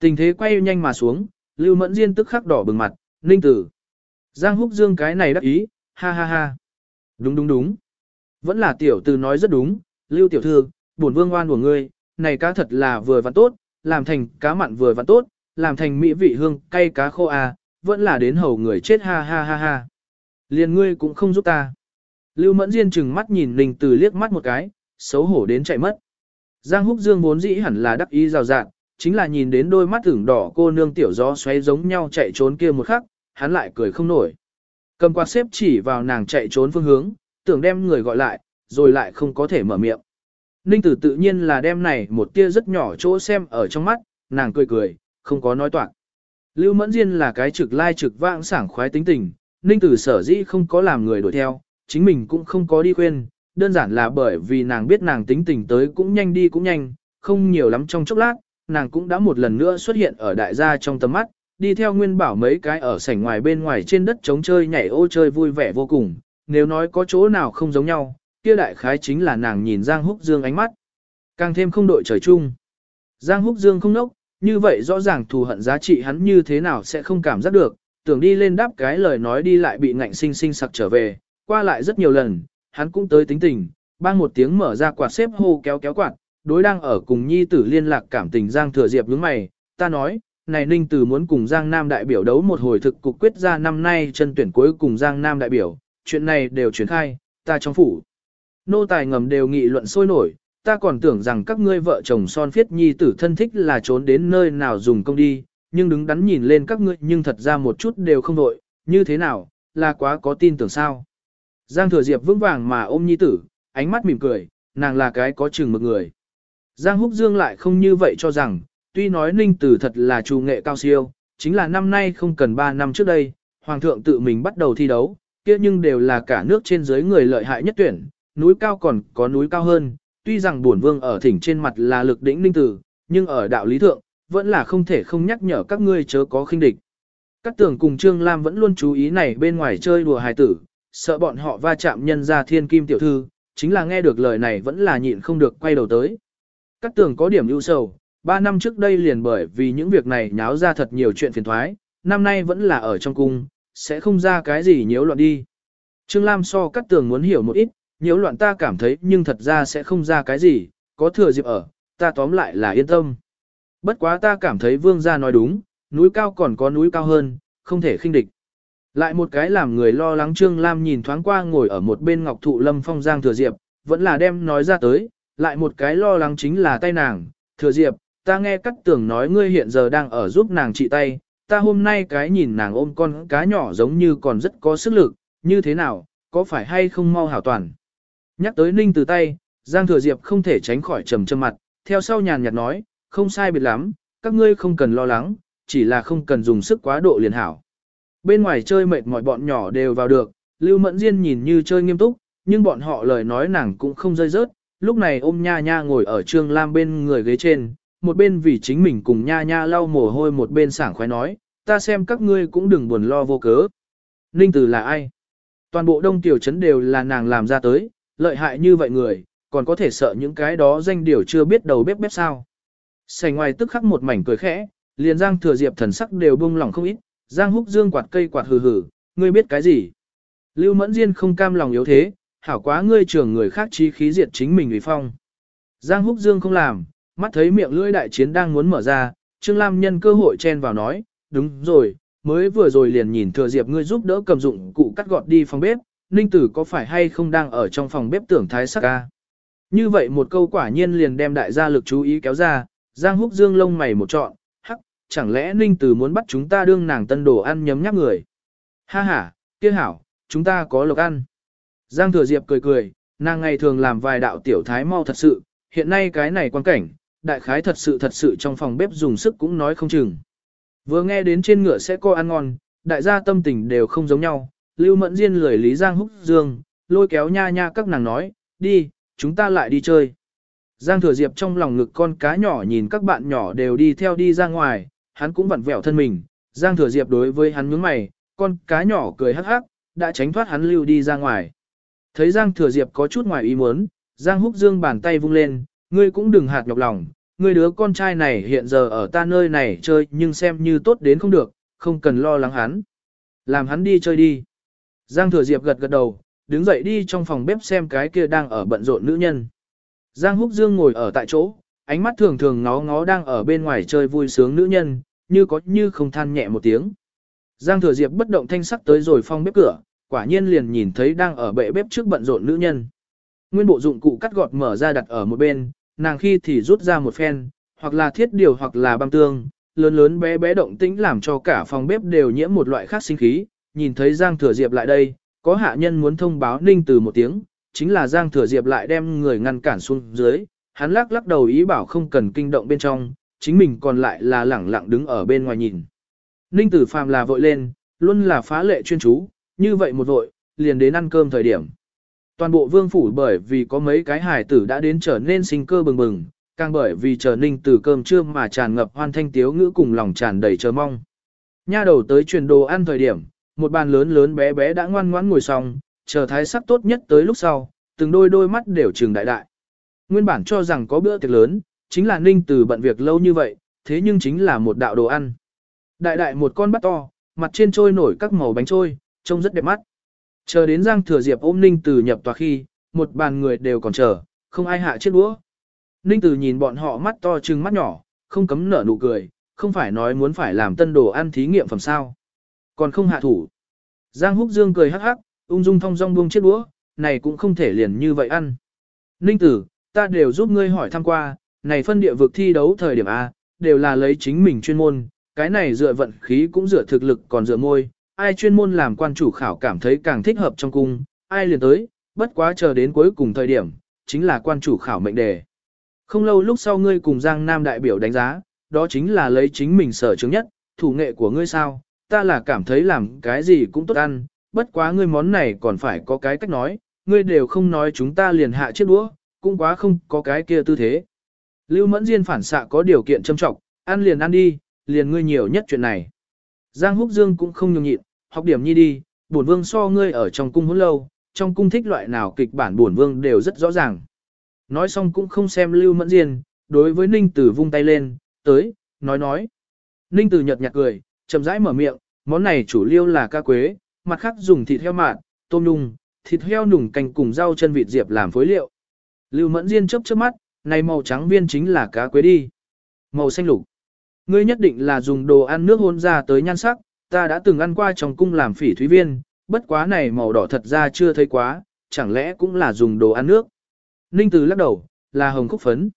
Speaker 1: Tình thế quay nhanh mà xuống, Lưu Mẫn Diên tức khắc đỏ bừng mặt, Ninh tử. Giang húc dương cái này đắc ý, ha ha ha. Đúng đúng đúng. Vẫn là tiểu tử nói rất đúng, Lưu tiểu thư, bổn vương oan của ngươi, này cá thật là vừa vặn tốt, làm thành cá mặn vừa vặn tốt, làm thành mỹ vị hương cay cá khô à, vẫn là đến hầu người chết ha ha ha ha. Liền ngươi cũng không giúp ta. Lưu Mẫn Diên chừng mắt nhìn Ninh Từ liếc mắt một cái, xấu hổ đến chạy mất. Giang Húc Dương vốn dĩ hẳn là đắc ý rào rạng, chính là nhìn đến đôi mắt tưởng đỏ cô nương tiểu gió xoáy giống nhau chạy trốn kia một khắc, hắn lại cười không nổi. Cầm quạt xếp chỉ vào nàng chạy trốn phương hướng, tưởng đem người gọi lại, rồi lại không có thể mở miệng. Ninh tử tự nhiên là đem này một tia rất nhỏ chỗ xem ở trong mắt, nàng cười cười, không có nói toạc. Lưu Mẫn Diên là cái trực lai trực vãng sảng khoái tính tình, Ninh tử sở dĩ không có làm người đuổi theo, chính mình cũng không có đi khuyên, đơn giản là bởi vì nàng biết nàng tính tình tới cũng nhanh đi cũng nhanh, không nhiều lắm trong chốc lát, nàng cũng đã một lần nữa xuất hiện ở đại gia trong tầm mắt, đi theo nguyên bảo mấy cái ở sảnh ngoài bên ngoài trên đất trống chơi nhảy ô chơi vui vẻ vô cùng, nếu nói có chỗ nào không giống nhau, kia đại khái chính là nàng nhìn Giang Húc Dương ánh mắt. Càng thêm không đội trời chung. Giang Húc Dương không nốc, như vậy rõ ràng thù hận giá trị hắn như thế nào sẽ không cảm giác được, tưởng đi lên đáp cái lời nói đi lại bị ngạnh sinh sinh sặc trở về, qua lại rất nhiều lần, hắn cũng tới tính tình, bang một tiếng mở ra quạt xếp hô kéo kéo quạt, đối đang ở cùng nhi tử liên lạc cảm tình Giang Thừa Diệp nhướng mày, ta nói, này Ninh Tử muốn cùng Giang Nam đại biểu đấu một hồi thực cục quyết ra năm nay chân tuyển cuối cùng Giang Nam đại biểu, chuyện này đều chuyển khai, ta trong phủ. Nô tài ngầm đều nghị luận sôi nổi, ta còn tưởng rằng các ngươi vợ chồng son phiết nhi tử thân thích là trốn đến nơi nào dùng công đi, nhưng đứng đắn nhìn lên các ngươi nhưng thật ra một chút đều không đội, như thế nào, là quá có tin tưởng sao. Giang thừa diệp vững vàng mà ôm nhi tử, ánh mắt mỉm cười, nàng là cái có chừng một người. Giang húc dương lại không như vậy cho rằng, tuy nói ninh tử thật là trù nghệ cao siêu, chính là năm nay không cần 3 năm trước đây, hoàng thượng tự mình bắt đầu thi đấu, kia nhưng đều là cả nước trên dưới người lợi hại nhất tuyển, núi cao còn có núi cao hơn, tuy rằng bổn vương ở thỉnh trên mặt là lực đỉnh ninh tử, nhưng ở đạo lý thượng, vẫn là không thể không nhắc nhở các ngươi chớ có khinh địch. Các tưởng cùng Trương Lam vẫn luôn chú ý này bên ngoài chơi đùa hài tử, sợ bọn họ va chạm nhân ra thiên kim tiểu thư, chính là nghe được lời này vẫn là nhịn không được quay đầu tới. Các tưởng có điểm ưu sầu, ba năm trước đây liền bởi vì những việc này nháo ra thật nhiều chuyện phiền thoái, năm nay vẫn là ở trong cung, sẽ không ra cái gì nhiễu loạn đi. Trương Lam so cắt tường muốn hiểu một ít, nhiễu loạn ta cảm thấy nhưng thật ra sẽ không ra cái gì, có thừa dịp ở, ta tóm lại là yên tâm. Bất quá ta cảm thấy vương gia nói đúng, núi cao còn có núi cao hơn, không thể khinh địch. Lại một cái làm người lo lắng Trương Lam nhìn thoáng qua ngồi ở một bên ngọc thụ lâm phong giang thừa diệp, vẫn là đem nói ra tới, lại một cái lo lắng chính là tay nàng, thừa diệp, ta nghe cắt tưởng nói ngươi hiện giờ đang ở giúp nàng trị tay, ta hôm nay cái nhìn nàng ôm con cá nhỏ giống như còn rất có sức lực, như thế nào, có phải hay không mau hảo toàn. Nhắc tới ninh từ tay, Giang Thừa Diệp không thể tránh khỏi trầm trầm mặt, theo sau nhàn nhạt nói, không sai biệt lắm, các ngươi không cần lo lắng, chỉ là không cần dùng sức quá độ liền hảo. Bên ngoài chơi mệt mỏi bọn nhỏ đều vào được, Lưu Mẫn Diên nhìn như chơi nghiêm túc, nhưng bọn họ lời nói nàng cũng không rơi rớt, lúc này ôm nha nha ngồi ở Trương Lam bên người ghế trên, một bên vì chính mình cùng nha nha lau mồ hôi một bên sảng khoái nói, ta xem các ngươi cũng đừng buồn lo vô cớ. Ninh Tử là ai? Toàn bộ đông tiểu trấn đều là nàng làm ra tới, lợi hại như vậy người, còn có thể sợ những cái đó danh điều chưa biết đầu bếp bếp sao. Sành ngoài tức khắc một mảnh cười khẽ, liền Giang Thừa Diệp thần sắc đều bông lỏng không ít, Giang Húc Dương quạt cây quạt hừ hừ, ngươi biết cái gì? Lưu Mẫn Diên không cam lòng yếu thế, hảo quá ngươi trưởng người khác chi khí diệt chính mình ủy phong. Giang Húc Dương không làm, mắt thấy miệng lưỡi đại chiến đang muốn mở ra, Trương Lam nhân cơ hội chen vào nói, đúng rồi, mới vừa rồi liền nhìn thừa diệp ngươi giúp đỡ cầm dụng cụ cắt gọt đi phòng bếp, Ninh Tử có phải hay không đang ở trong phòng bếp tưởng thái sắc ca. Như vậy một câu quả nhiên liền đem đại gia lực chú ý kéo ra, Giang Húc Dương lông mày một trọn, hắc, chẳng lẽ Ninh Tử muốn bắt chúng ta đương nàng tân đồ ăn nhấm nháp người. Ha ha, kia hảo, chúng ta có lộc ăn. Giang Thừa Diệp cười cười, nàng ngày thường làm vài đạo tiểu thái mau thật sự, hiện nay cái này quan cảnh, đại khái thật sự thật sự trong phòng bếp dùng sức cũng nói không chừng. Vừa nghe đến trên ngựa sẽ có ăn ngon, đại gia tâm tình đều không giống nhau, Lưu Mẫn Diên lười Lý Giang Húc Dương, lôi kéo nha nha các nàng nói, đi, chúng ta lại đi chơi. Giang Thừa Diệp trong lòng ngực con cá nhỏ nhìn các bạn nhỏ đều đi theo đi ra ngoài, hắn cũng vặn vẹo thân mình, Giang Thừa Diệp đối với hắn nhướng mày, con cá nhỏ cười hắc hắc, đã tránh thoát hắn lưu đi ra ngoài. Thấy Giang Thừa Diệp có chút ngoài ý muốn, Giang Húc Dương bàn tay vung lên, ngươi cũng đừng hạt nhọc lòng, ngươi đứa con trai này hiện giờ ở ta nơi này chơi nhưng xem như tốt đến không được, không cần lo lắng hắn. Làm hắn đi chơi đi. Giang Thừa Diệp gật gật đầu, đứng dậy đi trong phòng bếp xem cái kia đang ở bận rộn nữ nhân. Giang Húc Dương ngồi ở tại chỗ, ánh mắt thường thường ngó ngó đang ở bên ngoài chơi vui sướng nữ nhân, như có như không than nhẹ một tiếng. Giang Thừa Diệp bất động thanh sắc tới rồi phong bếp cửa, quả nhiên liền nhìn thấy đang ở bệ bếp trước bận rộn nữ nhân. Nguyên bộ dụng cụ cắt gọt mở ra đặt ở một bên, nàng khi thì rút ra một phen, hoặc là thiết điều hoặc là băng tương, lớn lớn bé bé động tĩnh làm cho cả phòng bếp đều nhiễm một loại khác sinh khí, nhìn thấy Giang Thừa Diệp lại đây, có hạ nhân muốn thông báo Ninh từ một tiếng, chính là Giang Thừa Diệp lại đem người ngăn cản xuống dưới, hắn lắc lắc đầu ý bảo không cần kinh động bên trong, chính mình còn lại là lẳng lặng đứng ở bên ngoài nhìn. Ninh tử phàm là vội lên, luôn là phá lệ chuyên chú, như vậy một vội, liền đến ăn cơm thời điểm. Toàn bộ vương phủ bởi vì có mấy cái hài tử đã đến trở nên sinh cơ bừng bừng, càng bởi vì chờ ninh từ cơm trưa mà tràn ngập hoan thanh tiếu ngữ cùng lòng tràn đầy chờ mong. Nha đầu tới truyền đồ ăn thời điểm, một bàn lớn lớn bé bé đã ngoan ngoãn ngồi xong, chờ thái sắc tốt nhất tới lúc sau, từng đôi đôi mắt đều trừng đại đại. Nguyên bản cho rằng có bữa tiệc lớn, chính là ninh từ bận việc lâu như vậy, thế nhưng chính là một đạo đồ ăn. Đại đại một con bắt to, mặt trên trôi nổi các màu bánh trôi, trông rất đẹp mắt. Chờ đến Giang Thừa Diệp ôm Ninh tử nhập tòa khi, một bàn người đều còn chờ, không ai hạ chiếc đũa. Ninh tử nhìn bọn họ mắt to trừng mắt nhỏ, không cấm nở nụ cười, không phải nói muốn phải làm tân đồ ăn thí nghiệm phẩm sao. Còn không hạ thủ. Giang Húc Dương cười hắc hắc, ung dung thong dong buông chiếc đũa, này cũng không thể liền như vậy ăn. Ninh Tử, ta đều giúp ngươi hỏi thăm qua, này phân địa vực thi đấu thời điểm A, đều là lấy chính mình chuyên môn, cái này dựa vận khí cũng dựa thực lực còn dựa môi, ai chuyên môn làm quan chủ khảo cảm thấy càng thích hợp trong cung, ai liền tới, bất quá chờ đến cuối cùng thời điểm, chính là quan chủ khảo mệnh đề. Không lâu lúc sau ngươi cùng Giang Nam đại biểu đánh giá, đó chính là lấy chính mình sở chứng nhất, thủ nghệ của ngươi sao, ta là cảm thấy làm cái gì cũng tốt ăn, bất quá ngươi món này còn phải có cái cách nói, ngươi đều không nói chúng ta liền hạ chiếc đũa, cũng quá không có cái kia tư thế. Lưu Mẫn Diên phản xạ có điều kiện châm trọng, ăn liền ăn đi, liền ngươi nhiều nhất chuyện này. Giang Húc Dương cũng không nhường nhịn, học điểm nhi đi, bổn vương so ngươi ở trong cung hôn lâu, trong cung thích loại nào kịch bản bổn vương đều rất rõ ràng. Nói xong cũng không xem Lưu Mẫn Diên, đối với Ninh Tử vung tay lên, tới, nói nói. Ninh Tử nhật nhạt cười, chậm rãi mở miệng, món này chủ liêu là ca quế, mặt khác dùng thịt heo mạn, tôm nung, thịt heo nùng canh cùng rau chân vịt diệp làm phối liệu. Lưu Mẫn Diên chớp chớp mắt, này màu trắng viên chính là cá quế đi. Màu xanh lục. Ngươi nhất định là dùng đồ ăn nước hôn ra tới nhan sắc, ta đã từng ăn qua trong cung làm phỉ thúy viên, bất quá này màu đỏ thật ra chưa thấy quá, chẳng lẽ cũng là dùng đồ ăn nước. Ninh Từ lắc đầu, là hồng khúc phấn.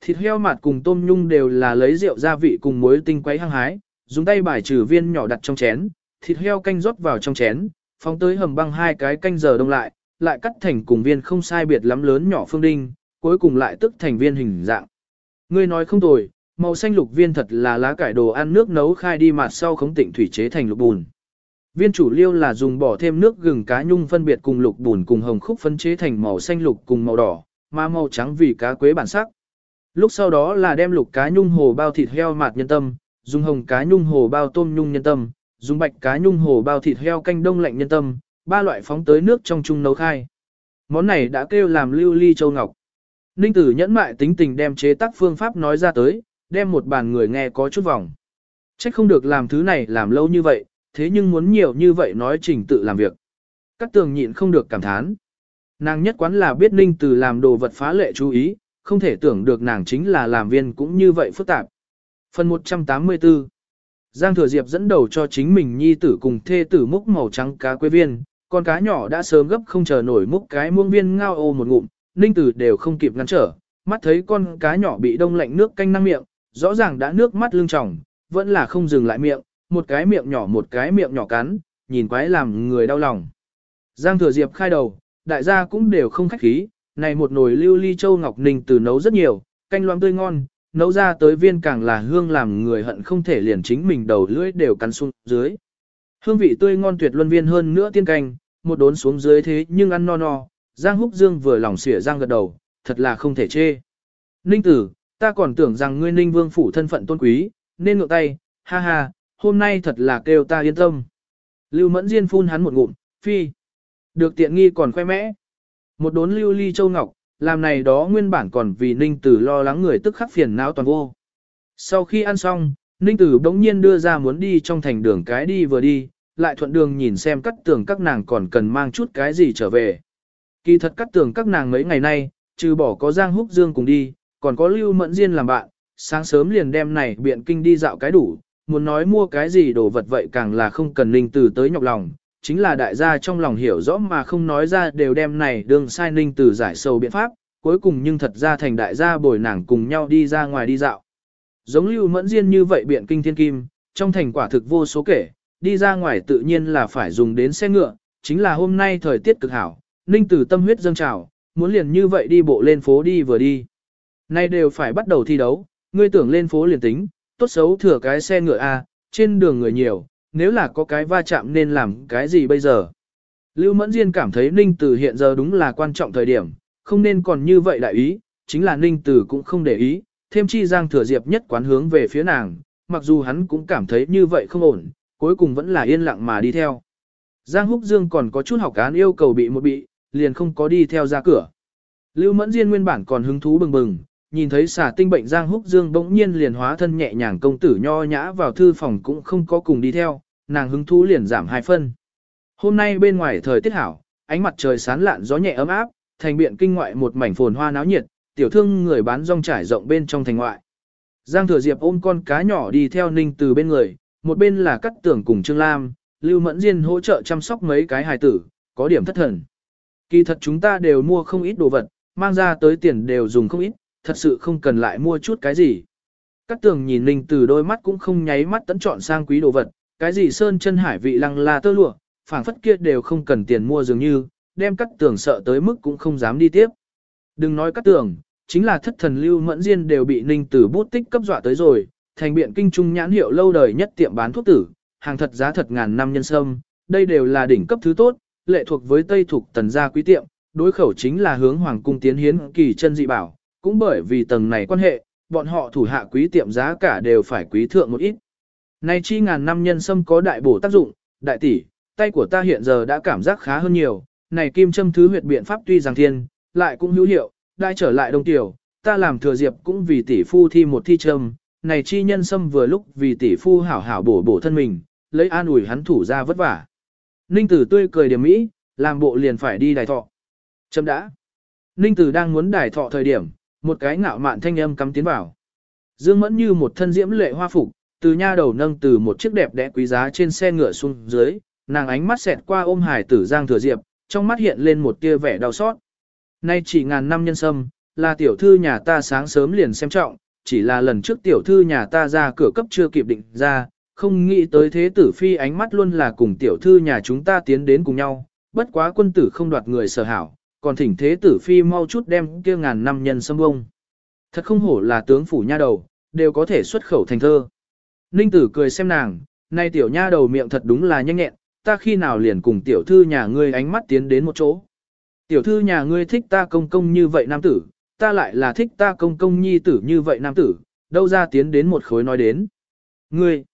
Speaker 1: Thịt heo mặt cùng tôm nhung đều là lấy rượu gia vị cùng muối tinh quấy hăng hái, dùng tay bài trừ viên nhỏ đặt trong chén, thịt heo canh rót vào trong chén, phóng tới hầm băng hai cái canh giờ đông lại, lại cắt thành cùng viên không sai biệt lắm lớn nhỏ phương đinh, cuối cùng lại tức thành viên hình dạng. Ngươi nói không tồi, Màu xanh lục viên thật là lá cải đồ ăn nước nấu khai đi mặt sau khống tịnh thủy chế thành lục bùn. Viên chủ liêu là dùng bỏ thêm nước gừng cá nhung phân biệt cùng lục bùn cùng hồng khúc phân chế thành màu xanh lục cùng màu đỏ, mà màu trắng vì cá quế bản sắc. Lúc sau đó là đem lục cá nhung hồ bao thịt heo mạt nhân tâm, dùng hồng cá nhung hồ bao tôm nhung nhân tâm, dùng bạch cá nhung hồ bao thịt heo canh đông lạnh nhân tâm, ba loại phóng tới nước trong chung nấu khai. Món này đã kêu làm lưu ly châu ngọc. Ninh tử nhẫn mại tính tình đem chế tác phương pháp nói ra tới, đem một bàn người nghe có chút vòng. Trách không được làm thứ này làm lâu như vậy, thế nhưng muốn nhiều như vậy nói trình tự làm việc. Các tường nhịn không được cảm thán. Nàng nhất quán là biết ninh từ làm đồ vật phá lệ chú ý, không thể tưởng được nàng chính là làm viên cũng như vậy phức tạp. Phần 184 Giang Thừa Diệp dẫn đầu cho chính mình nhi tử cùng thê tử múc màu trắng cá quế viên, con cá nhỏ đã sớm gấp không chờ nổi múc cái muông viên ngao ô một ngụm, ninh tử đều không kịp ngăn trở, mắt thấy con cá nhỏ bị đông lạnh nước canh năng miệng, rõ ràng đã nước mắt lưng tròng, vẫn là không dừng lại miệng, một cái miệng nhỏ một cái miệng nhỏ cắn, nhìn quái làm người đau lòng. Giang Thừa Diệp khai đầu, đại gia cũng đều không khách khí, này một nồi lưu ly châu ngọc ninh từ nấu rất nhiều, canh loãng tươi ngon, nấu ra tới viên càng là hương làm người hận không thể liền chính mình đầu lưỡi đều cắn xuống dưới. Hương vị tươi ngon tuyệt luân viên hơn nữa tiên canh, một đốn xuống dưới thế nhưng ăn no no, Giang Húc Dương vừa lòng xỉa Giang gật đầu, thật là không thể chê. Ninh tử, ta còn tưởng rằng ngươi ninh vương phủ thân phận tôn quý, nên ngược tay, ha ha, hôm nay thật là kêu ta yên tâm. Lưu Mẫn Diên phun hắn một ngụm, phi. Được tiện nghi còn khoe mẽ. Một đốn lưu ly châu ngọc, làm này đó nguyên bản còn vì Ninh Tử lo lắng người tức khắc phiền não toàn vô. Sau khi ăn xong, Ninh Tử đống nhiên đưa ra muốn đi trong thành đường cái đi vừa đi, lại thuận đường nhìn xem cắt tường các nàng còn cần mang chút cái gì trở về. Kỳ thật cắt tường các nàng mấy ngày nay, trừ bỏ có Giang Húc Dương cùng đi, còn có Lưu Mẫn Diên làm bạn, sáng sớm liền đem này biện kinh đi dạo cái đủ, muốn nói mua cái gì đồ vật vậy càng là không cần Ninh Tử tới nhọc lòng, chính là đại gia trong lòng hiểu rõ mà không nói ra đều đem này đương sai Ninh Tử giải sầu biện pháp, cuối cùng nhưng thật ra thành đại gia bồi nàng cùng nhau đi ra ngoài đi dạo. Giống Lưu Mẫn Diên như vậy biện kinh thiên kim, trong thành quả thực vô số kể, đi ra ngoài tự nhiên là phải dùng đến xe ngựa, chính là hôm nay thời tiết cực hảo, Ninh Tử tâm huyết dâng trào, muốn liền như vậy đi bộ lên phố đi vừa đi. Nay đều phải bắt đầu thi đấu, ngươi tưởng lên phố liền tính, tốt xấu thừa cái xe ngựa A, trên đường người nhiều, nếu là có cái va chạm nên làm cái gì bây giờ. Lưu Mẫn Diên cảm thấy Ninh Tử hiện giờ đúng là quan trọng thời điểm, không nên còn như vậy đại ý, chính là Ninh Tử cũng không để ý, thêm chi Giang Thừa Diệp nhất quán hướng về phía nàng, mặc dù hắn cũng cảm thấy như vậy không ổn, cuối cùng vẫn là yên lặng mà đi theo. Giang Húc Dương còn có chút học án yêu cầu bị một bị, liền không có đi theo ra cửa. Lưu Mẫn Diên nguyên bản còn hứng thú bừng bừng, nhìn thấy xà tinh bệnh Giang Húc Dương bỗng nhiên liền hóa thân nhẹ nhàng công tử nho nhã vào thư phòng cũng không có cùng đi theo, nàng hứng thú liền giảm hai phân. Hôm nay bên ngoài thời tiết hảo, ánh mặt trời sáng lạn gió nhẹ ấm áp, thành biện kinh ngoại một mảnh phồn hoa náo nhiệt, tiểu thương người bán rong trải rộng bên trong thành ngoại. Giang Thừa Diệp ôm con cá nhỏ đi theo Ninh từ bên người, một bên là Cắt Tưởng cùng Trương Lam, Lưu Mẫn Diên hỗ trợ chăm sóc mấy cái hài tử, có điểm thất thần. Kỳ thật chúng ta đều mua không ít đồ vật, mang ra tới tiền đều dùng không ít, thật sự không cần lại mua chút cái gì. Các tường nhìn Ninh từ đôi mắt cũng không nháy mắt tấn chọn sang quý đồ vật, cái gì sơn chân hải vị lăng la tơ lụa, phảng phất kia đều không cần tiền mua dường như, đem các tường sợ tới mức cũng không dám đi tiếp. Đừng nói các tường, chính là thất thần lưu mẫn diên đều bị ninh tử bút tích cấp dọa tới rồi, thành biện kinh trung nhãn hiệu lâu đời nhất tiệm bán thuốc tử, hàng thật giá thật ngàn năm nhân sâm, đây đều là đỉnh cấp thứ tốt, lệ thuộc với Tây thuộc tần gia quý tiệm, đối khẩu chính là hướng hoàng cung tiến hiến kỳ chân dị bảo, cũng bởi vì tầng này quan hệ, bọn họ thủ hạ quý tiệm giá cả đều phải quý thượng một ít. Nay chi ngàn năm nhân sâm có đại bổ tác dụng, đại tỷ, tay của ta hiện giờ đã cảm giác khá hơn nhiều, này kim châm thứ huyệt biện pháp tuy rằng thiên, lại cũng hữu hiệu, đại trở lại đông tiểu, ta làm thừa diệp cũng vì tỷ phu thi một thi châm, này chi nhân sâm vừa lúc vì tỷ phu hảo hảo bổ bổ thân mình, lấy an ủi hắn thủ ra vất vả. Ninh tử tươi cười điểm mỹ, làm bộ liền phải đi đài thọ. Châm đã. Ninh tử đang muốn đài thọ thời điểm, một cái ngạo mạn thanh âm cắm tiến vào. Dương mẫn như một thân diễm lệ hoa phục, từ nha đầu nâng từ một chiếc đẹp đẽ quý giá trên xe ngựa xuống dưới, nàng ánh mắt xẹt qua ôm hải tử Giang Thừa Diệp, trong mắt hiện lên một tia vẻ đau xót. Nay chỉ ngàn năm nhân sâm, là tiểu thư nhà ta sáng sớm liền xem trọng, chỉ là lần trước tiểu thư nhà ta ra cửa cấp chưa kịp định ra, không nghĩ tới thế tử phi ánh mắt luôn là cùng tiểu thư nhà chúng ta tiến đến cùng nhau, bất quá quân tử không đoạt người sở hảo, còn thỉnh thế tử phi mau chút đem kia ngàn năm nhân sâm bông. Thật không hổ là tướng phủ nha đầu, đều có thể xuất khẩu thành thơ. Ninh tử cười xem nàng, nay tiểu nha đầu miệng thật đúng là nhanh nhẹn, ta khi nào liền cùng tiểu thư nhà ngươi ánh mắt tiến đến một chỗ. Tiểu thư nhà ngươi thích ta công công như vậy nam tử, ta lại là thích ta công công nhi tử như vậy nam tử, đâu ra tiến đến một khối nói đến. Ngươi,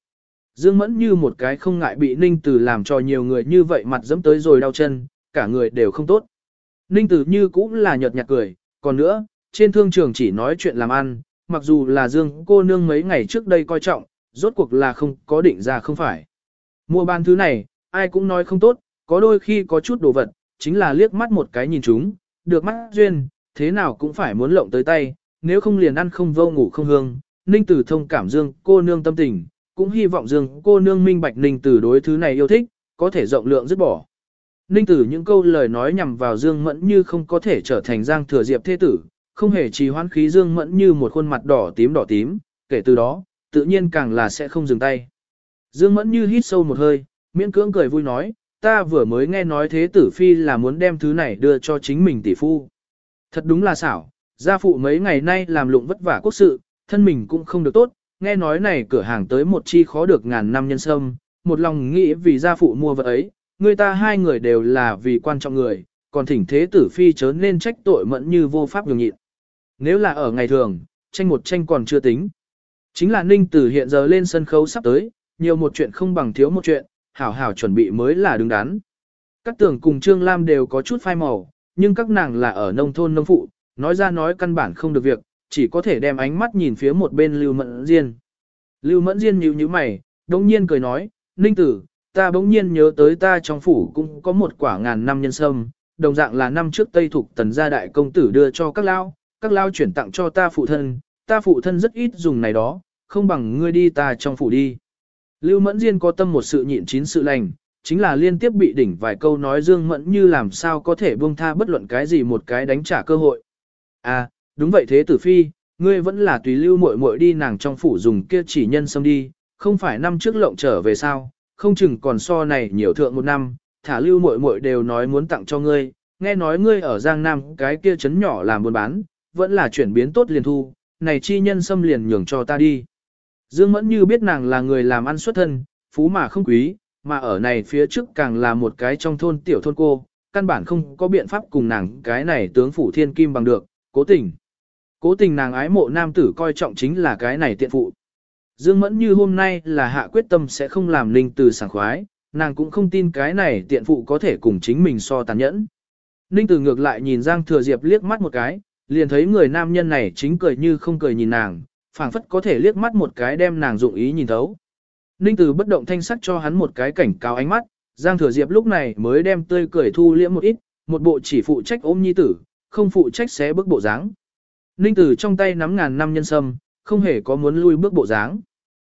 Speaker 1: Dương Mẫn như một cái không ngại bị Ninh Tử làm cho nhiều người như vậy mặt dẫm tới rồi đau chân, cả người đều không tốt. Ninh Tử như cũng là nhợt nhạt cười, còn nữa, trên thương trường chỉ nói chuyện làm ăn, mặc dù là Dương cô nương mấy ngày trước đây coi trọng, rốt cuộc là không có định ra không phải. Mua bán thứ này, ai cũng nói không tốt, có đôi khi có chút đồ vật, chính là liếc mắt một cái nhìn chúng, được mắt duyên, thế nào cũng phải muốn lộng tới tay, nếu không liền ăn không vô ngủ không hương. Ninh Tử thông cảm Dương cô nương tâm tình, cũng hy vọng Dương cô nương minh bạch Ninh Tử đối thứ này yêu thích, có thể rộng lượng dứt bỏ. Ninh Tử những câu lời nói nhằm vào Dương Mẫn như không có thể trở thành Giang Thừa Diệp thế tử, không hề trì hoãn khí Dương Mẫn như một khuôn mặt đỏ tím đỏ tím, kể từ đó, tự nhiên càng là sẽ không dừng tay. Dương Mẫn như hít sâu một hơi, miễn cưỡng cười vui nói, ta vừa mới nghe nói thế tử phi là muốn đem thứ này đưa cho chính mình tỷ phu. Thật đúng là xảo, gia phụ mấy ngày nay làm lụng vất vả quốc sự, thân mình cũng không được tốt, nghe nói này cửa hàng tới một chi khó được ngàn năm nhân sâm, một lòng nghĩ vì gia phụ mua vật ấy, người ta hai người đều là vì quan trọng người, còn thỉnh thế tử phi chớ nên trách tội mẫn như vô pháp nhường nhịn. Nếu là ở ngày thường, tranh một tranh còn chưa tính. Chính là Ninh Tử hiện giờ lên sân khấu sắp tới, nhiều một chuyện không bằng thiếu một chuyện, hảo hảo chuẩn bị mới là đứng đắn. Các tưởng cùng Trương Lam đều có chút phai màu, nhưng các nàng là ở nông thôn nông phụ, nói ra nói căn bản không được việc, chỉ có thể đem ánh mắt nhìn phía một bên Lưu Mẫn Diên. Lưu Mẫn Diên nhíu nhíu mày, đồng nhiên cười nói, Ninh Tử, ta bỗng nhiên nhớ tới ta trong phủ cũng có một quả ngàn năm nhân sâm, đồng dạng là năm trước Tây Thục Tần gia đại công tử đưa cho các lao, các lao chuyển tặng cho ta phụ thân, ta phụ thân rất ít dùng này đó, không bằng ngươi đi ta trong phủ đi. Lưu Mẫn Diên có tâm một sự nhịn chín sự lành, chính là liên tiếp bị đỉnh vài câu nói Dương Mẫn như làm sao có thể buông tha bất luận cái gì một cái đánh trả cơ hội. À, đúng vậy thế tử phi, ngươi vẫn là tùy lưu muội muội đi nàng trong phủ dùng kia chỉ nhân xâm đi, không phải năm trước lộng trở về sao, không chừng còn so này nhiều thượng một năm, thả lưu muội muội đều nói muốn tặng cho ngươi, nghe nói ngươi ở Giang Nam cái kia chấn nhỏ làm buôn bán, vẫn là chuyển biến tốt liền thu, này chi nhân xâm liền nhường cho ta đi. Dương Mẫn như biết nàng là người làm ăn xuất thân, phú mà không quý, mà ở này phía trước càng là một cái trong thôn tiểu thôn cô, căn bản không có biện pháp cùng nàng cái này tướng phủ thiên kim bằng được, cố tình. Cố tình nàng ái mộ nam tử coi trọng chính là cái này tiện phụ. Dương Mẫn như hôm nay là hạ quyết tâm sẽ không làm Ninh Từ sảng khoái, nàng cũng không tin cái này tiện phụ có thể cùng chính mình so tàn nhẫn. Ninh Từ ngược lại nhìn Giang Thừa Diệp liếc mắt một cái, liền thấy người nam nhân này chính cười như không cười nhìn nàng, phảng phất có thể liếc mắt một cái đem nàng dụng ý nhìn thấu. Ninh Từ bất động thanh sắc cho hắn một cái cảnh cáo ánh mắt, Giang Thừa Diệp lúc này mới đem tươi cười thu liễm một ít, một bộ chỉ phụ trách ôm nhi tử, không phụ trách xé bước bộ dáng. Ninh Tử trong tay nắm ngàn năm nhân sâm, không hề có muốn lui bước bộ dáng.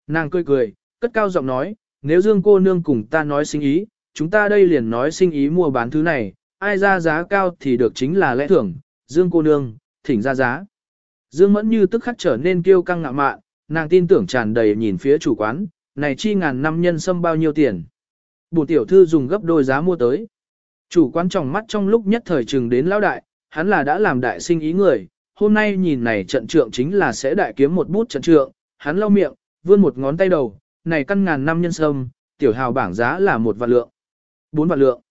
Speaker 1: Nàng cười cười, cất cao giọng nói, nếu Dương cô nương cùng ta nói sinh ý, chúng ta đây liền nói sinh ý mua bán thứ này, ai ra giá cao thì được chính là lẽ thưởng, Dương cô nương, thỉnh ra giá. Dương Mẫn như tức khắc trở nên kiêu căng ngạo mạn, nàng tin tưởng tràn đầy nhìn phía chủ quán, này chi ngàn năm nhân sâm bao nhiêu tiền. Bùn tiểu thư dùng gấp đôi giá mua tới. Chủ quán trong mắt trong lúc nhất thời trừng đến lão đại, hắn là đã làm đại sinh ý người, hôm nay nhìn này trận trượng chính là sẽ đại kiếm một bút trận trượng, hắn lau miệng, vươn một ngón tay đầu, này căn ngàn năm nhân sâm, tiểu hào bảng giá là một vạn lượng. Bốn vạn lượng.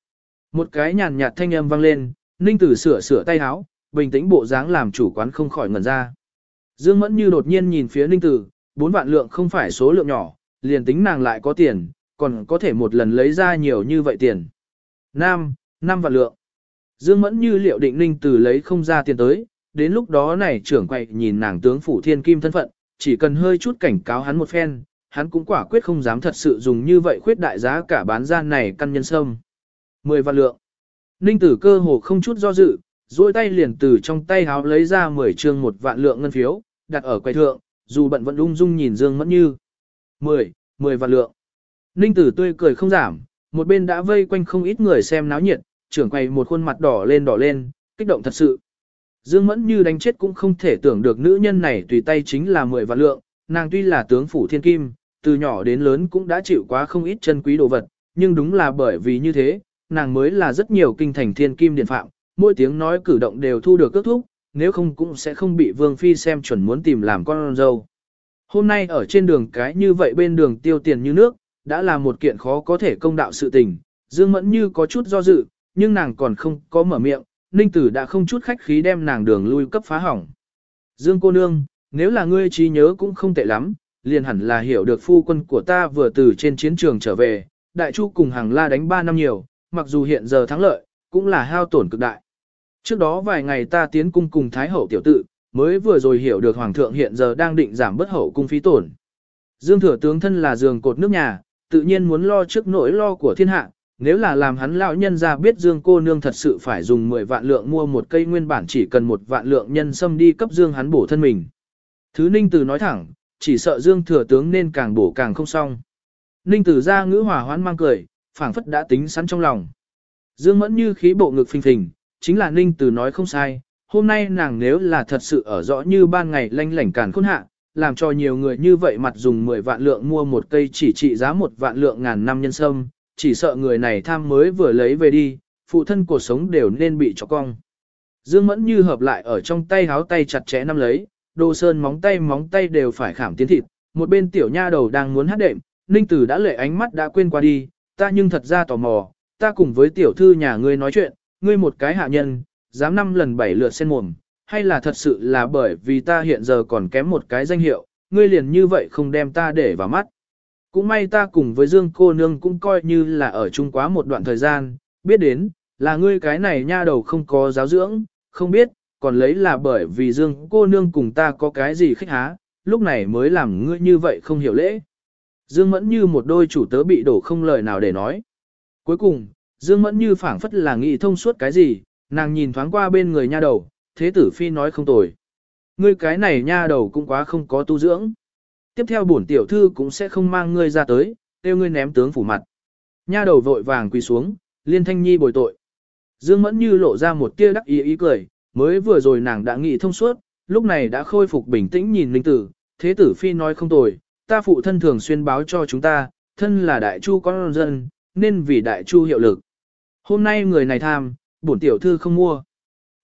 Speaker 1: Một cái nhàn nhạt thanh âm vang lên, ninh tử sửa sửa tay áo, bình tĩnh bộ dáng làm chủ quán không khỏi ngẩn ra. Dương Mẫn như đột nhiên nhìn phía ninh tử, bốn vạn lượng không phải số lượng nhỏ, liền tính nàng lại có tiền, còn có thể một lần lấy ra nhiều như vậy tiền. Nam, năm vạn lượng. Dương Mẫn như liệu định ninh tử lấy không ra tiền tới, đến lúc đó này trưởng quậy nhìn nàng tướng phủ thiên kim thân phận, chỉ cần hơi chút cảnh cáo hắn một phen, hắn cũng quả quyết không dám thật sự dùng như vậy khuyết đại giá cả bán gian này căn nhân sâm. Mười vạn lượng. Ninh tử cơ hồ không chút do dự, duỗi tay liền từ trong tay háo lấy ra 10 trương một vạn lượng ngân phiếu, đặt ở quầy thượng, dù bận vẫn ung dung nhìn Dương Mẫn Như. 10, 10 vạn lượng. Ninh tử tươi cười không giảm, một bên đã vây quanh không ít người xem náo nhiệt, trưởng quầy một khuôn mặt đỏ lên đỏ lên, kích động thật sự. Dương Mẫn Như đánh chết cũng không thể tưởng được nữ nhân này tùy tay chính là 10 vạn lượng, nàng tuy là tướng phủ thiên kim, từ nhỏ đến lớn cũng đã chịu quá không ít chân quý đồ vật, nhưng đúng là bởi vì như thế, nàng mới là rất nhiều kinh thành thiên kim điện phạm, mỗi tiếng nói cử động đều thu được cước thúc, nếu không cũng sẽ không bị Vương Phi xem chuẩn muốn tìm làm con dâu. Hôm nay ở trên đường cái như vậy bên đường tiêu tiền như nước, đã là một kiện khó có thể công đạo sự tình, Dương Mẫn như có chút do dự, nhưng nàng còn không có mở miệng, Ninh Tử đã không chút khách khí đem nàng đường lui cấp phá hỏng. Dương cô nương, nếu là ngươi trí nhớ cũng không tệ lắm, liền hẳn là hiểu được phu quân của ta vừa từ trên chiến trường trở về, đại chu cùng hàng la đánh 3 năm nhiều, mặc dù hiện giờ thắng lợi, cũng là hao tổn cực đại. Trước đó vài ngày ta tiến cung cùng Thái Hậu tiểu tự, mới vừa rồi hiểu được Hoàng thượng hiện giờ đang định giảm bất hậu cung phí tổn. Dương thừa tướng thân là giường cột nước nhà, tự nhiên muốn lo trước nỗi lo của thiên hạ, nếu là làm hắn lão nhân ra biết Dương cô nương thật sự phải dùng 10 vạn lượng mua một cây nguyên bản chỉ cần một vạn lượng nhân sâm đi cấp Dương hắn bổ thân mình. Thứ Ninh Tử nói thẳng, chỉ sợ Dương thừa tướng nên càng bổ càng không xong. Ninh Tử ra ngữ hòa hoãn mang cười, phảng phất đã tính sẵn trong lòng. Dương mẫn như khí bộ ngực phình phình, chính là Ninh Tử nói không sai, hôm nay nàng nếu là thật sự ở rõ như ban ngày lanh lảnh càn khôn hạ, làm cho nhiều người như vậy mặt dùng 10 vạn lượng mua một cây chỉ trị giá một vạn lượng ngàn năm nhân sâm, chỉ sợ người này tham mới vừa lấy về đi, phụ thân cuộc sống đều nên bị cho cong. Dương Mẫn như hợp lại ở trong tay háo tay chặt chẽ nắm lấy, đồ sơn móng tay móng tay đều phải khảm tiến thịt, một bên tiểu nha đầu đang muốn hát đệm, Ninh Tử đã lệ ánh mắt đã quên qua đi, ta nhưng thật ra tò mò, ta cùng với tiểu thư nhà ngươi nói chuyện, ngươi một cái hạ nhân, dám năm lần bảy lượt sen mồm, hay là thật sự là bởi vì ta hiện giờ còn kém một cái danh hiệu, ngươi liền như vậy không đem ta để vào mắt. Cũng may ta cùng với Dương cô nương cũng coi như là ở chung quá một đoạn thời gian, biết đến, là ngươi cái này nha đầu không có giáo dưỡng, không biết, còn lấy là bởi vì Dương cô nương cùng ta có cái gì khách há, lúc này mới làm ngươi như vậy không hiểu lễ. Dương Mẫn như một đôi chủ tớ bị đổ không lời nào để nói. Cuối cùng, Dương Mẫn như phảng phất là nghĩ thông suốt cái gì, nàng nhìn thoáng qua bên người nha đầu, thế tử phi nói không tồi. Ngươi cái này nha đầu cũng quá không có tu dưỡng. Tiếp theo bổn tiểu thư cũng sẽ không mang ngươi ra tới, tiêu ngươi ném tướng phủ mặt. Nha đầu vội vàng quỳ xuống, liên thanh nhi bồi tội. Dương Mẫn như lộ ra một tia đắc ý ý cười, mới vừa rồi nàng đã nghĩ thông suốt, lúc này đã khôi phục bình tĩnh nhìn linh tử, thế tử phi nói không tồi, ta phụ thân thường xuyên báo cho chúng ta, thân là đại chu con dân, nên vì đại chu hiệu lực. Hôm nay người này tham, bổn tiểu thư không mua.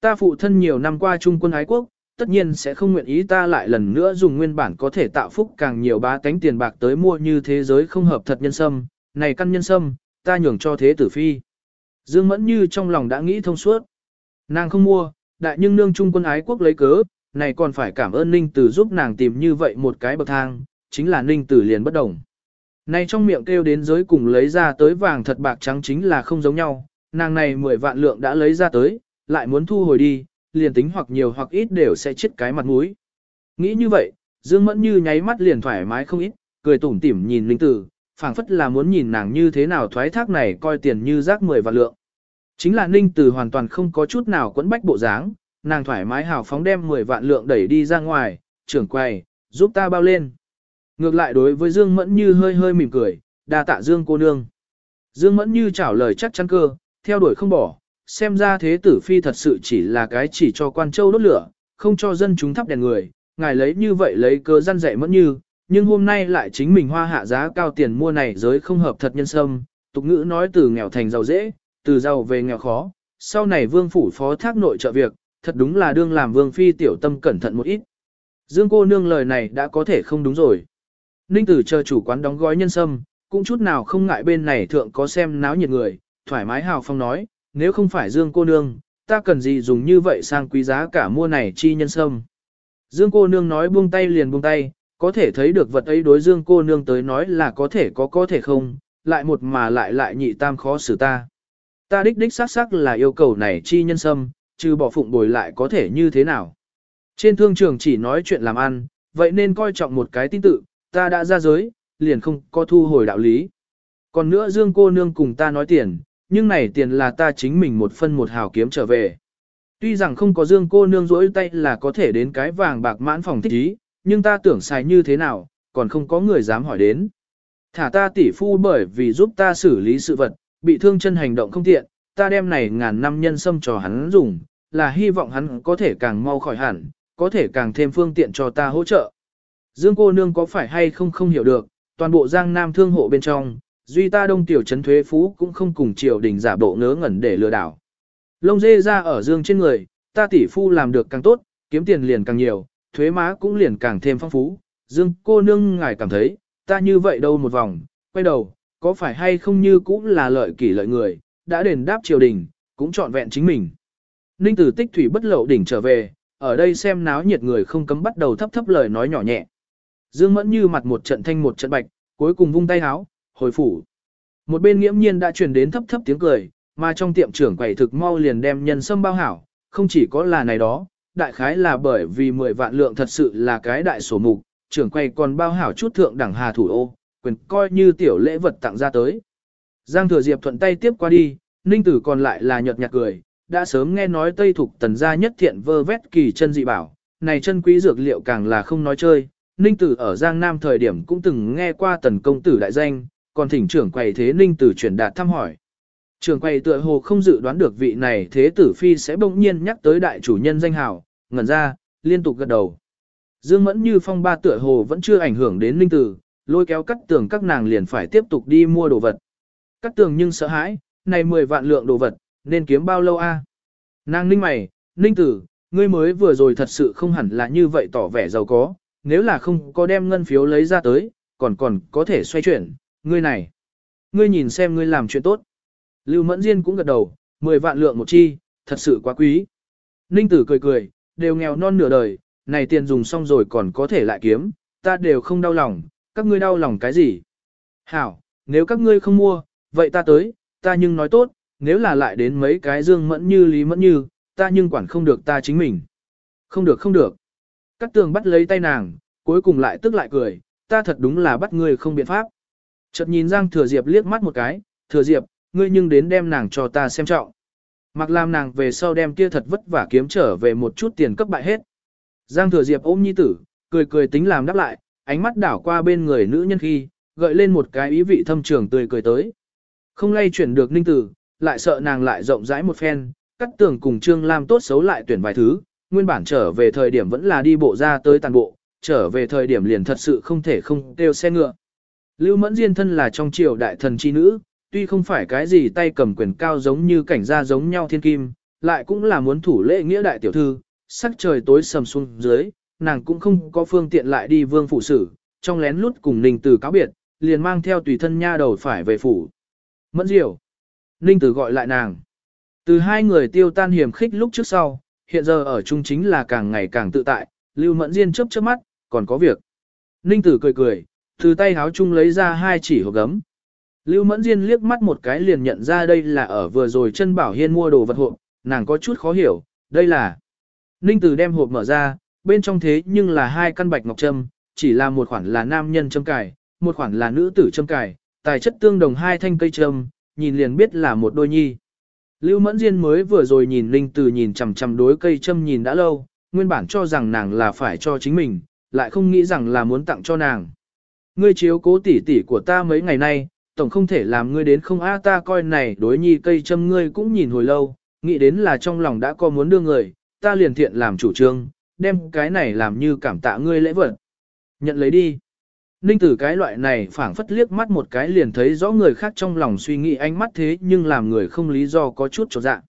Speaker 1: Ta phụ thân nhiều năm qua trung quân ái quốc, tất nhiên sẽ không nguyện ý ta lại lần nữa dùng nguyên bản có thể tạo phúc càng nhiều bá tánh tiền bạc tới mua như thế giới không hợp thật nhân sâm, này căn nhân sâm, ta nhường cho thế tử phi. Dương Mẫn như trong lòng đã nghĩ thông suốt. Nàng không mua, đại nhưng nương trung quân ái quốc lấy cớ, này còn phải cảm ơn Ninh Tử giúp nàng tìm như vậy một cái bậc thang, chính là Ninh Tử liền bất đồng. Này trong miệng kêu đến giới cùng lấy ra tới vàng thật bạc trắng chính là không giống nhau, nàng này 10 vạn lượng đã lấy ra tới, lại muốn thu hồi đi, liền tính hoặc nhiều hoặc ít đều sẽ chết cái mặt mũi. Nghĩ như vậy, Dương Mẫn như nháy mắt liền thoải mái không ít, cười tủm tỉm nhìn Linh Tử, phảng phất là muốn nhìn nàng như thế nào thoái thác này coi tiền như rác 10 vạn lượng. Chính là Ninh Tử hoàn toàn không có chút nào quẫn bách bộ dáng, nàng thoải mái hào phóng đem 10 vạn lượng đẩy đi ra ngoài, trưởng quầy, giúp ta bao lên. Ngược lại đối với Dương Mẫn Như hơi hơi mỉm cười, đa tạ Dương cô nương. Dương Mẫn Như trả lời chắc chắn cơ, theo đuổi không bỏ, xem ra thế tử phi thật sự chỉ là cái chỉ cho quan châu đốt lửa, không cho dân chúng thắp đèn người, ngài lấy như vậy lấy cơ răn dạy Mẫn Như, nhưng hôm nay lại chính mình hoa hạ giá cao tiền mua này giới không hợp thật nhân sâm, tục ngữ nói từ nghèo thành giàu dễ, từ giàu về nghèo khó, sau này vương phủ phó thác nội trợ việc, thật đúng là đương làm vương phi tiểu tâm cẩn thận một ít. Dương cô nương lời này đã có thể không đúng rồi. Ninh tử chờ chủ quán đóng gói nhân sâm, cũng chút nào không ngại bên này thượng có xem náo nhiệt người, thoải mái hào phong nói, nếu không phải Dương cô nương, ta cần gì dùng như vậy sang quý giá cả mua này chi nhân sâm. Dương cô nương nói buông tay liền buông tay, có thể thấy được vật ấy đối Dương cô nương tới nói là có thể có có thể không, lại một mà lại lại nhị tam khó xử ta. Ta đích đích xác xác là yêu cầu này chi nhân sâm, trừ bỏ phụng bồi lại có thể như thế nào. Trên thương trường chỉ nói chuyện làm ăn, vậy nên coi trọng một cái tin tự, ta đã ra giới, liền không có thu hồi đạo lý. Còn nữa Dương cô nương cùng ta nói tiền, nhưng này tiền là ta chính mình một phân một hào kiếm trở về. Tuy rằng không có Dương cô nương rỗi tay là có thể đến cái vàng bạc mãn phòng thích ý, nhưng ta tưởng xài như thế nào, còn không có người dám hỏi đến. Thả ta tỷ phu bởi vì giúp ta xử lý sự vật, bị thương chân hành động không tiện, ta đem này ngàn năm nhân sâm cho hắn dùng, là hy vọng hắn có thể càng mau khỏi hẳn, có thể càng thêm phương tiện cho ta hỗ trợ. Dương cô nương có phải hay không không hiểu được, toàn bộ giang nam thương hộ bên trong, duy ta đông tiểu trấn thuế phú cũng không cùng triều đình giả bộ ngớ ngẩn để lừa đảo. Lông dê ra ở dương trên người, ta tỷ phu làm được càng tốt, kiếm tiền liền càng nhiều, thuế má cũng liền càng thêm phong phú. Dương cô nương ngài cảm thấy, ta như vậy đâu một vòng, quay đầu, có phải hay không như cũng là lợi kỷ lợi người, đã đền đáp triều đình, cũng trọn vẹn chính mình. Ninh tử tích thủy bất lậu đỉnh trở về, ở đây xem náo nhiệt người không cấm bắt đầu thấp thấp lời nói nhỏ nhẹ. Dương Mẫn như mặt một trận thanh một trận bạch, cuối cùng vung tay háo, hồi phủ. Một bên nghiễm nhiên đã truyền đến thấp thấp tiếng cười, mà trong tiệm trưởng quầy thực mau liền đem nhân sâm bao hảo, không chỉ có là này đó, đại khái là bởi vì 10 vạn lượng thật sự là cái đại sổ mục, trưởng quầy còn bao hảo chút thượng đẳng hà thủ ô, quyền coi như tiểu lễ vật tặng ra tới. Giang thừa diệp thuận tay tiếp qua đi, ninh tử còn lại là nhợt nhạt cười, đã sớm nghe nói Tây Thục tần gia nhất thiện vơ vét kỳ chân dị bảo, này chân quý dược liệu càng là không nói chơi. Ninh Tử ở Giang Nam thời điểm cũng từng nghe qua tần công tử đại danh, còn thỉnh trưởng quầy thế Ninh Tử chuyển đạt thăm hỏi. Trưởng quầy tựa hồ không dự đoán được vị này thế tử phi sẽ bỗng nhiên nhắc tới đại chủ nhân danh hào, ngẩn ra, liên tục gật đầu. Dương Mẫn như phong ba tựa hồ vẫn chưa ảnh hưởng đến Ninh Tử, lôi kéo cắt tường các nàng liền phải tiếp tục đi mua đồ vật. Cắt tường nhưng sợ hãi, này 10 vạn lượng đồ vật, nên kiếm bao lâu a? Nàng ninh mày, ninh tử, ngươi mới vừa rồi thật sự không hẳn là như vậy tỏ vẻ giàu có, nếu là không có đem ngân phiếu lấy ra tới, còn còn có thể xoay chuyển, ngươi này. Ngươi nhìn xem ngươi làm chuyện tốt. Lưu Mẫn Diên cũng gật đầu, 10 vạn lượng một chi, thật sự quá quý. Ninh tử cười cười, đều nghèo non nửa đời, này tiền dùng xong rồi còn có thể lại kiếm, ta đều không đau lòng, các ngươi đau lòng cái gì? Hảo, nếu các ngươi không mua, vậy ta tới, ta nhưng nói tốt, nếu là lại đến mấy cái dương mẫn như lý mẫn như, ta nhưng quản không được ta chính mình. Không được không được. Cát tường bắt lấy tay nàng, cuối cùng lại tức lại cười, ta thật đúng là bắt ngươi không biện pháp. Chợt nhìn Giang Thừa Diệp liếc mắt một cái, Thừa Diệp, ngươi nhưng đến đem nàng cho ta xem trọng. Mặc làm nàng về sau đem kia thật vất vả kiếm trở về một chút tiền cấp bại hết. Giang Thừa Diệp ôm nhi tử, cười cười tính làm đáp lại, ánh mắt đảo qua bên người nữ nhân khi, gợi lên một cái ý vị thâm trường tươi cười tới. Không lay chuyển được ninh tử, lại sợ nàng lại rộng rãi một phen, cắt tường cùng Trương Lam tốt xấu lại tuyển vài thứ, nguyên bản trở về thời điểm vẫn là đi bộ ra tới tàn bộ, trở về thời điểm liền thật sự không thể không kêu xe ngựa. Lưu Mẫn Diên thân là trong triều đại thần chi nữ, tuy không phải cái gì tay cầm quyền cao giống như cảnh gia giống nhau thiên kim, lại cũng là muốn thủ lễ nghĩa đại tiểu thư, sắc trời tối sầm xuống dưới, nàng cũng không có phương tiện lại đi vương phủ xử, trong lén lút cùng Ninh Tử cáo biệt, liền mang theo tùy thân nha đầu phải về phủ. Mẫn Diệu, Ninh Tử gọi lại nàng. Từ hai người tiêu tan hiểm khích lúc trước sau, hiện giờ ở chung chính là càng ngày càng tự tại, Lưu Mẫn Diên chớp chớp mắt, còn có việc. Ninh Tử cười cười, từ tay háo chung lấy ra hai chỉ hộp gấm. Lưu Mẫn Diên liếc mắt một cái liền nhận ra đây là ở vừa rồi chân bảo hiên mua đồ vật hộp, nàng có chút khó hiểu, đây là. Ninh Tử đem hộp mở ra, bên trong thế nhưng là hai căn bạch ngọc trâm, chỉ là một khoản là nam nhân châm cài, một khoản là nữ tử châm cài, tài chất tương đồng hai thanh cây trâm, nhìn liền biết là một đôi nhi. Lưu Mẫn Diên mới vừa rồi nhìn Linh tử nhìn chằm chằm đối cây châm nhìn đã lâu, nguyên bản cho rằng nàng là phải cho chính mình, lại không nghĩ rằng là muốn tặng cho nàng. Ngươi chiếu cố tỉ tỉ của ta mấy ngày nay, tổng không thể làm ngươi đến không a ta coi này đối nhi cây châm ngươi cũng nhìn hồi lâu, nghĩ đến là trong lòng đã có muốn đưa người, ta liền thiện làm chủ trương, đem cái này làm như cảm tạ ngươi lễ vật. Nhận lấy đi. Ninh tử cái loại này phảng phất liếc mắt một cái liền thấy rõ người khác trong lòng suy nghĩ ánh mắt thế nhưng làm người không lý do có chút trọt dạ.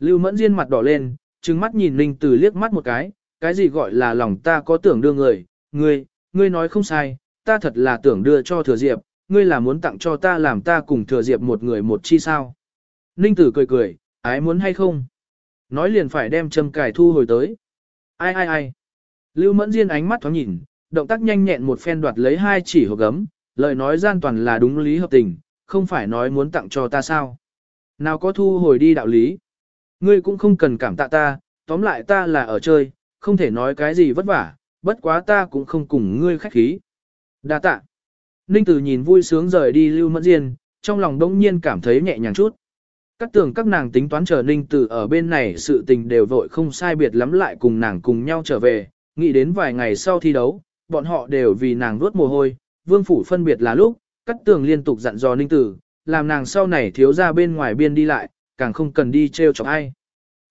Speaker 1: Lưu mẫn diên mặt đỏ lên, trừng mắt nhìn Ninh tử liếc mắt một cái, cái gì gọi là lòng ta có tưởng đưa người, ngươi, ngươi nói không sai, ta thật là tưởng đưa cho thừa diệp, ngươi là muốn tặng cho ta làm ta cùng thừa diệp một người một chi sao. Ninh tử cười cười, ái muốn hay không? Nói liền phải đem châm Cải thu hồi tới. Ai ai ai? Lưu mẫn diên ánh mắt thoáng nhìn, động tác nhanh nhẹn một phen đoạt lấy hai chỉ hộp gấm, lời nói gian toàn là đúng lý hợp tình, không phải nói muốn tặng cho ta sao. Nào có thu hồi đi đạo lý. Ngươi cũng không cần cảm tạ ta, tóm lại ta là ở chơi, không thể nói cái gì vất vả, bất quá ta cũng không cùng ngươi khách khí. Đa tạ. Ninh Tử nhìn vui sướng rời đi Lưu Mẫn Diên, trong lòng đông nhiên cảm thấy nhẹ nhàng chút. Các tưởng các nàng tính toán chờ Ninh Tử ở bên này sự tình đều vội không sai biệt lắm lại cùng nàng cùng nhau trở về, nghĩ đến vài ngày sau thi đấu, bọn họ đều vì nàng nuốt mồ hôi, vương phủ phân biệt là lúc, các tường liên tục dặn dò ninh tử, làm nàng sau này thiếu ra bên ngoài biên đi lại, càng không cần đi treo chọc ai.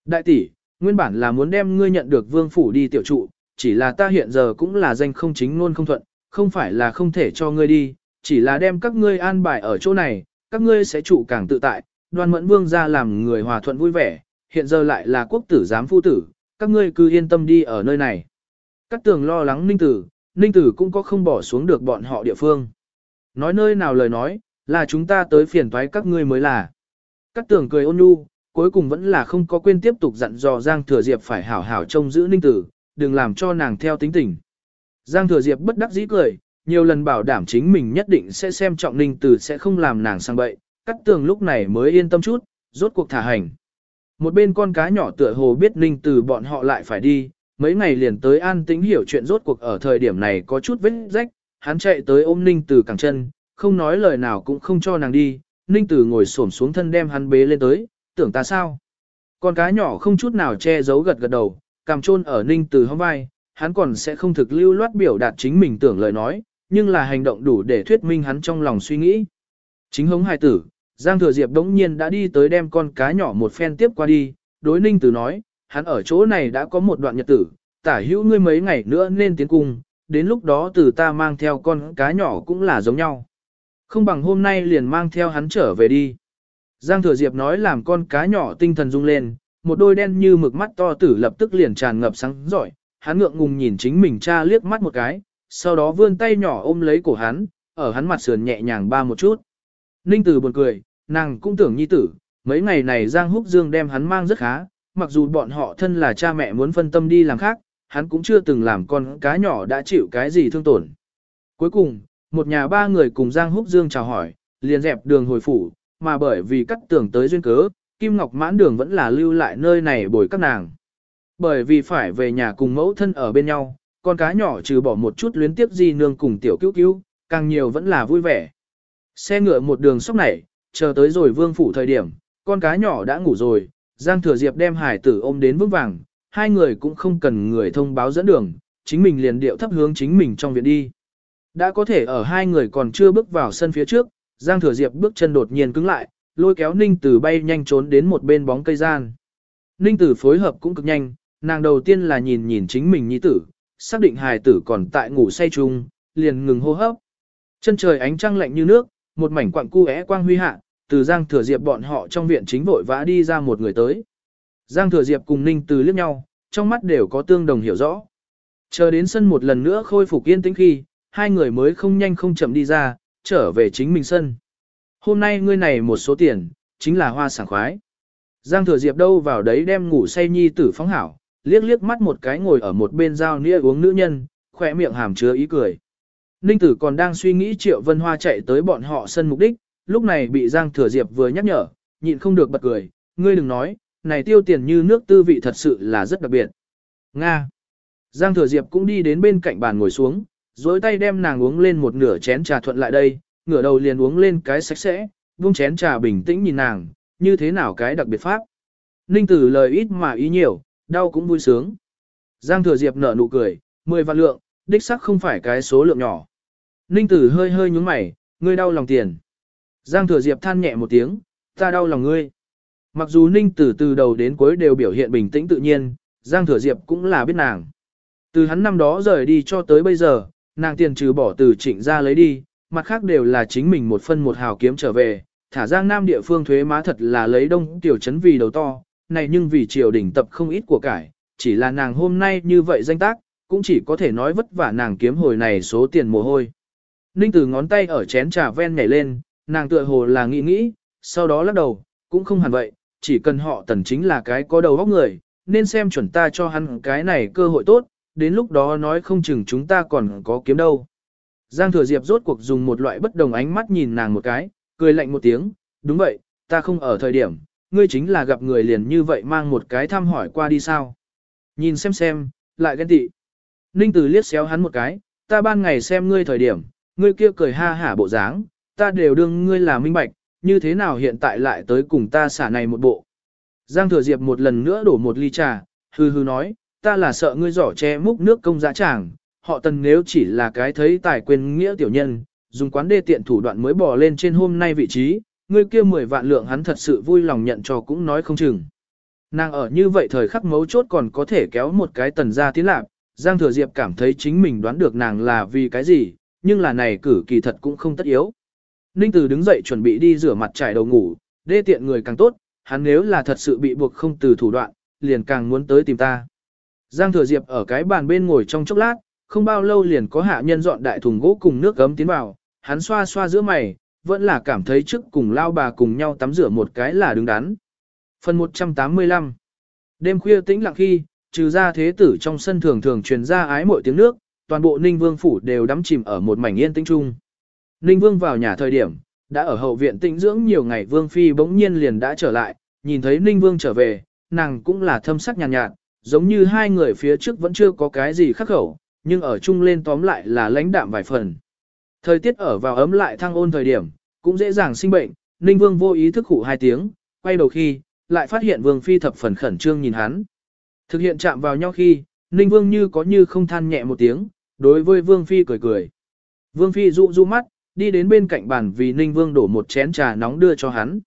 Speaker 1: Đại tỷ, nguyên bản là muốn đem ngươi nhận được vương phủ đi tiểu trụ, chỉ là ta hiện giờ cũng là danh không chính luôn không thuận, không phải là không thể cho ngươi đi, chỉ là đem các ngươi an bài ở chỗ này, các ngươi sẽ trụ càng tự tại, đoan mẫn vương ra làm người hòa thuận vui vẻ, hiện giờ lại là quốc tử giám phu tử, các ngươi cứ yên tâm đi ở nơi này. Các tường lo lắng ninh tử, Ninh Tử cũng có không bỏ xuống được bọn họ địa phương. Nói nơi nào lời nói, là chúng ta tới phiền toái các ngươi mới là. Cát tường cười ôn nhu, cuối cùng vẫn là không có quên tiếp tục dặn dò Giang Thừa Diệp phải hảo hảo trông giữ Ninh Tử, đừng làm cho nàng theo tính tình. Giang Thừa Diệp bất đắc dĩ cười, nhiều lần bảo đảm chính mình nhất định sẽ xem trọng Ninh Tử sẽ không làm nàng sang bậy, cắt tường lúc này mới yên tâm chút, rốt cuộc thả hành. Một bên con cá nhỏ tựa hồ biết Ninh Tử bọn họ lại phải đi, mấy ngày liền tới an tĩnh hiểu chuyện rốt cuộc ở thời điểm này có chút vết rách, hắn chạy tới ôm Ninh Tử cẳng chân, không nói lời nào cũng không cho nàng đi, Ninh Tử ngồi xổm xuống thân đem hắn bế lên tới, tưởng ta sao? Con cá nhỏ không chút nào che giấu gật gật đầu, cằm chôn ở Ninh Tử hông vai, hắn còn sẽ không thực lưu loát biểu đạt chính mình tưởng lời nói, nhưng là hành động đủ để thuyết minh hắn trong lòng suy nghĩ. Chính hống hài tử, Giang Thừa Diệp đống nhiên đã đi tới đem con cá nhỏ một phen tiếp qua đi, đối Ninh Tử nói, hắn ở chỗ này đã có một đoạn nhật tử, tả hữu ngươi mấy ngày nữa nên tiến cung, đến lúc đó từ ta mang theo con cá nhỏ cũng là giống nhau. Không bằng hôm nay liền mang theo hắn trở về đi. Giang Thừa Diệp nói làm con cá nhỏ tinh thần rung lên, một đôi đen như mực mắt to tử lập tức liền tràn ngập sáng giỏi, hắn ngượng ngùng nhìn chính mình cha liếc mắt một cái, sau đó vươn tay nhỏ ôm lấy cổ hắn, ở hắn mặt sườn nhẹ nhàng ba một chút. Ninh Tử buồn cười, nàng cũng tưởng nhi tử, mấy ngày này Giang Húc Dương đem hắn mang rất khá, mặc dù bọn họ thân là cha mẹ muốn phân tâm đi làm khác, hắn cũng chưa từng làm con cá nhỏ đã chịu cái gì thương tổn. Cuối cùng, một nhà ba người cùng Giang Húc Dương chào hỏi, liền dẹp đường hồi phủ, mà bởi vì cắt tưởng tới duyên cớ, Kim Ngọc mãn đường vẫn là lưu lại nơi này bồi các nàng. Bởi vì phải về nhà cùng mẫu thân ở bên nhau, con cá nhỏ trừ bỏ một chút luyến tiếp di nương cùng tiểu cứu cứu, càng nhiều vẫn là vui vẻ. Xe ngựa một đường sóc nảy, chờ tới rồi vương phủ thời điểm, con cá nhỏ đã ngủ rồi, Giang Thừa Diệp đem hải tử ôm đến vững vàng, hai người cũng không cần người thông báo dẫn đường, chính mình liền điệu thấp hướng chính mình trong viện đi. Đã có thể ở hai người còn chưa bước vào sân phía trước, Giang Thừa Diệp bước chân đột nhiên cứng lại, lôi kéo Ninh Tử bay nhanh trốn đến một bên bóng cây gian. Ninh Tử phối hợp cũng cực nhanh, nàng đầu tiên là nhìn nhìn chính mình nhi tử, xác định hài tử còn tại ngủ say chung, liền ngừng hô hấp. Chân trời ánh trăng lạnh như nước, một mảnh quặng cu é quang huy hạ, từ Giang Thừa Diệp bọn họ trong viện chính vội vã đi ra một người tới. Giang Thừa Diệp cùng Ninh Từ liếc nhau, trong mắt đều có tương đồng hiểu rõ. Chờ đến sân một lần nữa khôi phục yên tĩnh khi, hai người mới không nhanh không chậm đi ra, trở về chính mình sân. Hôm nay ngươi này một số tiền, chính là hoa sảng khoái. Giang Thừa Diệp đâu vào đấy đem ngủ say nhi tử phóng hảo, liếc liếc mắt một cái ngồi ở một bên dao nĩa uống nữ nhân, khỏe miệng hàm chứa ý cười. Ninh tử còn đang suy nghĩ Triệu Vân Hoa chạy tới bọn họ sân mục đích, lúc này bị Giang Thừa Diệp vừa nhắc nhở, nhịn không được bật cười, ngươi đừng nói, này tiêu tiền như nước tư vị thật sự là rất đặc biệt. Nga. Giang Thừa Diệp cũng đi đến bên cạnh bàn ngồi xuống, dối tay đem nàng uống lên một nửa chén trà thuận lại đây, ngửa đầu liền uống lên cái sạch sẽ, buông chén trà bình tĩnh nhìn nàng, như thế nào cái đặc biệt pháp. Ninh tử lời ít mà ý nhiều, đau cũng vui sướng. Giang Thừa Diệp nở nụ cười, 10 vạn lượng, đích sắc không phải cái số lượng nhỏ. Ninh tử hơi hơi nhúng mày, ngươi đau lòng tiền. Giang Thừa Diệp than nhẹ một tiếng, ta đau lòng ngươi. Mặc dù Ninh tử từ đầu đến cuối đều biểu hiện bình tĩnh tự nhiên, Giang Thừa Diệp cũng là biết nàng. Từ hắn năm đó rời đi cho tới bây giờ, nàng tiền trừ bỏ từ trịnh ra lấy đi, mặt khác đều là chính mình một phân một hào kiếm trở về, thả Giang Nam địa phương thuế má thật là lấy đông tiểu trấn vì đầu to, này nhưng vì triều đình tập không ít của cải, chỉ là nàng hôm nay như vậy danh tác, cũng chỉ có thể nói vất vả nàng kiếm hồi này số tiền mồ hôi. Ninh từ ngón tay ở chén trà ven nhảy lên, nàng tựa hồ là nghĩ nghĩ, sau đó lắc đầu, cũng không hẳn vậy, chỉ cần họ tần chính là cái có đầu óc người, nên xem chuẩn ta cho hắn cái này cơ hội tốt, đến lúc đó nói không chừng chúng ta còn có kiếm đâu. Giang Thừa Diệp rốt cuộc dùng một loại bất đồng ánh mắt nhìn nàng một cái, cười lạnh một tiếng, đúng vậy, ta không ở thời điểm, ngươi chính là gặp người liền như vậy mang một cái thăm hỏi qua đi sao. Nhìn xem xem, lại ghen tị. Ninh Tử liếc xéo hắn một cái, ta ban ngày xem ngươi thời điểm, ngươi kia cười ha hả bộ dáng, ta đều đương ngươi là minh bạch, như thế nào hiện tại lại tới cùng ta xả này một bộ. Giang Thừa Diệp một lần nữa đổ một ly trà, hư hư nói, ta là sợ ngươi giỏ che múc nước công giá tràng, họ tần nếu chỉ là cái thấy tài quyền nghĩa tiểu nhân, dùng quán đê tiện thủ đoạn mới bỏ lên trên hôm nay vị trí, ngươi kia 10 vạn lượng hắn thật sự vui lòng nhận cho cũng nói không chừng. Nàng ở như vậy thời khắc mấu chốt còn có thể kéo một cái tần ra tiến lạc, Giang Thừa Diệp cảm thấy chính mình đoán được nàng là vì cái gì, nhưng là này cử kỳ thật cũng không tất yếu. Ninh Từ đứng dậy chuẩn bị đi rửa mặt trải đầu ngủ, đê tiện người càng tốt, hắn nếu là thật sự bị buộc không từ thủ đoạn, liền càng muốn tới tìm ta. Giang Thừa Diệp ở cái bàn bên ngồi trong chốc lát, không bao lâu liền có hạ nhân dọn đại thùng gỗ cùng nước gấm tiến vào, hắn xoa xoa giữa mày, vẫn là cảm thấy trước cùng lao bà cùng nhau tắm rửa một cái là đứng đắn. Phần 185 Đêm khuya tĩnh lặng khi, trừ ra thế tử trong sân thường thường truyền ra ái mọi tiếng nước, toàn bộ Ninh Vương phủ đều đắm chìm ở một mảnh yên tĩnh chung. Ninh Vương vào nhà thời điểm, đã ở hậu viện tĩnh dưỡng nhiều ngày Vương Phi bỗng nhiên liền đã trở lại, nhìn thấy Ninh Vương trở về, nàng cũng là thâm sắc nhàn nhạt, nhạt, giống như hai người phía trước vẫn chưa có cái gì khắc khẩu, nhưng ở chung lên tóm lại là lãnh đạm vài phần. Thời tiết ở vào ấm lại thăng ôn thời điểm, cũng dễ dàng sinh bệnh, Ninh Vương vô ý thức hụ hai tiếng, quay đầu khi, lại phát hiện Vương Phi thập phần khẩn trương nhìn hắn. Thực hiện chạm vào nhau khi, Ninh Vương như có như không than nhẹ một tiếng, đối với Vương Phi cười cười. Vương Phi dụ dụ mắt, đi đến bên cạnh bàn vì Ninh Vương đổ một chén trà nóng đưa cho hắn.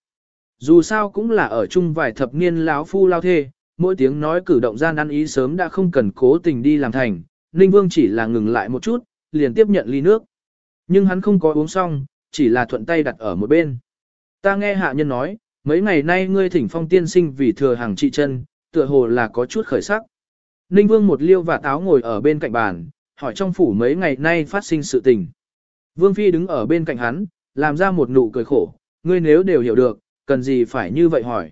Speaker 1: Dù sao cũng là ở chung vài thập niên láo phu lao thê, mỗi tiếng nói cử động gian ăn ý sớm đã không cần cố tình đi làm thành, Ninh Vương chỉ là ngừng lại một chút, liền tiếp nhận ly nước. Nhưng hắn không có uống xong, chỉ là thuận tay đặt ở một bên. Ta nghe hạ nhân nói, mấy ngày nay ngươi thỉnh phong tiên sinh vì thừa hàng trị chân, tựa hồ là có chút khởi sắc. Ninh Vương một liêu và táo ngồi ở bên cạnh bàn, hỏi trong phủ mấy ngày nay phát sinh sự tình. Vương Phi đứng ở bên cạnh hắn, làm ra một nụ cười khổ, ngươi nếu đều hiểu được, cần gì phải như vậy hỏi.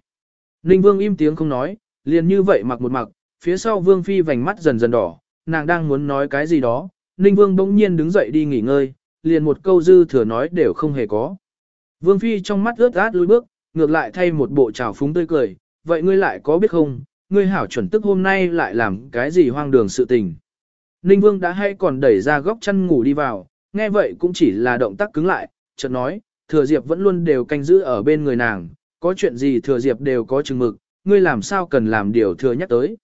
Speaker 1: Ninh Vương im tiếng không nói, liền như vậy mặc một mặc, phía sau Vương Phi vành mắt dần dần đỏ, nàng đang muốn nói cái gì đó, Ninh Vương bỗng nhiên đứng dậy đi nghỉ ngơi, liền một câu dư thừa nói đều không hề có. Vương Phi trong mắt ướt át lùi bước, ngược lại thay một bộ trào phúng tươi cười, vậy ngươi lại có biết không, ngươi hảo chuẩn tức hôm nay lại làm cái gì hoang đường sự tình. Ninh Vương đã hay còn đẩy ra góc chăn ngủ đi vào, nghe vậy cũng chỉ là động tác cứng lại, chợt nói, thừa diệp vẫn luôn đều canh giữ ở bên người nàng, có chuyện gì thừa diệp đều có chừng mực, ngươi làm sao cần làm điều thừa nhắc tới.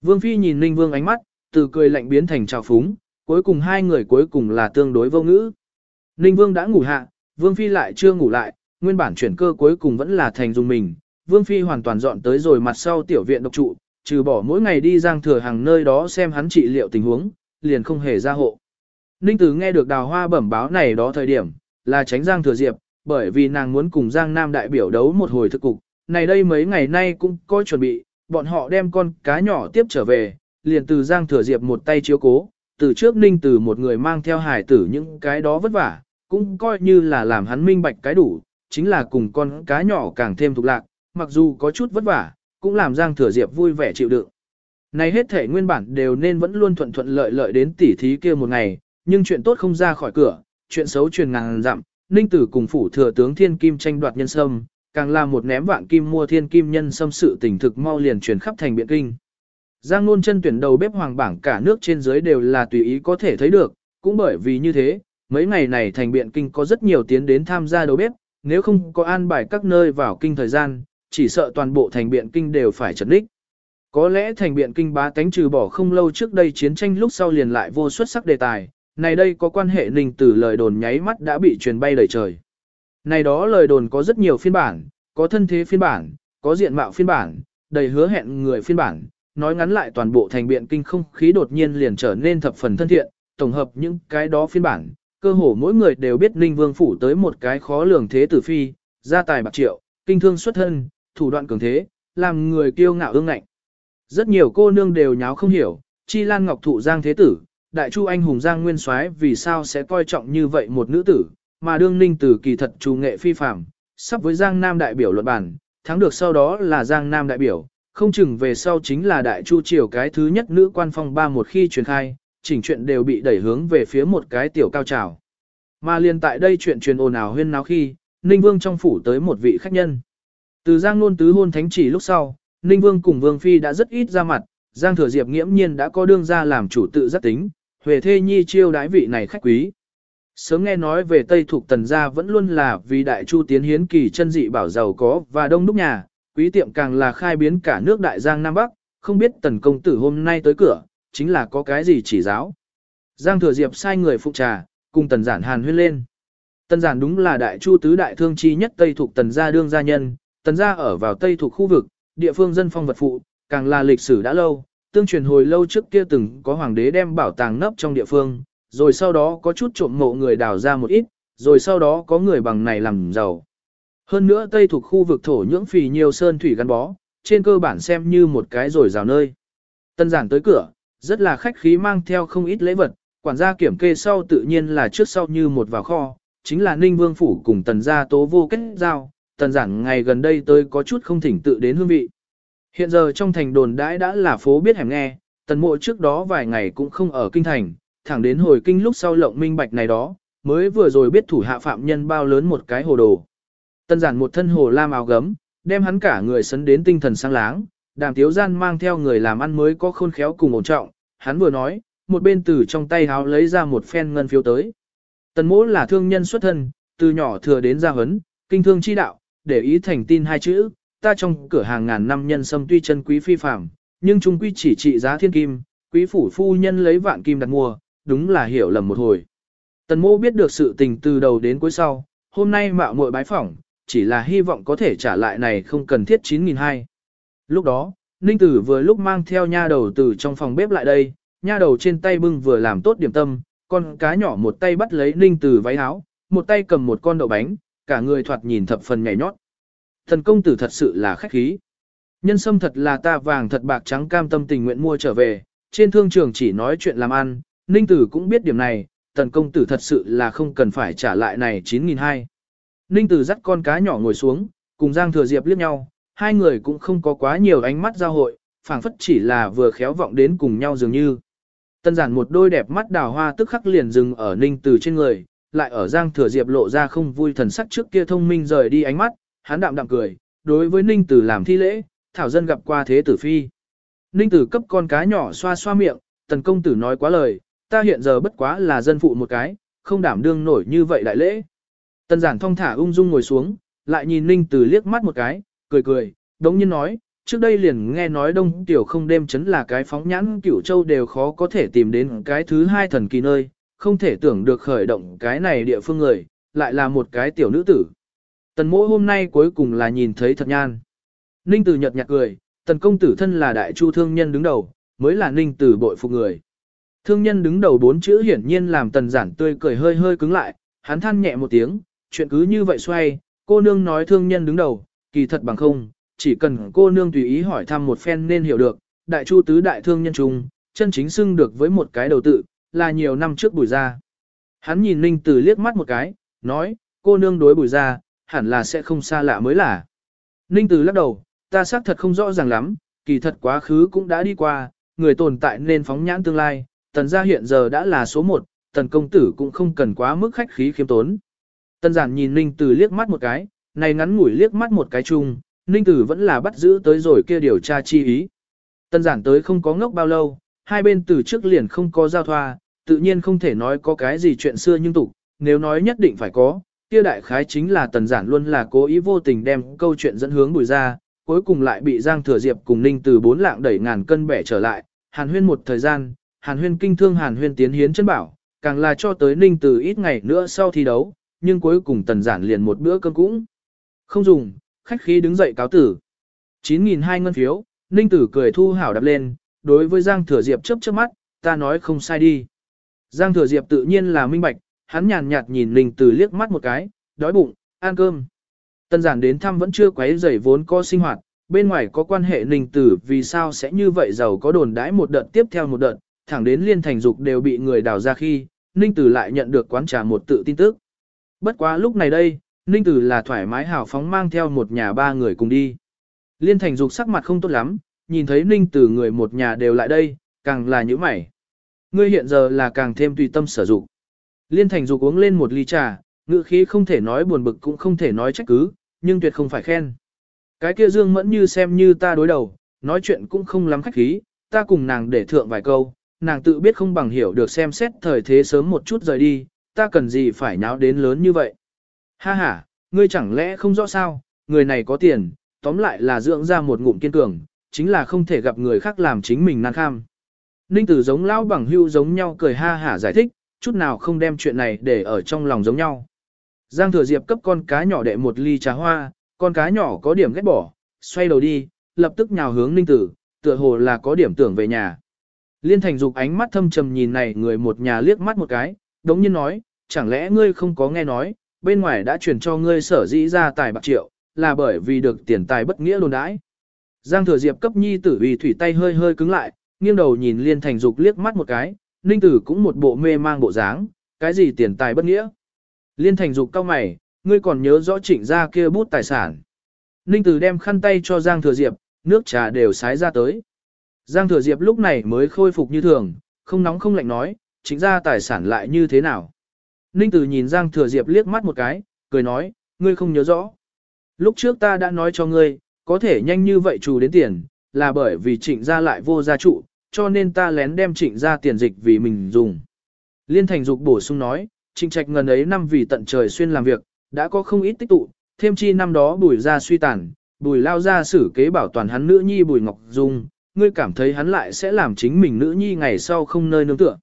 Speaker 1: Vương Phi nhìn Ninh Vương ánh mắt, từ cười lạnh biến thành trào phúng, cuối cùng hai người cuối cùng là tương đối vô ngữ. Ninh Vương đã ngủ hạ, Vương Phi lại chưa ngủ lại, nguyên bản chuyển cơ cuối cùng vẫn là thành dùng mình. Vương Phi hoàn toàn dọn tới rồi mặt sau tiểu viện độc trụ, trừ bỏ mỗi ngày đi giang thừa hàng nơi đó xem hắn trị liệu tình huống, liền không hề ra hộ. Ninh Tử nghe được đào hoa bẩm báo này đó thời điểm, là tránh giang thừa diệp, bởi vì nàng muốn cùng giang nam đại biểu đấu một hồi thực cục. Này đây mấy ngày nay cũng có chuẩn bị, bọn họ đem con cá nhỏ tiếp trở về, liền từ giang thừa diệp một tay chiếu cố, từ trước Ninh Tử một người mang theo hải tử những cái đó vất vả, cũng coi như là làm hắn minh bạch cái đủ, chính là cùng con cá nhỏ càng thêm thuộc lạc, mặc dù có chút vất vả, cũng làm Giang Thừa Diệp vui vẻ chịu đựng. Này hết thể nguyên bản đều nên vẫn luôn thuận thuận lợi lợi đến tỉ thí kia một ngày, nhưng chuyện tốt không ra khỏi cửa, chuyện xấu truyền ngàn dặm, Ninh Tử cùng phủ thừa tướng Thiên Kim tranh đoạt nhân sâm, càng là một ném vạn kim mua Thiên Kim nhân sâm sự tình thực mau liền truyền khắp thành biện kinh. Giang Nôn chân tuyển đầu bếp hoàng bảng cả nước trên dưới đều là tùy ý có thể thấy được, cũng bởi vì như thế, mấy ngày này thành biện kinh có rất nhiều tiến đến tham gia đầu bếp, nếu không có an bài các nơi vào kinh thời gian, chỉ sợ toàn bộ thành biện kinh đều phải chật đích. Có lẽ thành biện kinh bá tánh trừ bỏ không lâu trước đây chiến tranh lúc sau liền lại vô xuất sắc đề tài, này đây có quan hệ ninh từ lời đồn nháy mắt đã bị truyền bay đầy trời. Này đó lời đồn có rất nhiều phiên bản, có thân thế phiên bản, có diện mạo phiên bản, đầy hứa hẹn người phiên bản, nói ngắn lại toàn bộ thành biện kinh không khí đột nhiên liền trở nên thập phần thân thiện, tổng hợp những cái đó phiên bản, cơ hồ mỗi người đều biết Ninh Vương phủ tới một cái khó lường thế tử phi, gia tài bạc triệu, kinh thương xuất thân, thủ đoạn cường thế, làm người kiêu ngạo ương ngạnh. Rất nhiều cô nương đều nháo không hiểu, Chi Lan Ngọc thụ Giang thế tử, Đại Chu anh hùng Giang Nguyên Soái vì sao sẽ coi trọng như vậy một nữ tử, mà đương Ninh tử kỳ thật trù nghệ phi phàm, sắp với Giang Nam đại biểu luận bản, thắng được sau đó là Giang Nam đại biểu, không chừng về sau chính là Đại Chu triều cái thứ nhất nữ quan phong ba một khi truyền khai, chỉnh chuyện đều bị đẩy hướng về phía một cái tiểu cao trào. Mà liền tại đây chuyện truyền ồn ào huyên náo khi, Ninh Vương trong phủ tới một vị khách nhân. Từ Giang Nôn tứ hôn thánh chỉ lúc sau, Ninh Vương cùng Vương Phi đã rất ít ra mặt, Giang Thừa Diệp nghiễm nhiên đã có đương ra làm chủ tự rất tính, Huệ Thê Nhi chiêu đái vị này khách quý. Sớm nghe nói về Tây Thục Tần gia vẫn luôn là vì đại chu tiến hiến kỳ chân dị bảo giàu có và đông đúc nhà, quý tiệm càng là khai biến cả nước đại giang Nam Bắc, không biết tần công tử hôm nay tới cửa, chính là có cái gì chỉ giáo. Giang Thừa Diệp sai người phụ trà, cùng tần giản hàn huyên lên. Tần giản đúng là đại chu tứ đại thương chi nhất Tây thuộc tần gia đương gia nhân, tần gia ở vào Tây thuộc khu vực, địa phương dân phong vật phụ, càng là lịch sử đã lâu, tương truyền hồi lâu trước kia từng có hoàng đế đem bảo tàng nấp trong địa phương, rồi sau đó có chút trộm mộ người đào ra một ít, rồi sau đó có người bằng này làm giàu. Hơn nữa Tây thuộc khu vực thổ nhưỡng phì nhiều sơn thủy gắn bó, trên cơ bản xem như một cái rồi rào nơi. Tân giản tới cửa, rất là khách khí mang theo không ít lễ vật, quản gia kiểm kê sau tự nhiên là trước sau như một vào kho, chính là Ninh Vương Phủ cùng tần gia tố vô kết giao, tần giản ngày gần đây tới có chút không thỉnh tự đến hương vị. Hiện giờ trong thành đồn đãi đã là phố biết hẻm nghe, tần mộ trước đó vài ngày cũng không ở kinh thành, thẳng đến hồi kinh lúc sau lộng minh bạch này đó, mới vừa rồi biết thủ hạ phạm nhân bao lớn một cái hồ đồ. Tân giản một thân hồ lam áo gấm, đem hắn cả người sấn đến tinh thần sáng láng, đàm tiếu gian mang theo người làm ăn mới có khôn khéo cùng ổn trọng, hắn vừa nói, một bên từ trong tay háo lấy ra một phen ngân phiếu tới. Tần mỗ là thương nhân xuất thân, từ nhỏ thừa đến gia huấn, kinh thương chi đạo, để ý thành tin hai chữ, ta trong cửa hàng ngàn năm nhân sâm tuy chân quý phi phạm, nhưng trung quy chỉ trị giá thiên kim, quý phủ phu nhân lấy vạn kim đặt mua, đúng là hiểu lầm một hồi. Tần mô biết được sự tình từ đầu đến cuối sau, hôm nay mạo muội bái phỏng, chỉ là hy vọng có thể trả lại này không cần thiết 9.200. Lúc đó, Ninh Tử vừa lúc mang theo nha đầu từ trong phòng bếp lại đây, nha đầu trên tay bưng vừa làm tốt điểm tâm, con cá nhỏ một tay bắt lấy Ninh Tử váy áo, một tay cầm một con đậu bánh, cả người thoạt nhìn thập phần nhảy nhót. Thần công tử thật sự là khách khí. Nhân sâm thật là ta vàng thật bạc trắng cam tâm tình nguyện mua trở về, trên thương trường chỉ nói chuyện làm ăn, Ninh Tử cũng biết điểm này, tần công tử thật sự là không cần phải trả lại này 9.200. Ninh Tử dắt con cá nhỏ ngồi xuống, cùng Giang Thừa Diệp liếc nhau, hai người cũng không có quá nhiều ánh mắt giao hội, phảng phất chỉ là vừa khéo vọng đến cùng nhau dường như. Tân giản một đôi đẹp mắt đào hoa tức khắc liền dừng ở Ninh Tử trên người, lại ở Giang Thừa Diệp lộ ra không vui thần sắc trước kia thông minh rời đi ánh mắt, hắn đạm đạm cười, đối với Ninh Tử làm thi lễ, thảo dân gặp qua thế tử phi. Ninh Tử cấp con cá nhỏ xoa xoa miệng, tần công tử nói quá lời, ta hiện giờ bất quá là dân phụ một cái, không đảm đương nổi như vậy đại lễ. Tần giản thong thả ung dung ngồi xuống, lại nhìn Ninh Tử liếc mắt một cái, cười cười, đống nhiên nói, trước đây liền nghe nói đông tiểu không đêm chấn là cái phóng nhãn cửu châu đều khó có thể tìm đến cái thứ hai thần kỳ nơi, không thể tưởng được khởi động cái này địa phương người, lại là một cái tiểu nữ tử. Tần mỗ hôm nay cuối cùng là nhìn thấy thật nhan. Ninh Tử nhật nhạt cười, tần công tử thân là đại chu thương nhân đứng đầu, mới là Ninh Tử bội phục người. Thương nhân đứng đầu bốn chữ hiển nhiên làm tần giản tươi cười hơi hơi cứng lại, hắn than nhẹ một tiếng, chuyện cứ như vậy xoay, cô nương nói thương nhân đứng đầu, kỳ thật bằng không, chỉ cần cô nương tùy ý hỏi thăm một phen nên hiểu được, đại chu tứ đại thương nhân trung, chân chính xưng được với một cái đầu tự, là nhiều năm trước bùi ra. Hắn nhìn Ninh Tử liếc mắt một cái, nói, cô nương đối bùi ra, hẳn là sẽ không xa lạ mới là. Ninh Tử lắc đầu, ta xác thật không rõ ràng lắm, kỳ thật quá khứ cũng đã đi qua, người tồn tại nên phóng nhãn tương lai, tần gia hiện giờ đã là số một, tần công tử cũng không cần quá mức khách khí khiêm tốn. Tân giản nhìn Ninh Tử liếc mắt một cái, này ngắn ngủi liếc mắt một cái chung, Ninh Tử vẫn là bắt giữ tới rồi kia điều tra chi ý. Tân giản tới không có ngốc bao lâu, hai bên từ trước liền không có giao thoa, tự nhiên không thể nói có cái gì chuyện xưa nhưng tục, nếu nói nhất định phải có, kia đại khái chính là tần giản luôn là cố ý vô tình đem câu chuyện dẫn hướng bùi ra, cuối cùng lại bị Giang Thừa Diệp cùng Ninh từ bốn lạng đẩy ngàn cân bẻ trở lại, hàn huyên một thời gian, hàn huyên kinh thương hàn huyên tiến hiến chân bảo, càng là cho tới Ninh từ ít ngày nữa sau thi đấu, nhưng cuối cùng tần giản liền một bữa cơm cũng không dùng, khách khí đứng dậy cáo tử. 9.002 ngân phiếu, Ninh tử cười thu hảo đập lên, đối với Giang Thừa Diệp chớp chớp mắt, ta nói không sai đi. Giang Thừa Diệp tự nhiên là minh bạch, hắn nhàn nhạt nhìn Ninh Tử liếc mắt một cái, đói bụng, ăn cơm. Tân giản đến thăm vẫn chưa quấy rầy vốn có sinh hoạt, bên ngoài có quan hệ Ninh Tử vì sao sẽ như vậy giàu có đồn đãi một đợt tiếp theo một đợt, thẳng đến liên thành dục đều bị người đào ra khi, Ninh Tử lại nhận được quán trà một tự tin tức. Bất quá lúc này đây, Ninh Tử là thoải mái hào phóng mang theo một nhà ba người cùng đi. Liên thành dục sắc mặt không tốt lắm, nhìn thấy Ninh Tử người một nhà đều lại đây, càng là những mày. Ngươi hiện giờ là càng thêm tùy tâm sử dụng. Liên thành dục uống lên một ly trà, ngữ khí không thể nói buồn bực cũng không thể nói trách cứ, nhưng tuyệt không phải khen. Cái kia dương mẫn như xem như ta đối đầu, nói chuyện cũng không lắm khách khí, ta cùng nàng để thượng vài câu, nàng tự biết không bằng hiểu được xem xét thời thế sớm một chút rời đi, ta cần gì phải nháo đến lớn như vậy. Ha ha, ngươi chẳng lẽ không rõ sao, người này có tiền, tóm lại là dưỡng ra một ngụm kiên cường, chính là không thể gặp người khác làm chính mình nan kham. Ninh tử giống lão bằng hưu giống nhau cười ha hả giải thích, chút nào không đem chuyện này để ở trong lòng giống nhau. Giang thừa diệp cấp con cá nhỏ đệ một ly trà hoa, con cá nhỏ có điểm ghét bỏ, xoay đầu đi, lập tức nhào hướng ninh tử, tựa hồ là có điểm tưởng về nhà. Liên thành dục ánh mắt thâm trầm nhìn này người một nhà liếc mắt một cái, đống nhiên nói, chẳng lẽ ngươi không có nghe nói, bên ngoài đã truyền cho ngươi sở dĩ ra tài bạc triệu, là bởi vì được tiền tài bất nghĩa đồn đãi. Giang thừa diệp cấp nhi tử vì thủy tay hơi hơi cứng lại, nghiêng đầu nhìn liên thành dục liếc mắt một cái, ninh tử cũng một bộ mê mang bộ dáng, cái gì tiền tài bất nghĩa. Liên thành dục cao mày, ngươi còn nhớ rõ trịnh ra kia bút tài sản. Ninh tử đem khăn tay cho Giang thừa diệp, nước trà đều sái ra tới. Giang thừa diệp lúc này mới khôi phục như thường, không nóng không lạnh nói, chính ra tài sản lại như thế nào. Ninh Tử nhìn Giang Thừa Diệp liếc mắt một cái, cười nói, ngươi không nhớ rõ. Lúc trước ta đã nói cho ngươi, có thể nhanh như vậy trù đến tiền, là bởi vì trịnh gia lại vô gia trụ, cho nên ta lén đem trịnh gia tiền dịch vì mình dùng. Liên Thành Dục bổ sung nói, trịnh trạch ngần ấy năm vì tận trời xuyên làm việc, đã có không ít tích tụ, thêm chi năm đó bùi ra suy tàn, bùi lao ra xử kế bảo toàn hắn nữ nhi bùi ngọc dung, ngươi cảm thấy hắn lại sẽ làm chính mình nữ nhi ngày sau không nơi nương tựa.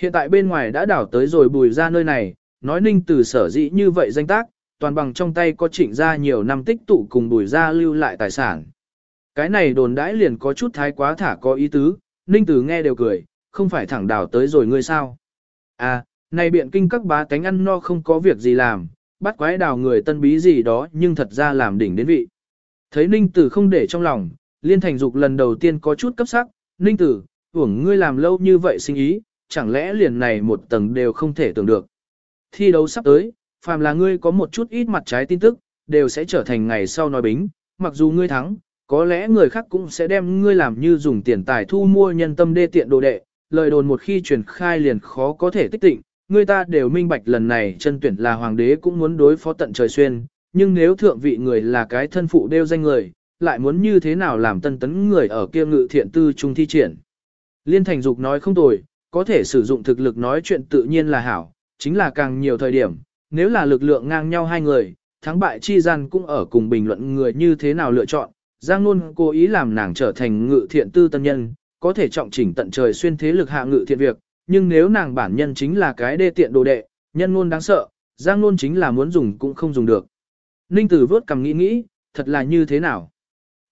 Speaker 1: Hiện tại bên ngoài đã đảo tới rồi bùi ra nơi này, nói ninh từ sở dĩ như vậy danh tác, toàn bằng trong tay có trịnh ra nhiều năm tích tụ cùng bùi ra lưu lại tài sản. Cái này đồn đãi liền có chút thái quá thả có ý tứ, ninh từ nghe đều cười, không phải thẳng đảo tới rồi ngươi sao. À, này biện kinh các bá tánh ăn no không có việc gì làm, bắt quái đào người tân bí gì đó nhưng thật ra làm đỉnh đến vị. Thấy ninh tử không để trong lòng, liên thành dục lần đầu tiên có chút cấp sắc, ninh tử, uổng ngươi làm lâu như vậy sinh ý, chẳng lẽ liền này một tầng đều không thể tưởng được. Thi đấu sắp tới, phàm là ngươi có một chút ít mặt trái tin tức, đều sẽ trở thành ngày sau nói bính, mặc dù ngươi thắng, có lẽ người khác cũng sẽ đem ngươi làm như dùng tiền tài thu mua nhân tâm đê tiện đồ đệ, lời đồn một khi truyền khai liền khó có thể tích tịnh, người ta đều minh bạch lần này chân tuyển là hoàng đế cũng muốn đối phó tận trời xuyên, nhưng nếu thượng vị người là cái thân phụ đeo danh người, lại muốn như thế nào làm tân tấn người ở kia ngự thiện tư trung thi triển. Liên Thành Dục nói không tồi, có thể sử dụng thực lực nói chuyện tự nhiên là hảo, chính là càng nhiều thời điểm, nếu là lực lượng ngang nhau hai người, thắng bại chi gian cũng ở cùng bình luận người như thế nào lựa chọn. Giang Nôn cố ý làm nàng trở thành ngự thiện tư tân nhân, có thể trọng chỉnh tận trời xuyên thế lực hạ ngự thiện việc, nhưng nếu nàng bản nhân chính là cái đê tiện đồ đệ, nhân Nôn đáng sợ, Giang Nôn chính là muốn dùng cũng không dùng được. Ninh Tử vớt cầm nghĩ nghĩ, thật là như thế nào?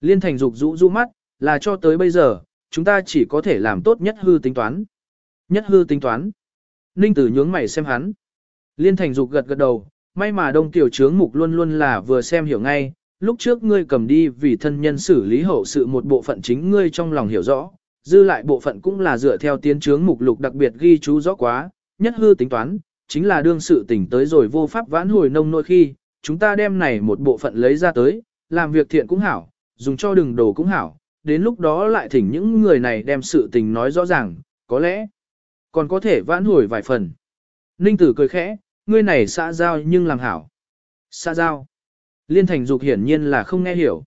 Speaker 1: Liên Thành Dục rũ rũ mắt, là cho tới bây giờ, chúng ta chỉ có thể làm tốt nhất hư tính toán. Nhất hư tính toán. Ninh Tử nhướng mày xem hắn. Liên Thành Dục gật gật đầu, may mà đông tiểu trướng mục luôn luôn là vừa xem hiểu ngay, lúc trước ngươi cầm đi vì thân nhân xử lý hậu sự một bộ phận chính ngươi trong lòng hiểu rõ, dư lại bộ phận cũng là dựa theo tiến trướng mục lục đặc biệt ghi chú rõ quá, nhất hư tính toán, chính là đương sự tỉnh tới rồi vô pháp vãn hồi nông nỗi khi, chúng ta đem này một bộ phận lấy ra tới, làm việc thiện cũng hảo, dùng cho đừng đồ cũng hảo, đến lúc đó lại thỉnh những người này đem sự tình nói rõ ràng, có lẽ còn có thể vãn hồi vài phần. Ninh tử cười khẽ, ngươi này xã giao nhưng làm hảo. Xã giao. Liên thành dục hiển nhiên là không nghe hiểu.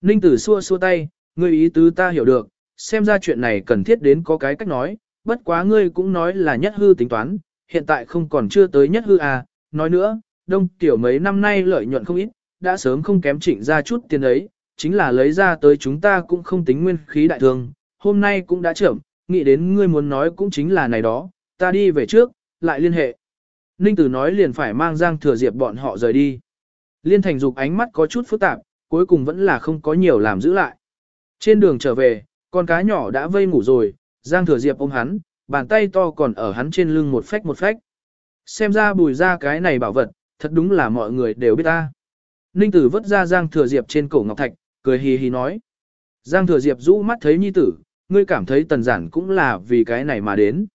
Speaker 1: Ninh tử xua xua tay, ngươi ý tứ ta hiểu được, xem ra chuyện này cần thiết đến có cái cách nói, bất quá ngươi cũng nói là nhất hư tính toán, hiện tại không còn chưa tới nhất hư à, nói nữa, đông tiểu mấy năm nay lợi nhuận không ít, đã sớm không kém chỉnh ra chút tiền ấy, chính là lấy ra tới chúng ta cũng không tính nguyên khí đại thương, hôm nay cũng đã trưởng, nghĩ đến ngươi muốn nói cũng chính là này đó, ta đi về trước, lại liên hệ. Ninh Tử nói liền phải mang Giang Thừa Diệp bọn họ rời đi. Liên Thành Dục ánh mắt có chút phức tạp, cuối cùng vẫn là không có nhiều làm giữ lại. Trên đường trở về, con cá nhỏ đã vây ngủ rồi, Giang Thừa Diệp ôm hắn, bàn tay to còn ở hắn trên lưng một phách một phách. Xem ra bùi ra cái này bảo vật, thật đúng là mọi người đều biết ta. Ninh tử vứt ra Giang Thừa Diệp trên cổ ngọc thạch, cười hì hì nói. Giang Thừa Diệp rũ mắt thấy nhi tử, ngươi cảm thấy tần giản cũng là vì cái này mà đến.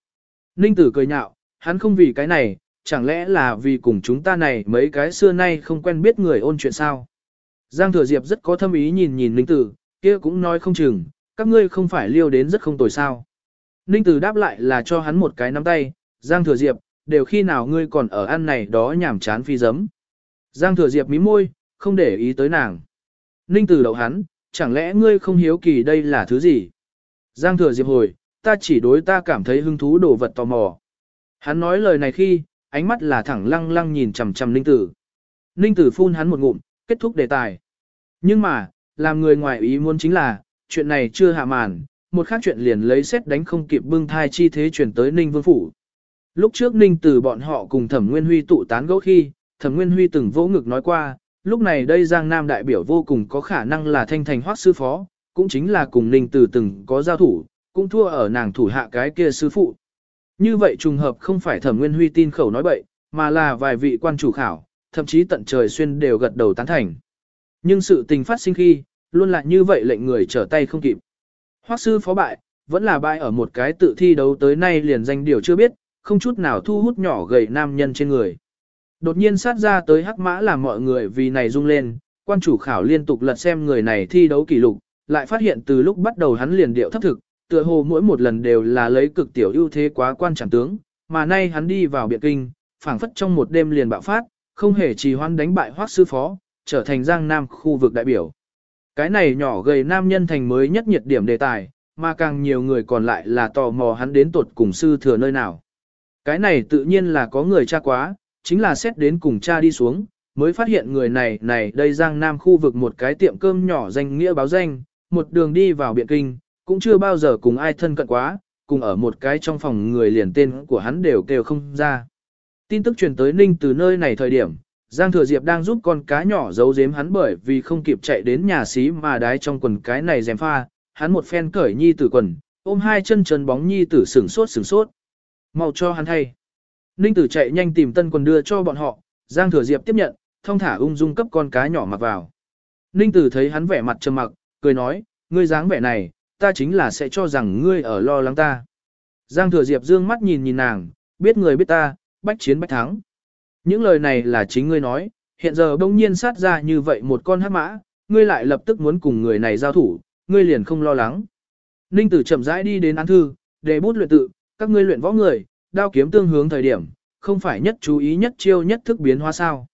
Speaker 1: Ninh tử cười nhạo, hắn không vì cái này, chẳng lẽ là vì cùng chúng ta này mấy cái xưa nay không quen biết người ôn chuyện sao. Giang Thừa Diệp rất có thâm ý nhìn nhìn Ninh tử, kia cũng nói không chừng, các ngươi không phải liêu đến rất không tồi sao. Ninh Tử đáp lại là cho hắn một cái nắm tay, Giang Thừa Diệp, đều khi nào ngươi còn ở ăn này đó nhảm chán phi giấm. Giang Thừa Diệp mí môi, không để ý tới nàng. Ninh Tử đậu hắn, chẳng lẽ ngươi không hiếu kỳ đây là thứ gì? Giang Thừa Diệp hồi, ta chỉ đối ta cảm thấy hứng thú đồ vật tò mò. Hắn nói lời này khi, ánh mắt là thẳng lăng lăng nhìn chằm chằm Ninh Tử. Ninh Tử phun hắn một ngụm, kết thúc đề tài. Nhưng mà, làm người ngoài ý muốn chính là, chuyện này chưa hạ màn, một khác chuyện liền lấy xét đánh không kịp bưng thai chi thế chuyển tới Ninh Vương Phủ. Lúc trước Ninh Tử bọn họ cùng Thẩm Nguyên Huy tụ tán gẫu khi, Thẩm Nguyên Huy từng vỗ ngực nói qua, lúc này đây Giang Nam đại biểu vô cùng có khả năng là thanh thành hoác sư phó, cũng chính là cùng Ninh từ từng có giao thủ, cũng thua ở nàng thủ hạ cái kia sư phụ. Như vậy trùng hợp không phải Thẩm Nguyên Huy tin khẩu nói bậy, mà là vài vị quan chủ khảo, thậm chí tận trời xuyên đều gật đầu tán thành. Nhưng sự tình phát sinh khi, luôn là như vậy lệnh người trở tay không kịp. Hoắc sư phó bại, vẫn là bại ở một cái tự thi đấu tới nay liền danh điều chưa biết, không chút nào thu hút nhỏ gầy nam nhân trên người. Đột nhiên sát ra tới hắc mã làm mọi người vì này rung lên, quan chủ khảo liên tục lật xem người này thi đấu kỷ lục, lại phát hiện từ lúc bắt đầu hắn liền điệu thấp thực, tựa hồ mỗi một lần đều là lấy cực tiểu ưu thế quá quan chẳng tướng, mà nay hắn đi vào biện kinh, phảng phất trong một đêm liền bạo phát, không hề trì hoãn đánh bại Hoắc sư phó, trở thành Giang Nam khu vực đại biểu. Cái này nhỏ gầy nam nhân thành mới nhất nhiệt điểm đề tài, mà càng nhiều người còn lại là tò mò hắn đến tuột cùng sư thừa nơi nào. Cái này tự nhiên là có người cha quá, chính là xét đến cùng cha đi xuống, mới phát hiện người này này đây Giang Nam khu vực một cái tiệm cơm nhỏ danh nghĩa báo danh, một đường đi vào biện kinh, cũng chưa bao giờ cùng ai thân cận quá, cùng ở một cái trong phòng người liền tên của hắn đều kêu không ra. Tin tức truyền tới Ninh từ nơi này thời điểm, Giang Thừa Diệp đang giúp con cá nhỏ giấu giếm hắn bởi vì không kịp chạy đến nhà xí mà đái trong quần cái này dèm pha, hắn một phen cởi nhi tử quần, ôm hai chân trần bóng nhi tử sửng sốt sửng sốt. Mau cho hắn thay. Ninh tử chạy nhanh tìm tân quần đưa cho bọn họ, Giang Thừa Diệp tiếp nhận, thông thả ung dung cấp con cá nhỏ mặc vào. Ninh tử thấy hắn vẻ mặt trầm mặc, cười nói, ngươi dáng vẻ này, ta chính là sẽ cho rằng ngươi ở lo lắng ta. Giang Thừa Diệp dương mắt nhìn nhìn nàng, biết người biết ta, bách chiến bách thắng. Những lời này là chính ngươi nói, hiện giờ bỗng nhiên sát ra như vậy một con hát mã, ngươi lại lập tức muốn cùng người này giao thủ, ngươi liền không lo lắng. Ninh tử chậm rãi đi đến án thư, để bút luyện tự, các ngươi luyện võ người, đao kiếm tương hướng thời điểm, không phải nhất chú ý nhất chiêu nhất thức biến hóa sao.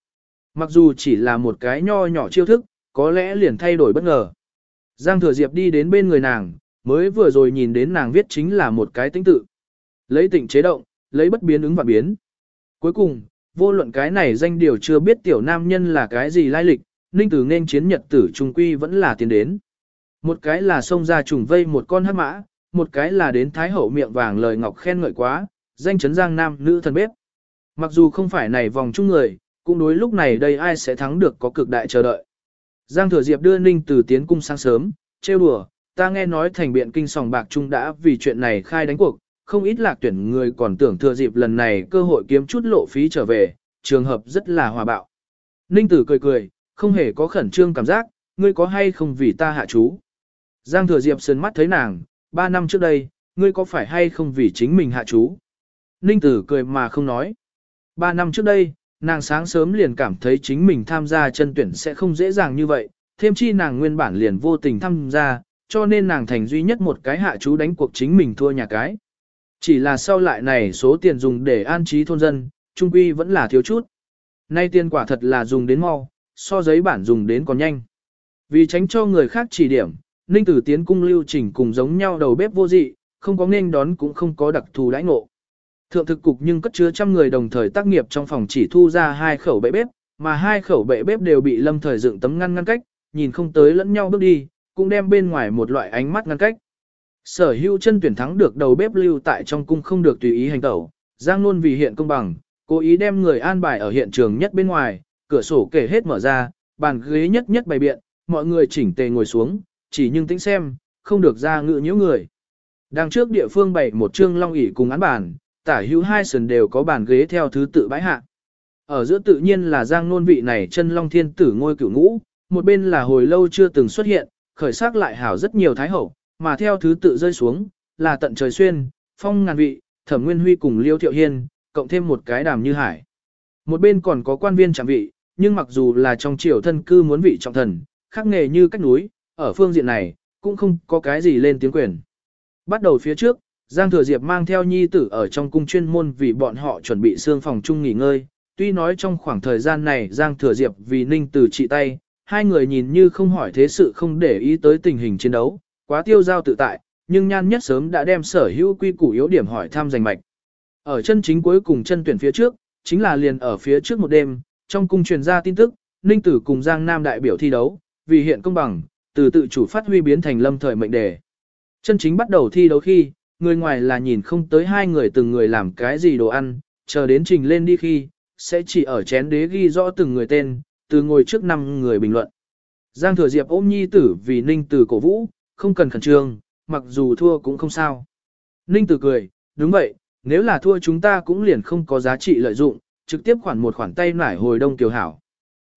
Speaker 1: Mặc dù chỉ là một cái nho nhỏ chiêu thức, có lẽ liền thay đổi bất ngờ. Giang Thừa Diệp đi đến bên người nàng, mới vừa rồi nhìn đến nàng viết chính là một cái tính tự. Lấy tịnh chế động, lấy bất biến ứng và biến. Cuối cùng, vô luận cái này danh điều chưa biết tiểu nam nhân là cái gì lai lịch, ninh tử nên chiến nhật tử trung quy vẫn là tiến đến. Một cái là xông ra trùng vây một con hắc mã, một cái là đến thái hậu miệng vàng lời ngọc khen ngợi quá, danh chấn giang nam nữ thần bếp. Mặc dù không phải này vòng chung người, cũng đối lúc này đây ai sẽ thắng được có cực đại chờ đợi. Giang Thừa Diệp đưa Ninh Tử tiến cung sáng sớm, trêu đùa, ta nghe nói thành biện kinh sòng bạc trung đã vì chuyện này khai đánh cuộc, không ít lạc tuyển người còn tưởng thừa dịp lần này cơ hội kiếm chút lộ phí trở về, trường hợp rất là hòa bạo. Ninh Tử cười cười, không hề có khẩn trương cảm giác, ngươi có hay không vì ta hạ chú. Giang Thừa Diệp sơn mắt thấy nàng, ba năm trước đây, ngươi có phải hay không vì chính mình hạ chú. Ninh Tử cười mà không nói. Ba năm trước đây, nàng sáng sớm liền cảm thấy chính mình tham gia chân tuyển sẽ không dễ dàng như vậy, thêm chi nàng nguyên bản liền vô tình tham gia, cho nên nàng thành duy nhất một cái hạ chú đánh cuộc chính mình thua nhà cái. Chỉ là sau lại này số tiền dùng để an trí thôn dân, trung quy vẫn là thiếu chút. Nay tiền quả thật là dùng đến mau, so giấy bản dùng đến còn nhanh. Vì tránh cho người khác chỉ điểm, Ninh Tử Tiến cung lưu trình cùng giống nhau đầu bếp vô dị, không có nên đón cũng không có đặc thù đãi ngộ. Thượng thực cục nhưng cất chứa trăm người đồng thời tác nghiệp trong phòng chỉ thu ra hai khẩu bệ bếp, mà hai khẩu bệ bếp đều bị lâm thời dựng tấm ngăn ngăn cách, nhìn không tới lẫn nhau bước đi, cũng đem bên ngoài một loại ánh mắt ngăn cách. Sở hữu chân tuyển thắng được đầu bếp lưu tại trong cung không được tùy ý hành tẩu, Giang luôn vì hiện công bằng, cố ý đem người an bài ở hiện trường nhất bên ngoài, cửa sổ kể hết mở ra, bàn ghế nhất nhất bày biện, mọi người chỉnh tề ngồi xuống, chỉ nhưng tính xem, không được ra ngự nhiễu người. Đằng trước địa phương bày một trương long ỷ cùng án bàn, tả hữu hai sườn đều có bàn ghế theo thứ tự bãi hạ. Ở giữa tự nhiên là giang nôn vị này chân long thiên tử ngôi cửu ngũ, một bên là hồi lâu chưa từng xuất hiện, khởi sắc lại hảo rất nhiều thái hậu, mà theo thứ tự rơi xuống, là tận trời xuyên, phong ngàn vị, thẩm nguyên huy cùng liêu thiệu hiên, cộng thêm một cái đàm như hải. Một bên còn có quan viên trạm vị, nhưng mặc dù là trong triều thân cư muốn vị trọng thần, khác nghề như cách núi, ở phương diện này, cũng không có cái gì lên tiếng quyền. Bắt đầu phía trước, Giang Thừa Diệp mang theo nhi tử ở trong cung chuyên môn vì bọn họ chuẩn bị xương phòng chung nghỉ ngơi. Tuy nói trong khoảng thời gian này Giang Thừa Diệp vì ninh tử trị tay, hai người nhìn như không hỏi thế sự không để ý tới tình hình chiến đấu, quá tiêu giao tự tại, nhưng nhan nhất sớm đã đem sở hữu quy củ yếu điểm hỏi thăm giành mạch. Ở chân chính cuối cùng chân tuyển phía trước, chính là liền ở phía trước một đêm, trong cung truyền ra tin tức, Ninh Tử cùng Giang Nam đại biểu thi đấu, vì hiện công bằng, từ tự chủ phát huy biến thành lâm thời mệnh đề. Chân chính bắt đầu thi đấu khi, người ngoài là nhìn không tới hai người từng người làm cái gì đồ ăn, chờ đến trình lên đi khi, sẽ chỉ ở chén đế ghi rõ từng người tên, từ ngồi trước năm người bình luận. Giang Thừa Diệp ôm nhi tử vì Ninh Tử cổ vũ, không cần khẩn trương, mặc dù thua cũng không sao. Ninh Tử cười, đúng vậy, nếu là thua chúng ta cũng liền không có giá trị lợi dụng, trực tiếp khoản một khoản tay nải hồi đông kiều hảo.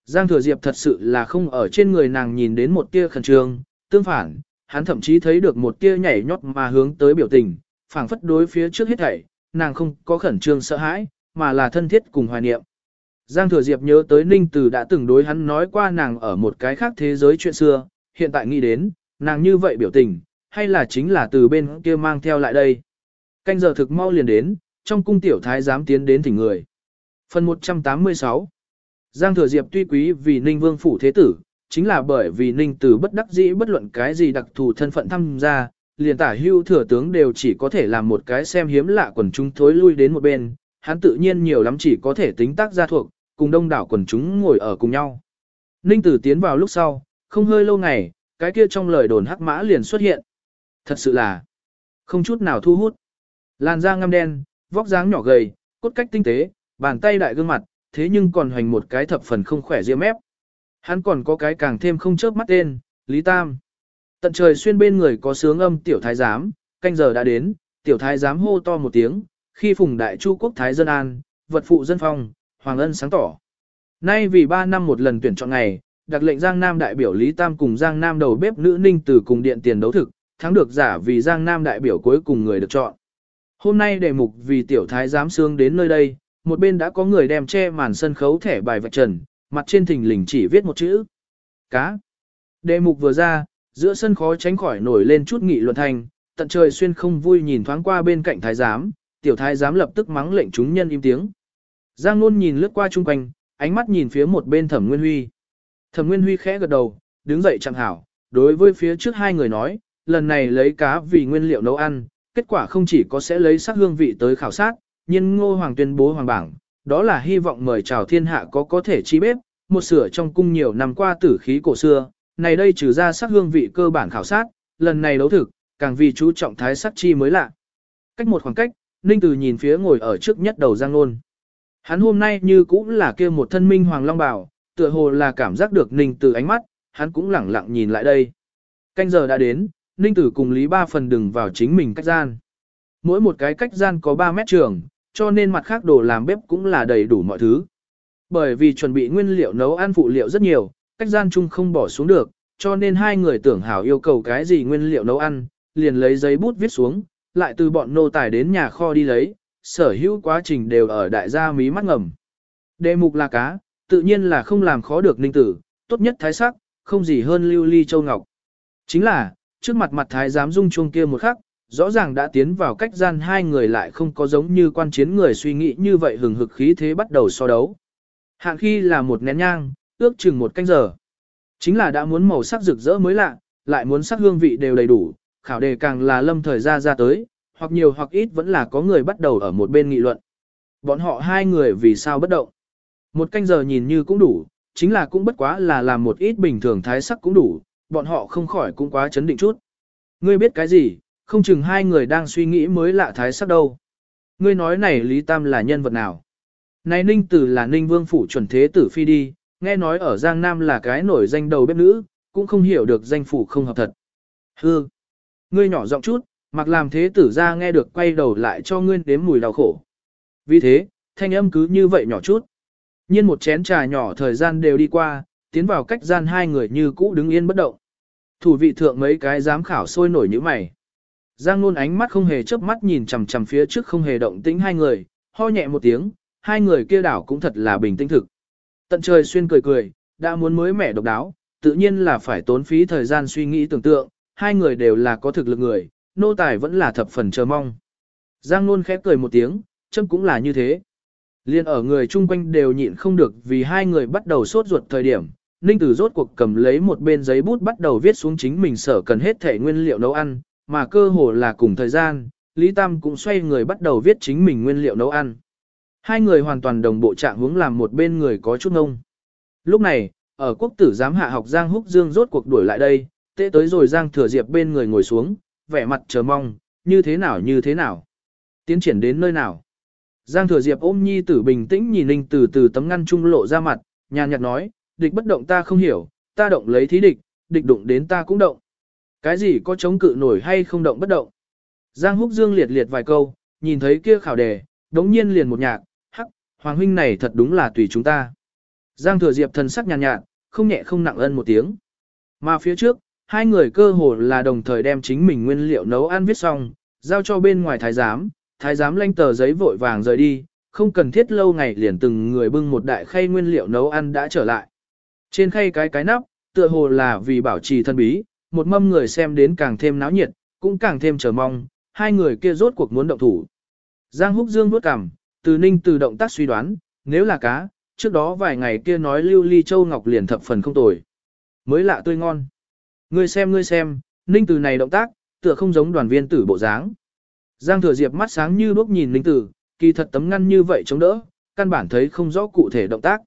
Speaker 1: Giang Thừa Diệp thật sự là không ở trên người nàng nhìn đến một tia khẩn trương, tương phản, hắn thậm chí thấy được một tia nhảy nhót mà hướng tới biểu tình, phảng phất đối phía trước hết thảy, nàng không có khẩn trương sợ hãi, mà là thân thiết cùng hoài niệm. Giang Thừa Diệp nhớ tới Ninh Từ đã từng đối hắn nói qua nàng ở một cái khác thế giới chuyện xưa, hiện tại nghĩ đến, nàng như vậy biểu tình, hay là chính là từ bên kia mang theo lại đây. Canh giờ thực mau liền đến, trong cung tiểu thái dám tiến đến thỉnh người. Phần 186 Giang Thừa Diệp tuy quý vì Ninh Vương Phủ Thế Tử, chính là bởi vì Ninh Tử bất đắc dĩ bất luận cái gì đặc thù thân phận tham gia, liền tả hưu thừa tướng đều chỉ có thể làm một cái xem hiếm lạ quần chúng thối lui đến một bên, hắn tự nhiên nhiều lắm chỉ có thể tính tác gia thuộc, cùng đông đảo quần chúng ngồi ở cùng nhau. Ninh Tử tiến vào lúc sau, không hơi lâu ngày, cái kia trong lời đồn hắc mã liền xuất hiện. Thật sự là không chút nào thu hút. Làn da ngăm đen, vóc dáng nhỏ gầy, cốt cách tinh tế, bàn tay đại gương mặt, thế nhưng còn hoành một cái thập phần không khỏe ria mép. Hắn còn có cái càng thêm không chớp mắt tên, Lý Tam. Tận trời xuyên bên người có sướng âm tiểu thái giám, canh giờ đã đến, tiểu thái giám hô to một tiếng, khi phùng đại chu quốc thái dân an, vật phụ dân phong, hoàng ân sáng tỏ. Nay vì 3 năm một lần tuyển chọn ngày, đặc lệnh Giang Nam đại biểu Lý Tam cùng Giang Nam đầu bếp nữ ninh từ cùng điện tiền đấu thực, thắng được giả vì Giang Nam đại biểu cuối cùng người được chọn. Hôm nay đề mục vì tiểu thái giám sướng đến nơi đây, một bên đã có người đem che màn sân khấu thẻ bài vạch trần, mặt trên thình lình chỉ viết một chữ. Cá. Đề mục vừa ra, giữa sân khó tránh khỏi nổi lên chút nghị luận thành, tận trời xuyên không vui nhìn thoáng qua bên cạnh thái giám, tiểu thái giám lập tức mắng lệnh chúng nhân im tiếng. Giang Nôn nhìn lướt qua chung quanh, ánh mắt nhìn phía một bên Thẩm Nguyên Huy. Thẩm Nguyên Huy khẽ gật đầu, đứng dậy chẳng hảo, đối với phía trước hai người nói, lần này lấy cá vì nguyên liệu nấu ăn, kết quả không chỉ có sẽ lấy sắc hương vị tới khảo sát, nhưng Ngô Hoàng tuyên bố hoàng bảng, đó là hy vọng mời chào thiên hạ có có thể chi bếp, một sửa trong cung nhiều năm qua tử khí cổ xưa, này đây trừ ra sắc hương vị cơ bản khảo sát, lần này đấu thực, càng vì chú trọng thái sắc chi mới lạ. Cách một khoảng cách, Ninh Từ nhìn phía ngồi ở trước nhất đầu Giang Nôn. Hắn hôm nay như cũng là kia một thân minh hoàng long bảo, tựa hồ là cảm giác được Ninh Từ ánh mắt, hắn cũng lẳng lặng nhìn lại đây. Canh giờ đã đến, Ninh Tử cùng Lý Ba phần đừng vào chính mình cách gian. Mỗi một cái cách gian có 3 mét trường, cho nên mặt khác đồ làm bếp cũng là đầy đủ mọi thứ. Bởi vì chuẩn bị nguyên liệu nấu ăn phụ liệu rất nhiều, cách gian chung không bỏ xuống được, cho nên hai người tưởng hảo yêu cầu cái gì nguyên liệu nấu ăn, liền lấy giấy bút viết xuống, lại từ bọn nô tài đến nhà kho đi lấy, sở hữu quá trình đều ở đại gia mí mắt ngầm. Đề mục là cá, tự nhiên là không làm khó được ninh tử, tốt nhất thái sắc, không gì hơn lưu ly châu ngọc. Chính là, trước mặt mặt thái giám dung chuông kia một khắc, rõ ràng đã tiến vào cách gian hai người lại không có giống như quan chiến người suy nghĩ như vậy hừng hực khí thế bắt đầu so đấu. Hạn khi là một nén nhang, ước chừng một canh giờ. Chính là đã muốn màu sắc rực rỡ mới lạ, lại muốn sắc hương vị đều đầy đủ, khảo đề càng là lâm thời ra ra tới, hoặc nhiều hoặc ít vẫn là có người bắt đầu ở một bên nghị luận. Bọn họ hai người vì sao bất động. Một canh giờ nhìn như cũng đủ, chính là cũng bất quá là làm một ít bình thường thái sắc cũng đủ, bọn họ không khỏi cũng quá chấn định chút. Ngươi biết cái gì, không chừng hai người đang suy nghĩ mới lạ thái sắc đâu. Ngươi nói này Lý Tam là nhân vật nào? Này Ninh Tử là Ninh Vương Phủ chuẩn thế tử phi đi, nghe nói ở Giang Nam là cái nổi danh đầu bếp nữ, cũng không hiểu được danh phủ không hợp thật. Hư! Ngươi nhỏ giọng chút, mặc làm thế tử ra nghe được quay đầu lại cho ngươi đếm mùi đau khổ. Vì thế, thanh âm cứ như vậy nhỏ chút. Nhiên một chén trà nhỏ thời gian đều đi qua, tiến vào cách gian hai người như cũ đứng yên bất động. Thủ vị thượng mấy cái giám khảo sôi nổi như mày. Giang Nôn ánh mắt không hề chớp mắt nhìn chằm chằm phía trước không hề động tĩnh hai người, ho nhẹ một tiếng, hai người kia đảo cũng thật là bình tĩnh thực. Tận trời xuyên cười cười, đã muốn mới mẻ độc đáo, tự nhiên là phải tốn phí thời gian suy nghĩ tưởng tượng, hai người đều là có thực lực người, nô tài vẫn là thập phần chờ mong. Giang Nôn khẽ cười một tiếng, châm cũng là như thế. Liên ở người chung quanh đều nhịn không được vì hai người bắt đầu sốt ruột thời điểm, Ninh Tử rốt cuộc cầm lấy một bên giấy bút bắt đầu viết xuống chính mình sở cần hết thể nguyên liệu nấu ăn, mà cơ hồ là cùng thời gian, Lý Tam cũng xoay người bắt đầu viết chính mình nguyên liệu nấu ăn. Hai người hoàn toàn đồng bộ trạng hướng làm một bên người có chút ngông. Lúc này, ở quốc tử giám hạ học Giang Húc Dương rốt cuộc đuổi lại đây, tệ tới rồi Giang Thừa Diệp bên người ngồi xuống, vẻ mặt chờ mong, như thế nào như thế nào. Tiến triển đến nơi nào. Giang Thừa Diệp ôm nhi tử bình tĩnh nhìn Ninh từ từ tấm ngăn trung lộ ra mặt, nhàn nhạt nói, địch bất động ta không hiểu, ta động lấy thí địch, địch đụng đến ta cũng động. Cái gì có chống cự nổi hay không động bất động. Giang Húc Dương liệt liệt vài câu, nhìn thấy kia khảo đề, đống nhiên liền một nhạc, hắc, Hoàng huynh này thật đúng là tùy chúng ta. Giang Thừa Diệp thần sắc nhàn nhạt, không nhẹ không nặng ân một tiếng. Mà phía trước, hai người cơ hồ là đồng thời đem chính mình nguyên liệu nấu ăn viết xong, giao cho bên ngoài thái giám, thái giám lanh tờ giấy vội vàng rời đi, không cần thiết lâu ngày liền từng người bưng một đại khay nguyên liệu nấu ăn đã trở lại. Trên khay cái cái nắp, tựa hồ là vì bảo trì thân bí, một mâm người xem đến càng thêm náo nhiệt, cũng càng thêm chờ mong, hai người kia rốt cuộc muốn động thủ. Giang Húc Dương vuốt cằm, từ ninh từ động tác suy đoán, nếu là cá, trước đó vài ngày kia nói lưu ly châu ngọc liền thập phần không tồi. Mới lạ tươi ngon. Ngươi xem ngươi xem, ninh từ này động tác, tựa không giống đoàn viên tử bộ dáng. Giang thừa diệp mắt sáng như đuốc nhìn ninh tử, kỳ thật tấm ngăn như vậy chống đỡ, căn bản thấy không rõ cụ thể động tác.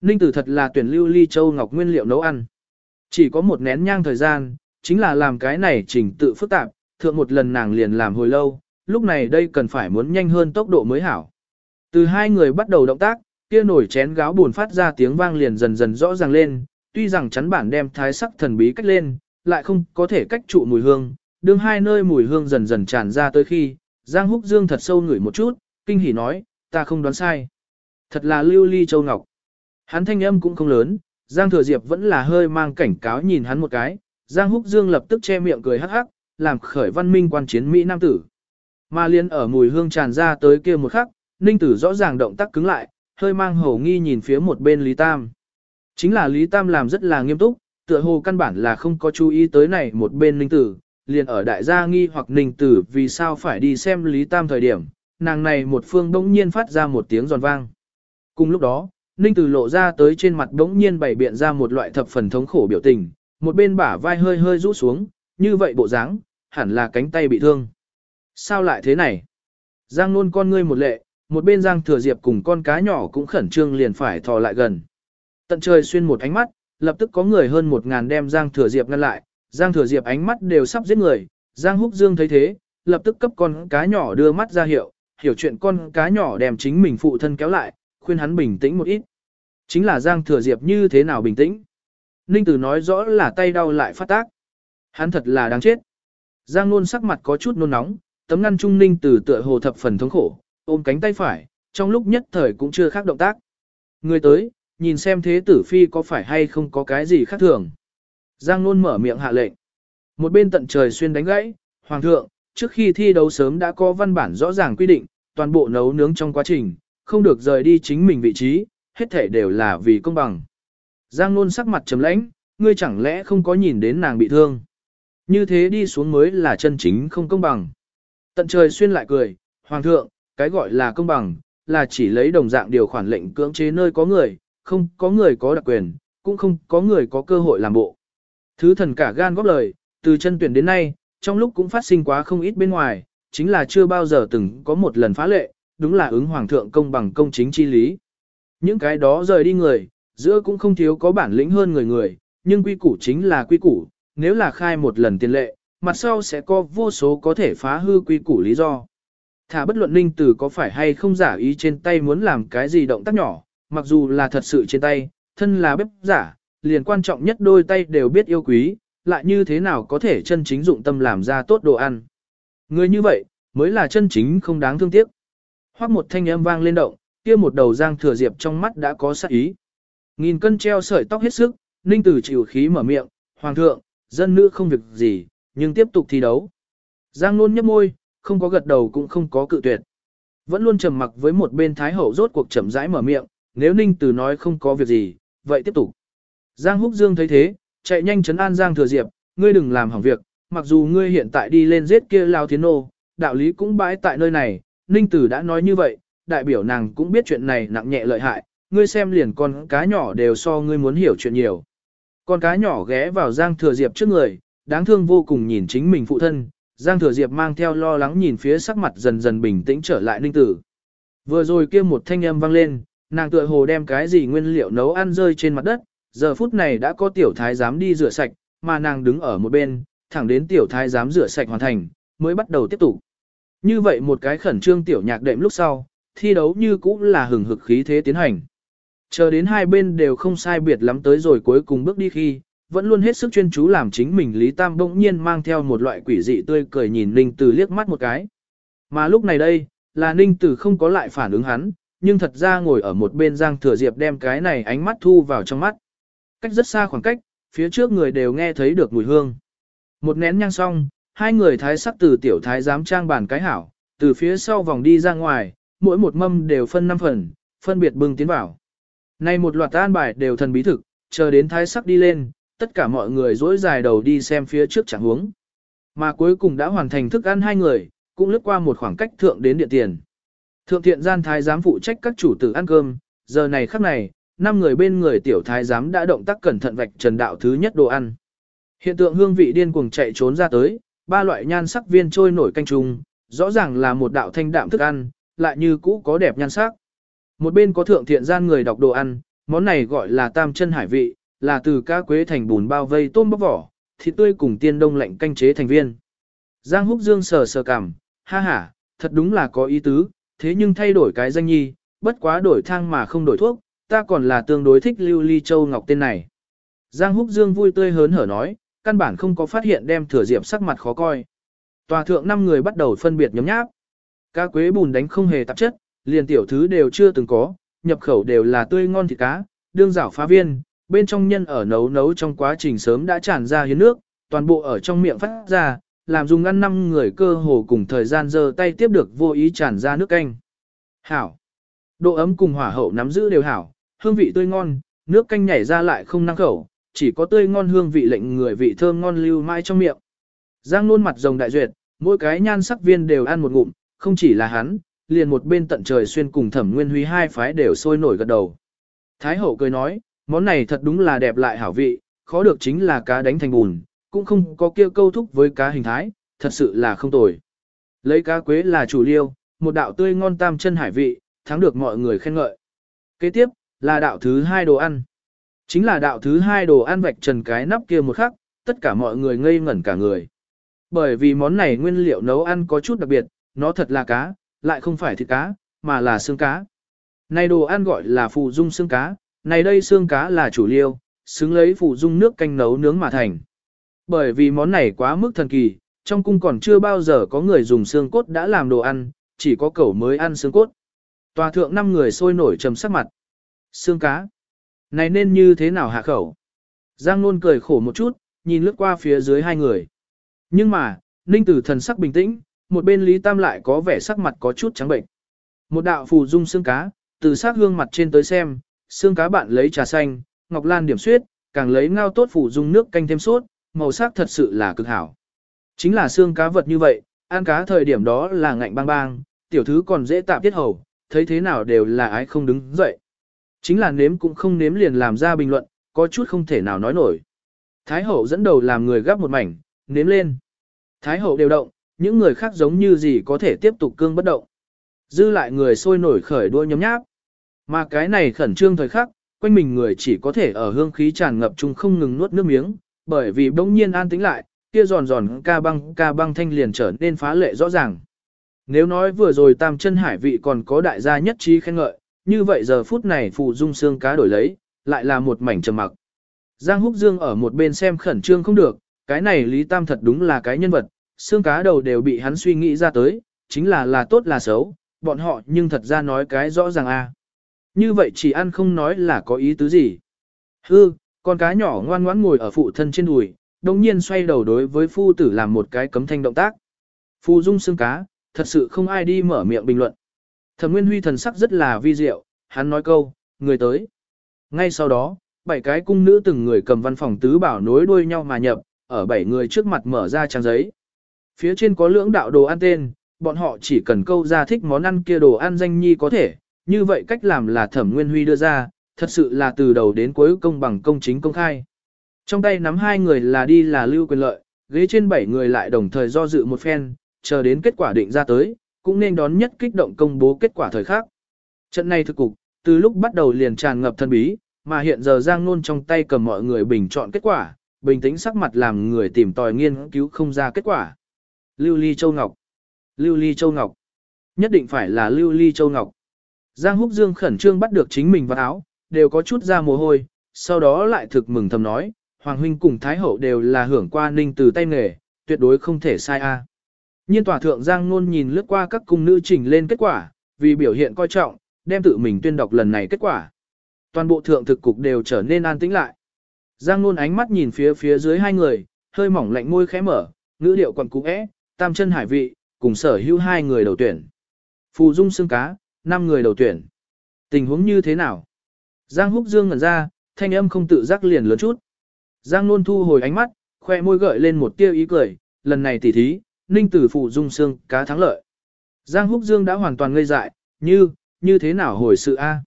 Speaker 1: Ninh tử thật là tuyển lưu ly châu ngọc nguyên liệu nấu ăn. Chỉ có một nén nhang thời gian, chính là làm cái này trình tự phức tạp, thượng một lần nàng liền làm hồi lâu, lúc này đây cần phải muốn nhanh hơn tốc độ mới hảo. Từ hai người bắt đầu động tác, kia nổi chén gáo buồn phát ra tiếng vang liền dần dần rõ ràng lên, tuy rằng chắn bản đem thái sắc thần bí cách lên, lại không có thể cách trụ mùi hương, đương hai nơi mùi hương dần dần tràn ra tới khi, Giang Húc Dương thật sâu ngửi một chút, kinh hỉ nói, ta không đoán sai. Thật là lưu ly châu ngọc. Hắn thanh âm cũng không lớn, Giang Thừa Diệp vẫn là hơi mang cảnh cáo nhìn hắn một cái, Giang Húc Dương lập tức che miệng cười hắc hắc, làm khởi văn minh quan chiến Mỹ Nam tử. Mà liên ở mùi hương tràn ra tới kia một khắc, Ninh Tử rõ ràng động tác cứng lại, hơi mang hổ nghi nhìn phía một bên Lý Tam. Chính là Lý Tam làm rất là nghiêm túc, tựa hồ căn bản là không có chú ý tới này một bên Ninh Tử, liền ở đại gia nghi hoặc Ninh Tử vì sao phải đi xem Lý Tam thời điểm, nàng này một phương bỗng nhiên phát ra một tiếng giòn vang. Cùng lúc đó, Ninh Tử lộ ra tới trên mặt đống nhiên bày biện ra một loại thập phần thống khổ biểu tình, một bên bả vai hơi hơi rũ xuống, như vậy bộ dáng, hẳn là cánh tay bị thương. Sao lại thế này? Giang nôn con ngươi một lệ, một bên Giang thừa diệp cùng con cá nhỏ cũng khẩn trương liền phải thò lại gần. Tận trời xuyên một ánh mắt, lập tức có người hơn một ngàn đem Giang thừa diệp ngăn lại, Giang thừa diệp ánh mắt đều sắp giết người, Giang húc dương thấy thế, lập tức cấp con cá nhỏ đưa mắt ra hiệu, hiểu chuyện con cá nhỏ đem chính mình phụ thân kéo lại, khuyên hắn bình tĩnh một ít. Chính là Giang thừa diệp như thế nào bình tĩnh? Ninh Tử nói rõ là tay đau lại phát tác. Hắn thật là đáng chết. Giang Nôn sắc mặt có chút nôn nóng, tấm ngăn trung Ninh Tử tựa hồ thập phần thống khổ, ôm cánh tay phải, trong lúc nhất thời cũng chưa khác động tác. Người tới, nhìn xem thế tử phi có phải hay không có cái gì khác thường. Giang Nôn mở miệng hạ lệnh. Một bên tận trời xuyên đánh gãy, Hoàng thượng, trước khi thi đấu sớm đã có văn bản rõ ràng quy định, toàn bộ nấu nướng trong quá trình, không được rời đi chính mình vị trí, hết thể đều là vì công bằng. Giang Nôn sắc mặt trầm lãnh, ngươi chẳng lẽ không có nhìn đến nàng bị thương. Như thế đi xuống mới là chân chính không công bằng. Tận trời xuyên lại cười, Hoàng thượng, cái gọi là công bằng, là chỉ lấy đồng dạng điều khoản lệnh cưỡng chế nơi có người, không có người có đặc quyền, cũng không có người có cơ hội làm bộ. Thứ thần cả gan góp lời, từ chân tuyển đến nay, trong lúc cũng phát sinh quá không ít bên ngoài, chính là chưa bao giờ từng có một lần phá lệ, đúng là ứng hoàng thượng công bằng công chính chi lý. Những cái đó rời đi người, giữa cũng không thiếu có bản lĩnh hơn người người, nhưng quy củ chính là quy củ, nếu là khai một lần tiền lệ, mặt sau sẽ có vô số có thể phá hư quy củ lý do. Thả bất luận ninh tử có phải hay không giả ý trên tay muốn làm cái gì động tác nhỏ, mặc dù là thật sự trên tay, thân là bếp giả, liền quan trọng nhất đôi tay đều biết yêu quý, lại như thế nào có thể chân chính dụng tâm làm ra tốt đồ ăn. Người như vậy, mới là chân chính không đáng thương tiếc. Hoắc một thanh âm vang lên động, kia một đầu giang thừa diệp trong mắt đã có sát ý. Nghìn cân treo sợi tóc hết sức, ninh tử chịu khí mở miệng, hoàng thượng, dân nữ không việc gì, nhưng tiếp tục thi đấu. Giang luôn nhấp môi, không có gật đầu cũng không có cự tuyệt. Vẫn luôn trầm mặc với một bên thái hậu rốt cuộc chậm rãi mở miệng, nếu ninh tử nói không có việc gì, vậy tiếp tục. Giang húc dương thấy thế, chạy nhanh chấn an Giang thừa diệp, ngươi đừng làm hỏng việc, mặc dù ngươi hiện tại đi lên giết kia lao thiến nô, đạo lý cũng bãi tại nơi này, ninh tử đã nói như vậy, đại biểu nàng cũng biết chuyện này nặng nhẹ lợi hại, ngươi xem liền con cá nhỏ đều so ngươi muốn hiểu chuyện nhiều. Con cá nhỏ ghé vào Giang Thừa Diệp trước người, đáng thương vô cùng nhìn chính mình phụ thân, Giang Thừa Diệp mang theo lo lắng nhìn phía sắc mặt dần dần bình tĩnh trở lại ninh tử. Vừa rồi kia một thanh âm vang lên, nàng tựa hồ đem cái gì nguyên liệu nấu ăn rơi trên mặt đất, giờ phút này đã có tiểu thái dám đi rửa sạch, mà nàng đứng ở một bên, thẳng đến tiểu thái dám rửa sạch hoàn thành, mới bắt đầu tiếp tục. Như vậy một cái khẩn trương tiểu nhạc đệm lúc sau, thi đấu như cũng là hừng hực khí thế tiến hành. Chờ đến hai bên đều không sai biệt lắm tới rồi cuối cùng bước đi khi, vẫn luôn hết sức chuyên chú làm chính mình Lý Tam bỗng nhiên mang theo một loại quỷ dị tươi cười nhìn Ninh Tử liếc mắt một cái. Mà lúc này đây, là Ninh Tử không có lại phản ứng hắn, nhưng thật ra ngồi ở một bên Giang Thừa Diệp đem cái này ánh mắt thu vào trong mắt. Cách rất xa khoảng cách, phía trước người đều nghe thấy được mùi hương. Một nén nhang xong, hai người thái sắc từ tiểu thái giám trang bàn cái hảo, từ phía sau vòng đi ra ngoài, mỗi một mâm đều phân năm phần, phân biệt bưng tiến vào. Nay một loạt an bài đều thần bí thực, chờ đến thái sắc đi lên, tất cả mọi người dỗi dài đầu đi xem phía trước chẳng hướng, Mà cuối cùng đã hoàn thành thức ăn hai người, cũng lướt qua một khoảng cách thượng đến điện tiền. Thượng thiện gian thái giám phụ trách các chủ tử ăn cơm, giờ này khắc này, năm người bên người tiểu thái giám đã động tác cẩn thận vạch trần đạo thứ nhất đồ ăn. Hiện tượng hương vị điên cuồng chạy trốn ra tới, ba loại nhan sắc viên trôi nổi canh trùng, rõ ràng là một đạo thanh đạm thức ăn, lại như cũ có đẹp nhan sắc. Một bên có thượng thiện gian người đọc đồ ăn, món này gọi là tam chân hải vị, là từ cá quế thành bùn bao vây tôm bóc vỏ, thịt tươi cùng tiên đông lạnh canh chế thành viên. Giang Húc Dương sờ sờ cảm, ha ha, thật đúng là có ý tứ, thế nhưng thay đổi cái danh nhi, bất quá đổi thang mà không đổi thuốc, ta còn là tương đối thích Lưu Ly Châu Ngọc tên này. Giang Húc Dương vui tươi hớn hở nói, căn bản không có phát hiện đem thừa diệp sắc mặt khó coi. Tòa thượng năm người bắt đầu phân biệt nhóm nháp. Cá quế bùn đánh không hề tạp chất, liền tiểu thứ đều chưa từng có, nhập khẩu đều là tươi ngon thịt cá, đương rảo phá viên, bên trong nhân ở nấu nấu trong quá trình sớm đã tràn ra hiến nước, toàn bộ ở trong miệng phát ra, làm dùng ăn năm người cơ hồ cùng thời gian giơ tay tiếp được vô ý tràn ra nước canh. Hảo. Độ ấm cùng hỏa hậu nắm giữ đều hảo, hương vị tươi ngon, nước canh nhảy ra lại không năng khẩu, chỉ có tươi ngon hương vị lệnh người vị thơm ngon lưu mãi trong miệng. Giang luôn mặt rồng đại duyệt, mỗi cái nhan sắc viên đều ăn một ngụm, không chỉ là hắn, liền một bên tận trời xuyên cùng thẩm nguyên huy hai phái đều sôi nổi gật đầu. Thái hậu cười nói, món này thật đúng là đẹp lại hảo vị, khó được chính là cá đánh thành bùn, cũng không có kia câu thúc với cá hình thái, thật sự là không tồi. Lấy cá quế là chủ liêu, một đạo tươi ngon tam chân hải vị, thắng được mọi người khen ngợi. Kế tiếp, là đạo thứ hai đồ ăn. Chính là đạo thứ hai đồ ăn vạch trần cái nắp kia một khắc, tất cả mọi người ngây ngẩn cả người. Bởi vì món này nguyên liệu nấu ăn có chút đặc biệt, nó thật là cá, lại không phải thịt cá, mà là xương cá. Này đồ ăn gọi là phụ dung xương cá, này đây xương cá là chủ liêu, xứng lấy phụ dung nước canh nấu nướng mà thành. Bởi vì món này quá mức thần kỳ, trong cung còn chưa bao giờ có người dùng xương cốt đã làm đồ ăn, chỉ có cẩu mới ăn xương cốt. Tòa thượng năm người sôi nổi trầm sắc mặt. Xương cá. Này nên như thế nào hạ khẩu? Giang Nôn cười khổ một chút, nhìn lướt qua phía dưới hai người. Nhưng mà, Ninh Tử thần sắc bình tĩnh, một bên Lý Tam lại có vẻ sắc mặt có chút trắng bệnh. Một đạo phù dung xương cá, từ sát hương mặt trên tới xem, xương cá bạn lấy trà xanh, ngọc lan điểm suyết, càng lấy ngao tốt phù dung nước canh thêm sốt, màu sắc thật sự là cực hảo. Chính là xương cá vật như vậy, ăn cá thời điểm đó là ngạnh bang bang, tiểu thứ còn dễ tạm tiết hầu, thấy thế nào đều là ái không đứng dậy. Chính là nếm cũng không nếm liền làm ra bình luận, có chút không thể nào nói nổi. Thái hậu dẫn đầu làm người gắp một mảnh, nếm lên. Thái hậu đều động, những người khác giống như gì có thể tiếp tục cương bất động. Dư lại người sôi nổi khởi đua nhóm nháp. Mà cái này khẩn trương thời khắc, quanh mình người chỉ có thể ở hương khí tràn ngập chung không ngừng nuốt nước miếng, bởi vì bỗng nhiên an tĩnh lại, kia giòn giòn ca băng ca băng thanh liền trở nên phá lệ rõ ràng. Nếu nói vừa rồi tam chân hải vị còn có đại gia nhất trí khen ngợi, như vậy giờ phút này phụ dung xương cá đổi lấy, lại là một mảnh trầm mặc. Giang Húc Dương ở một bên xem khẩn trương không được, cái này Lý Tam thật đúng là cái nhân vật, xương cá đầu đều bị hắn suy nghĩ ra tới, chính là là tốt là xấu, bọn họ nhưng thật ra nói cái rõ ràng a. Như vậy chỉ ăn không nói là có ý tứ gì. Hư, con cá nhỏ ngoan ngoãn ngồi ở phụ thân trên đùi, đồng nhiên xoay đầu đối với phu tử làm một cái cấm thanh động tác. Phu dung xương cá, thật sự không ai đi mở miệng bình luận. Thẩm Nguyên Huy thần sắc rất là vi diệu, hắn nói câu, người tới. Ngay sau đó, bảy cái cung nữ từng người cầm văn phòng tứ bảo nối đuôi nhau mà nhập, ở bảy người trước mặt mở ra trang giấy. Phía trên có lưỡng đạo đồ ăn tên, bọn họ chỉ cần câu ra thích món ăn kia đồ ăn danh nhi có thể, như vậy cách làm là Thẩm Nguyên Huy đưa ra, thật sự là từ đầu đến cuối công bằng công chính công khai. Trong tay nắm hai người là đi là lưu quyền lợi, ghế trên bảy người lại đồng thời do dự một phen, chờ đến kết quả định ra tới, cũng nên đón nhất kích động công bố kết quả thời khác. Trận này thực cục, từ lúc bắt đầu liền tràn ngập thân bí, mà hiện giờ Giang Nôn trong tay cầm mọi người bình chọn kết quả, bình tĩnh sắc mặt làm người tìm tòi nghiên cứu không ra kết quả. Lưu Ly Châu Ngọc Lưu Ly Châu Ngọc Nhất định phải là Lưu Ly Châu Ngọc. Giang Húc Dương khẩn trương bắt được chính mình vào áo, đều có chút ra mồ hôi, sau đó lại thực mừng thầm nói, Hoàng Huynh cùng Thái Hậu đều là hưởng qua ninh từ tay nghề, tuyệt đối không thể sai a. Nhiên tòa thượng Giang Nôn nhìn lướt qua các cung nữ trình lên kết quả, vì biểu hiện coi trọng, đem tự mình tuyên đọc lần này kết quả. Toàn bộ thượng thực cục đều trở nên an tĩnh lại. Giang Nôn ánh mắt nhìn phía phía dưới hai người, hơi mỏng lạnh môi khẽ mở, ngữ điệu quặn cú é, tam chân hải vị, cùng sở hữu hai người đầu tuyển. Phù dung xương cá, năm người đầu tuyển. Tình huống như thế nào? Giang Húc Dương ngẩn ra, thanh âm không tự giác liền lớn chút. Giang luôn thu hồi ánh mắt, khoe môi gợi lên một tia ý cười, lần này tỉ thí, ninh tử phụ dung xương cá thắng lợi. Giang Húc Dương đã hoàn toàn ngây dại, như, như thế nào hồi sự a?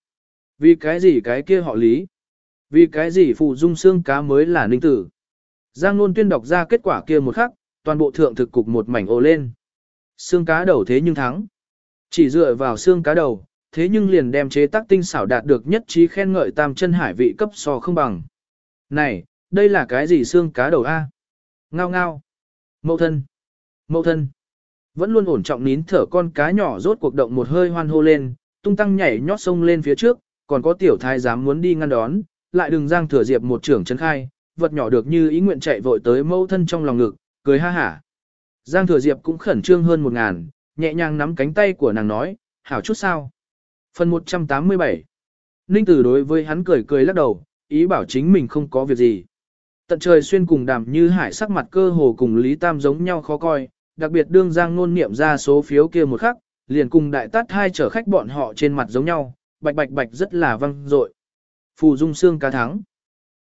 Speaker 1: Vì cái gì cái kia họ lý? Vì cái gì phụ dung xương cá mới là ninh tử? Giang luôn tuyên đọc ra kết quả kia một khắc, toàn bộ thượng thực cục một mảnh ồ lên. Xương cá đầu thế nhưng thắng. Chỉ dựa vào xương cá đầu, thế nhưng liền đem chế tác tinh xảo đạt được nhất trí khen ngợi tam chân hải vị cấp so không bằng. Này, đây là cái gì xương cá đầu a? Ngao ngao. Mậu thân. Mậu thân. Vẫn luôn ổn trọng nín thở con cá nhỏ rốt cuộc động một hơi hoan hô lên, tung tăng nhảy nhót sông lên phía trước, còn có tiểu thái dám muốn đi ngăn đón, lại đừng giang thừa diệp một trưởng chân khai, vật nhỏ được như ý nguyện chạy vội tới mẫu thân trong lòng ngực, cười ha hả. Giang thừa diệp cũng khẩn trương hơn một ngàn, nhẹ nhàng nắm cánh tay của nàng nói, hảo chút sao. Phần 187 Ninh tử đối với hắn cười cười lắc đầu, ý bảo chính mình không có việc gì. Tận trời xuyên cùng đàm như hải sắc mặt cơ hồ cùng Lý Tam giống nhau khó coi, đặc biệt đương giang nôn niệm ra số phiếu kia một khắc, liền cùng đại tát hai chở khách bọn họ trên mặt giống nhau, bạch bạch bạch rất là văng dội. Phù dung xương cá thắng.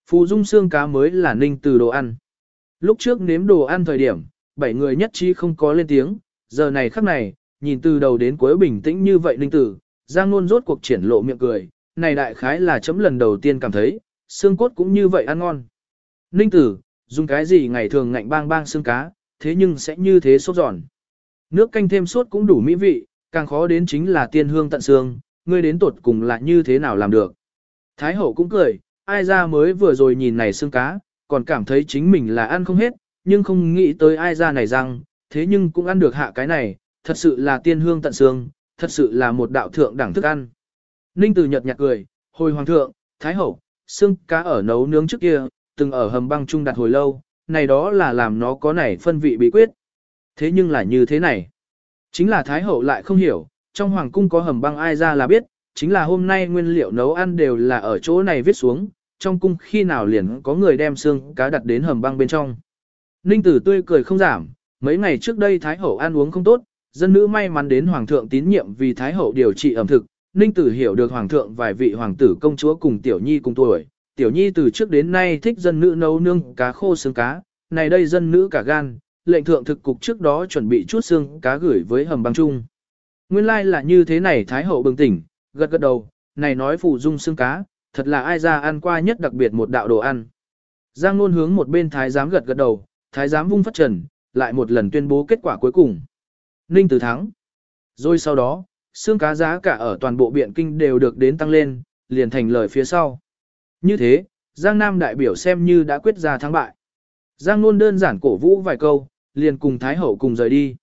Speaker 1: Phù dung xương cá mới là ninh từ đồ ăn. Lúc trước nếm đồ ăn thời điểm, bảy người nhất trí không có lên tiếng, giờ này khắc này, nhìn từ đầu đến cuối bình tĩnh như vậy ninh tử, giang nôn rốt cuộc triển lộ miệng cười, này đại khái là chấm lần đầu tiên cảm thấy, xương cốt cũng như vậy ăn ngon. Ninh tử, dùng cái gì ngày thường ngạnh bang bang xương cá, thế nhưng sẽ như thế sốt giòn. Nước canh thêm suốt cũng đủ mỹ vị, càng khó đến chính là tiên hương tận xương, ngươi đến tột cùng là như thế nào làm được. Thái hậu cũng cười, ai ra mới vừa rồi nhìn này xương cá, còn cảm thấy chính mình là ăn không hết, nhưng không nghĩ tới ai ra này rằng, thế nhưng cũng ăn được hạ cái này, thật sự là tiên hương tận xương, thật sự là một đạo thượng đẳng thức ăn. Ninh Từ nhật nhạt cười, hồi hoàng thượng, thái hậu, xương cá ở nấu nướng trước kia, từng ở hầm băng trung đặt hồi lâu, này đó là làm nó có này phân vị bí quyết. Thế nhưng là như thế này. Chính là thái hậu lại không hiểu, trong hoàng cung có hầm băng ai ra là biết, chính là hôm nay nguyên liệu nấu ăn đều là ở chỗ này viết xuống, trong cung khi nào liền có người đem xương cá đặt đến hầm băng bên trong. Ninh tử tươi cười không giảm, mấy ngày trước đây Thái Hậu ăn uống không tốt, dân nữ may mắn đến Hoàng thượng tín nhiệm vì Thái Hậu điều trị ẩm thực. Ninh tử hiểu được Hoàng thượng vài vị Hoàng tử công chúa cùng Tiểu Nhi cùng tuổi. Tiểu Nhi từ trước đến nay thích dân nữ nấu nương cá khô xương cá, này đây dân nữ cả gan, lệnh thượng thực cục trước đó chuẩn bị chút xương cá gửi với hầm băng chung. Nguyên lai like là như thế này Thái Hậu bừng tỉnh, gật gật đầu, này nói phụ dung xương cá, thật là ai ra ăn qua nhất đặc biệt một đạo đồ ăn. Giang Nôn hướng một bên Thái giám gật gật đầu, Thái giám vung phất trần, lại một lần tuyên bố kết quả cuối cùng. Ninh Tử thắng. Rồi sau đó, xương cá giá cả ở toàn bộ biện kinh đều được đến tăng lên, liền thành lời phía sau. Như thế, Giang Nam đại biểu xem như đã quyết ra thắng bại. Giang Nôn đơn giản cổ vũ vài câu, liền cùng Thái Hậu cùng rời đi.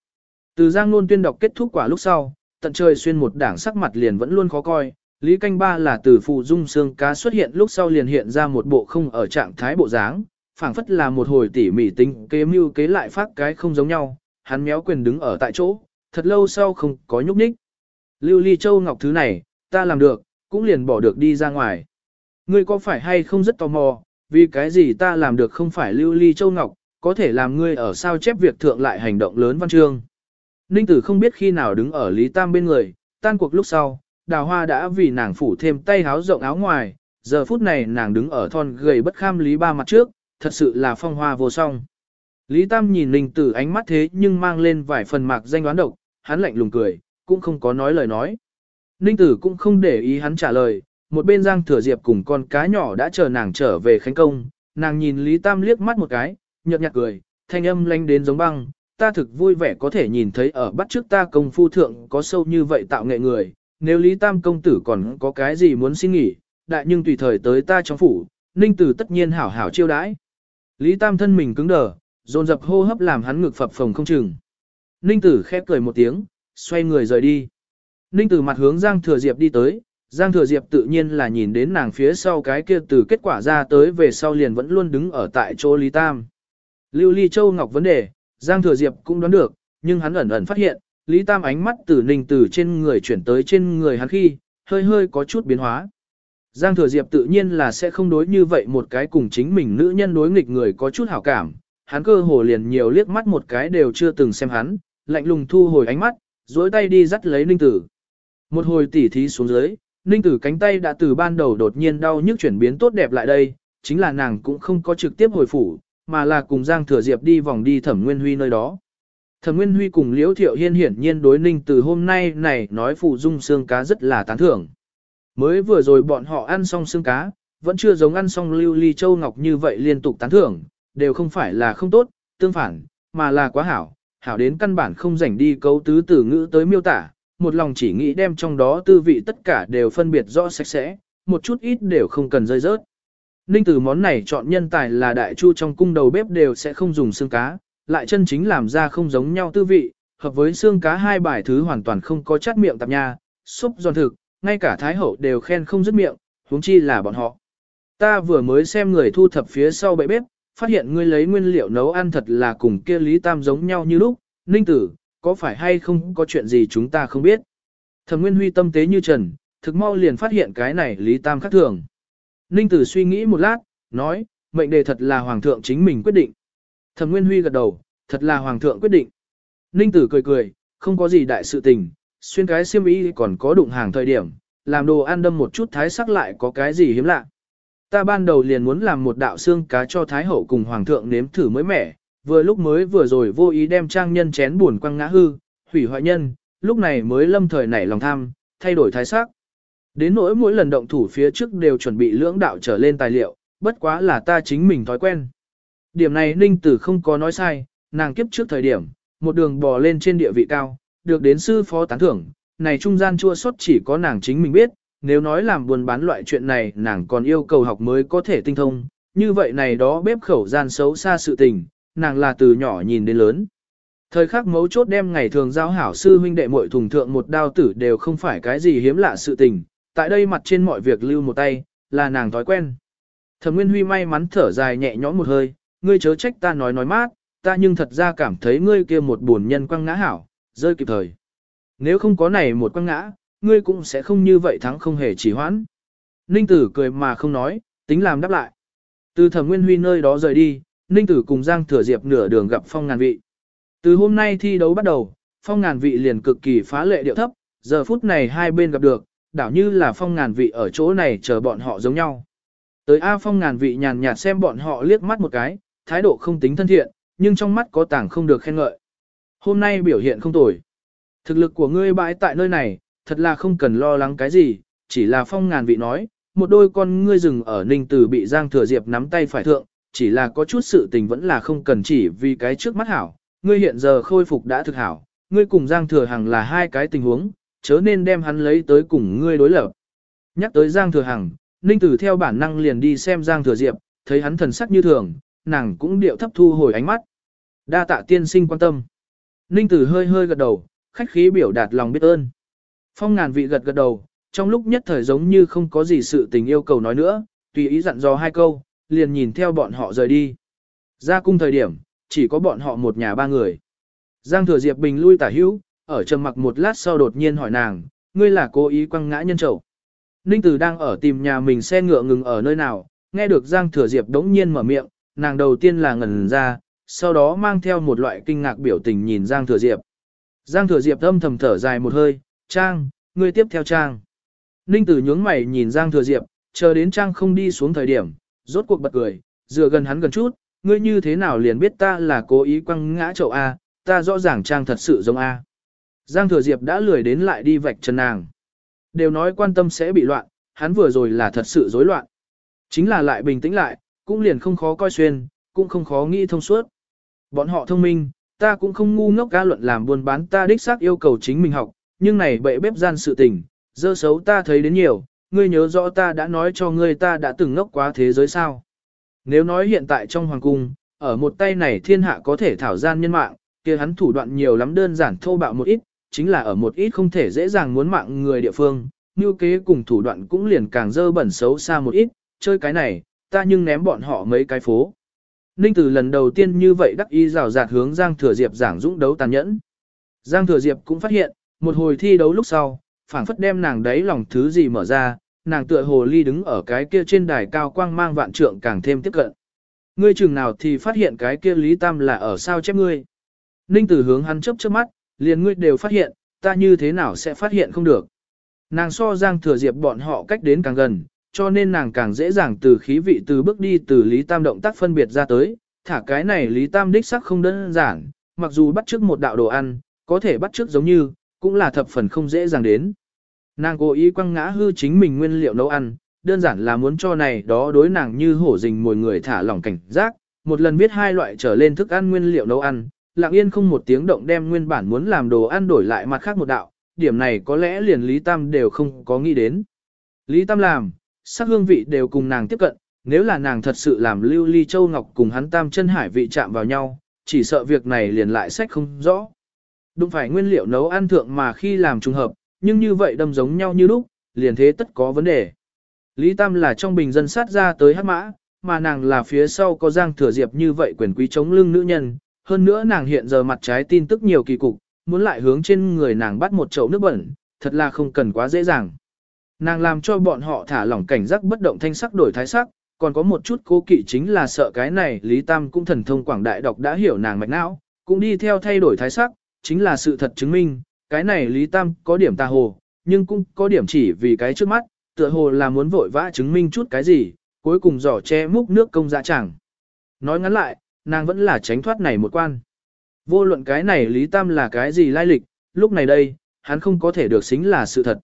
Speaker 1: Từ Giang Nôn tuyên đọc kết thúc quả lúc sau, tận trời xuyên một đảng sắc mặt liền vẫn luôn khó coi. Lý Canh Ba là từ phụ dung xương cá xuất hiện lúc sau liền hiện ra một bộ không ở trạng thái bộ dáng, phảng phất là một hồi tỉ mỉ tính kế mưu kế lại phát cái không giống nhau, hắn méo quyền đứng ở tại chỗ, thật lâu sau không có nhúc nhích. Lưu Ly Châu Ngọc thứ này, ta làm được, cũng liền bỏ được đi ra ngoài. Ngươi có phải hay không rất tò mò, vì cái gì ta làm được không phải Lưu Ly Châu Ngọc, có thể làm ngươi ở sao chép việc thượng lại hành động lớn văn chương. Ninh tử không biết khi nào đứng ở Lý Tam bên người, tan cuộc lúc sau, đào hoa đã vì nàng phủ thêm tay háo rộng áo ngoài, giờ phút này nàng đứng ở thon gầy bất kham Lý Ba mặt trước, thật sự là phong hoa vô song. Lý Tam nhìn Ninh tử ánh mắt thế nhưng mang lên vài phần mạc danh đoán độc, hắn lạnh lùng cười, cũng không có nói lời nói. Ninh tử cũng không để ý hắn trả lời, một bên Giang Thừa Diệp cùng con cá nhỏ đã chờ nàng trở về khánh công, nàng nhìn Lý Tam liếc mắt một cái, nhợt nhạt cười, thanh âm lanh đến giống băng, ta thực vui vẻ có thể nhìn thấy ở bắt trước ta công phu thượng có sâu như vậy tạo nghệ người, nếu Lý Tam công tử còn có cái gì muốn xin nghỉ, đại nhưng tùy thời tới ta trong phủ, Ninh Tử tất nhiên hảo hảo chiêu đãi. Lý Tam thân mình cứng đờ, dồn dập hô hấp làm hắn ngực phập phồng không chừng. Ninh Tử khép cười một tiếng, xoay người rời đi. Ninh Tử mặt hướng Giang Thừa Diệp đi tới, Giang Thừa Diệp tự nhiên là nhìn đến nàng phía sau cái kia từ kết quả ra tới về sau liền vẫn luôn đứng ở tại chỗ Lý Tam. Lưu Ly Châu Ngọc vấn đề, Giang Thừa Diệp cũng đoán được, nhưng hắn ẩn ẩn phát hiện, Lý Tam ánh mắt từ Ninh Tử trên người chuyển tới trên người hắn khi, hơi hơi có chút biến hóa. Giang Thừa Diệp tự nhiên là sẽ không đối như vậy một cái cùng chính mình nữ nhân đối nghịch người có chút hảo cảm, hắn cơ hồ liền nhiều liếc mắt một cái đều chưa từng xem hắn, lạnh lùng thu hồi ánh mắt, duỗi tay đi dắt lấy Ninh Tử. Một hồi tỉ thí xuống dưới, Ninh Tử cánh tay đã từ ban đầu đột nhiên đau nhức chuyển biến tốt đẹp lại đây, chính là nàng cũng không có trực tiếp hồi phủ, mà là cùng Giang Thừa Diệp đi vòng đi Thẩm Nguyên Huy nơi đó. Thẩm Nguyên Huy cùng Liễu Thiệu Hiên hiển nhiên đối Ninh từ hôm nay này nói phụ dung xương cá rất là tán thưởng. Mới vừa rồi bọn họ ăn xong xương cá, vẫn chưa giống ăn xong lưu ly châu ngọc như vậy liên tục tán thưởng, đều không phải là không tốt, tương phản, mà là quá hảo, hảo đến căn bản không rảnh đi cấu tứ từ ngữ tới miêu tả, một lòng chỉ nghĩ đem trong đó tư vị tất cả đều phân biệt rõ sạch sẽ, một chút ít đều không cần rơi rớt. Ninh từ món này chọn nhân tài là đại chu trong cung đầu bếp đều sẽ không dùng xương cá, lại chân chính làm ra không giống nhau tư vị, hợp với xương cá hai bài thứ hoàn toàn không có chát miệng tạp nha, súp giòn thực, ngay cả thái hậu đều khen không dứt miệng, huống chi là bọn họ. Ta vừa mới xem người thu thập phía sau bệ bếp, phát hiện ngươi lấy nguyên liệu nấu ăn thật là cùng kia Lý Tam giống nhau như lúc, Ninh tử, có phải hay không có chuyện gì chúng ta không biết. Thẩm Nguyên Huy tâm tế như trần, thực mau liền phát hiện cái này Lý Tam khác thường. Ninh tử suy nghĩ một lát, nói, mệnh đề thật là Hoàng thượng chính mình quyết định. Thẩm Nguyên Huy gật đầu, thật là Hoàng thượng quyết định. Ninh tử cười cười, không có gì đại sự tình, xuyên cái xiêm y còn có đụng hàng thời điểm, làm đồ ăn đâm một chút thái sắc lại có cái gì hiếm lạ. Ta ban đầu liền muốn làm một đạo xương cá cho Thái Hậu cùng Hoàng thượng nếm thử mới mẻ, vừa lúc mới vừa rồi vô ý đem trang nhân chén buồn quăng ngã hư, hủy hoại nhân, lúc này mới lâm thời nảy lòng tham, thay đổi thái sắc. Đến nỗi mỗi lần động thủ phía trước đều chuẩn bị lưỡng đạo trở lên tài liệu, bất quá là ta chính mình thói quen. Điểm này Ninh Tử không có nói sai, nàng kiếp trước thời điểm, một đường bò lên trên địa vị cao, được đến sư phó tán thưởng, này trung gian chua sót chỉ có nàng chính mình biết, nếu nói làm buồn bán loại chuyện này nàng còn yêu cầu học mới có thể tinh thông, như vậy này đó bếp khẩu gian xấu xa sự tình, nàng là từ nhỏ nhìn đến lớn. Thời khắc mấu chốt đem ngày thường giao hảo sư huynh đệ muội thùng thượng một đao tử đều không phải cái gì hiếm lạ sự tình, tại đây mặt trên mọi việc lưu một tay, là nàng thói quen. Thẩm Nguyên Huy may mắn thở dài nhẹ nhõm một hơi, ngươi chớ trách ta nói nói mát, ta nhưng thật ra cảm thấy ngươi kia một buồn nhân quăng ngã hảo, rơi kịp thời. Nếu không có này một quăng ngã, ngươi cũng sẽ không như vậy thắng không hề chỉ hoãn. Ninh tử cười mà không nói, tính làm đáp lại. Từ thẩm nguyên huy nơi đó rời đi, Ninh tử cùng Giang Thừa Diệp nửa đường gặp phong ngàn vị. Từ hôm nay thi đấu bắt đầu, phong ngàn vị liền cực kỳ phá lệ điệu thấp, giờ phút này hai bên gặp được, đảo như là phong ngàn vị ở chỗ này chờ bọn họ giống nhau. Tới A phong ngàn vị nhàn nhạt xem bọn họ liếc mắt một cái, thái độ không tính thân thiện, nhưng trong mắt có tảng không được khen ngợi. Hôm nay biểu hiện không tồi. Thực lực của ngươi bãi tại nơi này, thật là không cần lo lắng cái gì, chỉ là phong ngàn vị nói, một đôi con ngươi rừng ở ninh tử bị Giang Thừa Diệp nắm tay phải thượng, chỉ là có chút sự tình vẫn là không cần chỉ vì cái trước mắt hảo, ngươi hiện giờ khôi phục đã thực hảo, ngươi cùng Giang Thừa Hằng là hai cái tình huống, chớ nên đem hắn lấy tới cùng ngươi đối lập. Nhắc tới Giang Thừa Hằng, Ninh Tử theo bản năng liền đi xem Giang Thừa Diệp, thấy hắn thần sắc như thường, nàng cũng điệu thấp thu hồi ánh mắt. Đa tạ tiên sinh quan tâm. Ninh Tử hơi hơi gật đầu, khách khí biểu đạt lòng biết ơn. Phong ngàn vị gật gật đầu, trong lúc nhất thời giống như không có gì sự tình yêu cầu nói nữa, tùy ý dặn dò hai câu, liền nhìn theo bọn họ rời đi. Ra cung thời điểm, chỉ có bọn họ một nhà ba người. Giang thừa Diệp Bình lui tả hữu, ở trầm mặc một lát sau đột nhiên hỏi nàng, ngươi là cố ý quăng ngã nhân trầu. Ninh Tử đang ở tìm nhà mình xe ngựa ngừng ở nơi nào, nghe được Giang thừa Diệp đống nhiên mở miệng, nàng đầu tiên là ngẩn ra, sau đó mang theo một loại kinh ngạc biểu tình nhìn Giang thừa Diệp. Giang thừa Diệp âm thầm thở dài một hơi, Trang, ngươi tiếp theo Trang. Ninh tử nhướng mày nhìn Giang Thừa Diệp, chờ đến Trang không đi xuống thời điểm, rốt cuộc bật cười, dựa gần hắn gần chút, ngươi như thế nào liền biết ta là cố ý quăng ngã chậu A, ta rõ ràng Trang thật sự giống A. Giang Thừa Diệp đã lười đến lại đi vạch chân nàng. Đều nói quan tâm sẽ bị loạn, hắn vừa rồi là thật sự rối loạn. Chính là lại bình tĩnh lại, cũng liền không khó coi xuyên, cũng không khó nghĩ thông suốt. Bọn họ thông minh, ta cũng không ngu ngốc ca luận làm buôn bán ta đích xác yêu cầu chính mình học, nhưng này bậy bếp gian sự tình, dơ xấu ta thấy đến nhiều, ngươi nhớ rõ ta đã nói cho ngươi ta đã từng ngốc quá thế giới sao. Nếu nói hiện tại trong hoàng cung, ở một tay này thiên hạ có thể thảo gian nhân mạng, kia hắn thủ đoạn nhiều lắm đơn giản thô bạo một ít, chính là ở một ít không thể dễ dàng muốn mạng người địa phương, như kế cùng thủ đoạn cũng liền càng dơ bẩn xấu xa một ít, chơi cái này, ta nhưng ném bọn họ mấy cái phố. Ninh Tử lần đầu tiên như vậy đắc ý rào rạt hướng Giang Thừa Diệp giảng dũng đấu tàn nhẫn. Giang Thừa Diệp cũng phát hiện, một hồi thi đấu lúc sau, phảng phất đem nàng đấy lòng thứ gì mở ra, nàng tựa hồ ly đứng ở cái kia trên đài cao quang mang vạn trượng càng thêm tiếp cận. Ngươi chừng nào thì phát hiện cái kia Lý Tam là ở sao chép ngươi. Ninh Tử hướng hắn chớp chớp mắt, liền ngươi đều phát hiện, ta như thế nào sẽ phát hiện không được. Nàng so Giang Thừa Diệp bọn họ cách đến càng gần, cho nên nàng càng dễ dàng từ khí vị từ bước đi từ Lý Tam động tác phân biệt ra tới, thả cái này Lý Tam đích sắc không đơn giản, mặc dù bắt trước một đạo đồ ăn, có thể bắt trước giống như, cũng là thập phần không dễ dàng đến. Nàng cố ý quăng ngã hư chính mình nguyên liệu nấu ăn, đơn giản là muốn cho này đó đối nàng như hổ rình mồi người thả lỏng cảnh giác, một lần biết hai loại trở lên thức ăn nguyên liệu nấu ăn, lặng yên không một tiếng động đem nguyên bản muốn làm đồ ăn đổi lại mặt khác một đạo, điểm này có lẽ liền Lý Tam đều không có nghĩ đến. Lý Tam làm, sắc hương vị đều cùng nàng tiếp cận, nếu là nàng thật sự làm lưu ly châu ngọc cùng hắn tam chân hải vị chạm vào nhau, chỉ sợ việc này liền lại sách không rõ. Đúng phải nguyên liệu nấu ăn thượng mà khi làm trùng hợp, nhưng như vậy đâm giống nhau như lúc, liền thế tất có vấn đề. Lý Tam là trong bình dân sát ra tới hát mã, mà nàng là phía sau có giang thừa diệp như vậy quyền quý chống lưng nữ nhân, hơn nữa nàng hiện giờ mặt trái tin tức nhiều kỳ cục, muốn lại hướng trên người nàng bắt một chậu nước bẩn, thật là không cần quá dễ dàng. Nàng làm cho bọn họ thả lỏng cảnh giác bất động thanh sắc đổi thái sắc, còn có một chút cố kỵ chính là sợ cái này Lý Tam cũng thần thông quảng đại đọc đã hiểu nàng mạch não, cũng đi theo thay đổi thái sắc, chính là sự thật chứng minh, cái này Lý Tam có điểm tà hồ, nhưng cũng có điểm chỉ vì cái trước mắt, tựa hồ là muốn vội vã chứng minh chút cái gì, cuối cùng giỏ che múc nước công dạ chẳng. Nói ngắn lại, nàng vẫn là tránh thoát này một quan. Vô luận cái này Lý Tam là cái gì lai lịch, lúc này đây, hắn không có thể được xính là sự thật.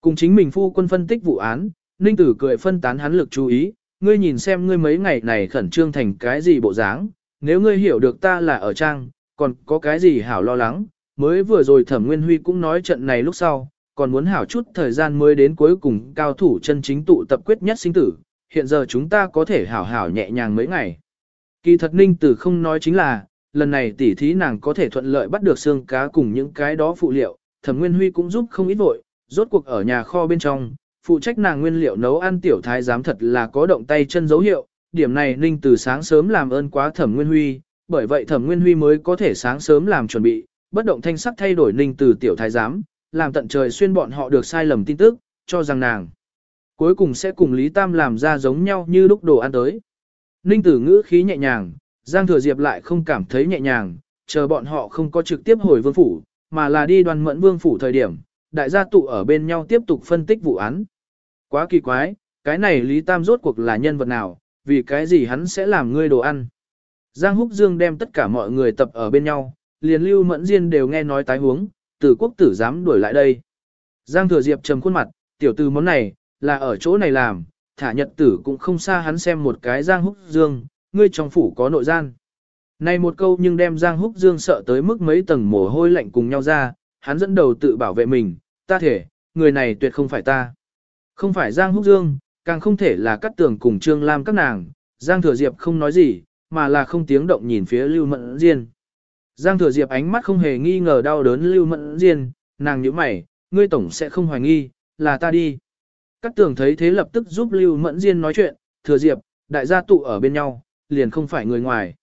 Speaker 1: Cùng chính mình phu quân phân tích vụ án, Ninh Tử cười phân tán hắn lực chú ý, ngươi nhìn xem ngươi mấy ngày này khẩn trương thành cái gì bộ dáng, nếu ngươi hiểu được ta là ở trang, còn có cái gì hảo lo lắng, mới vừa rồi Thẩm Nguyên Huy cũng nói trận này lúc sau, còn muốn hảo chút thời gian mới đến cuối cùng cao thủ chân chính tụ tập quyết nhất sinh tử, hiện giờ chúng ta có thể hảo hảo nhẹ nhàng mấy ngày. Kỳ thật Ninh Tử không nói chính là, lần này tỉ thí nàng có thể thuận lợi bắt được xương cá cùng những cái đó phụ liệu, Thẩm Nguyên Huy cũng giúp không ít vội, rốt cuộc ở nhà kho bên trong, phụ trách nàng nguyên liệu nấu ăn tiểu thái giám thật là có động tay chân dấu hiệu, điểm này Ninh từ sáng sớm làm ơn quá Thẩm Nguyên Huy, bởi vậy Thẩm Nguyên Huy mới có thể sáng sớm làm chuẩn bị, bất động thanh sắc thay đổi Ninh từ tiểu thái giám, làm tận trời xuyên bọn họ được sai lầm tin tức, cho rằng nàng cuối cùng sẽ cùng Lý Tam làm ra giống nhau như lúc đồ ăn tới. Ninh tử ngữ khí nhẹ nhàng, Giang Thừa Diệp lại không cảm thấy nhẹ nhàng, chờ bọn họ không có trực tiếp hồi vương phủ, mà là đi đoàn mẫn vương phủ thời điểm, đại gia tụ ở bên nhau tiếp tục phân tích vụ án. Quá kỳ quái, cái này Lý Tam rốt cuộc là nhân vật nào, vì cái gì hắn sẽ làm ngươi đồ ăn. Giang Húc Dương đem tất cả mọi người tập ở bên nhau, liền lưu mẫn diên đều nghe nói tái huống, tử quốc tử dám đuổi lại đây. Giang Thừa Diệp trầm khuôn mặt, tiểu tử món này, là ở chỗ này làm, thả nhật tử cũng không xa hắn xem một cái Giang Húc Dương, ngươi trong phủ có nội gian. Này một câu nhưng đem Giang Húc Dương sợ tới mức mấy tầng mồ hôi lạnh cùng nhau ra, hắn dẫn đầu tự bảo vệ mình, ta thể, người này tuyệt không phải ta. Không phải Giang Húc Dương, càng không thể là cắt tường cùng Trương Lam các nàng, Giang Thừa Diệp không nói gì, mà là không tiếng động nhìn phía Lưu Mẫn Diên. Giang Thừa Diệp ánh mắt không hề nghi ngờ đau đớn Lưu Mẫn Diên, nàng nhíu mày, ngươi tổng sẽ không hoài nghi, là ta đi. Cắt tường thấy thế lập tức giúp Lưu Mẫn Diên nói chuyện, Thừa Diệp, đại gia tụ ở bên nhau, liền không phải người ngoài.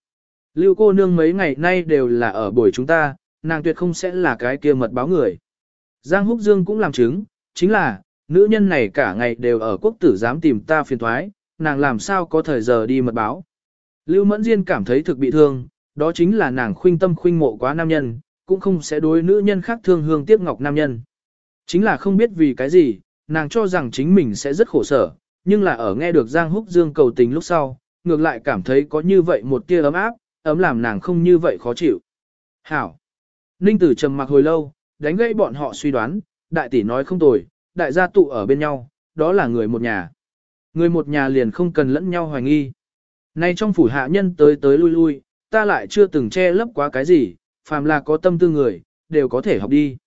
Speaker 1: Lưu cô nương mấy ngày nay đều là ở buổi chúng ta, nàng tuyệt không sẽ là cái kia mật báo người. Giang Húc Dương cũng làm chứng, chính là, nữ nhân này cả ngày đều ở quốc tử dám tìm ta phiền thoái, nàng làm sao có thời giờ đi mật báo. Lưu Mẫn Diên cảm thấy thực bị thương, đó chính là nàng khuynh tâm khuynh mộ quá nam nhân, cũng không sẽ đối nữ nhân khác thương hương tiếc ngọc nam nhân. Chính là không biết vì cái gì, nàng cho rằng chính mình sẽ rất khổ sở, nhưng là ở nghe được Giang Húc Dương cầu tình lúc sau, ngược lại cảm thấy có như vậy một tia ấm áp, ấm làm nàng không như vậy khó chịu. Hảo! Ninh tử trầm mặc hồi lâu, đánh gãy bọn họ suy đoán, đại tỷ nói không tồi, đại gia tụ ở bên nhau, đó là người một nhà. Người một nhà liền không cần lẫn nhau hoài nghi. Nay trong phủ hạ nhân tới tới lui lui, ta lại chưa từng che lấp quá cái gì, phàm là có tâm tư người, đều có thể học đi.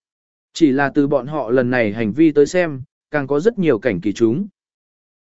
Speaker 1: Chỉ là từ bọn họ lần này hành vi tới xem, càng có rất nhiều cảnh kỳ chúng.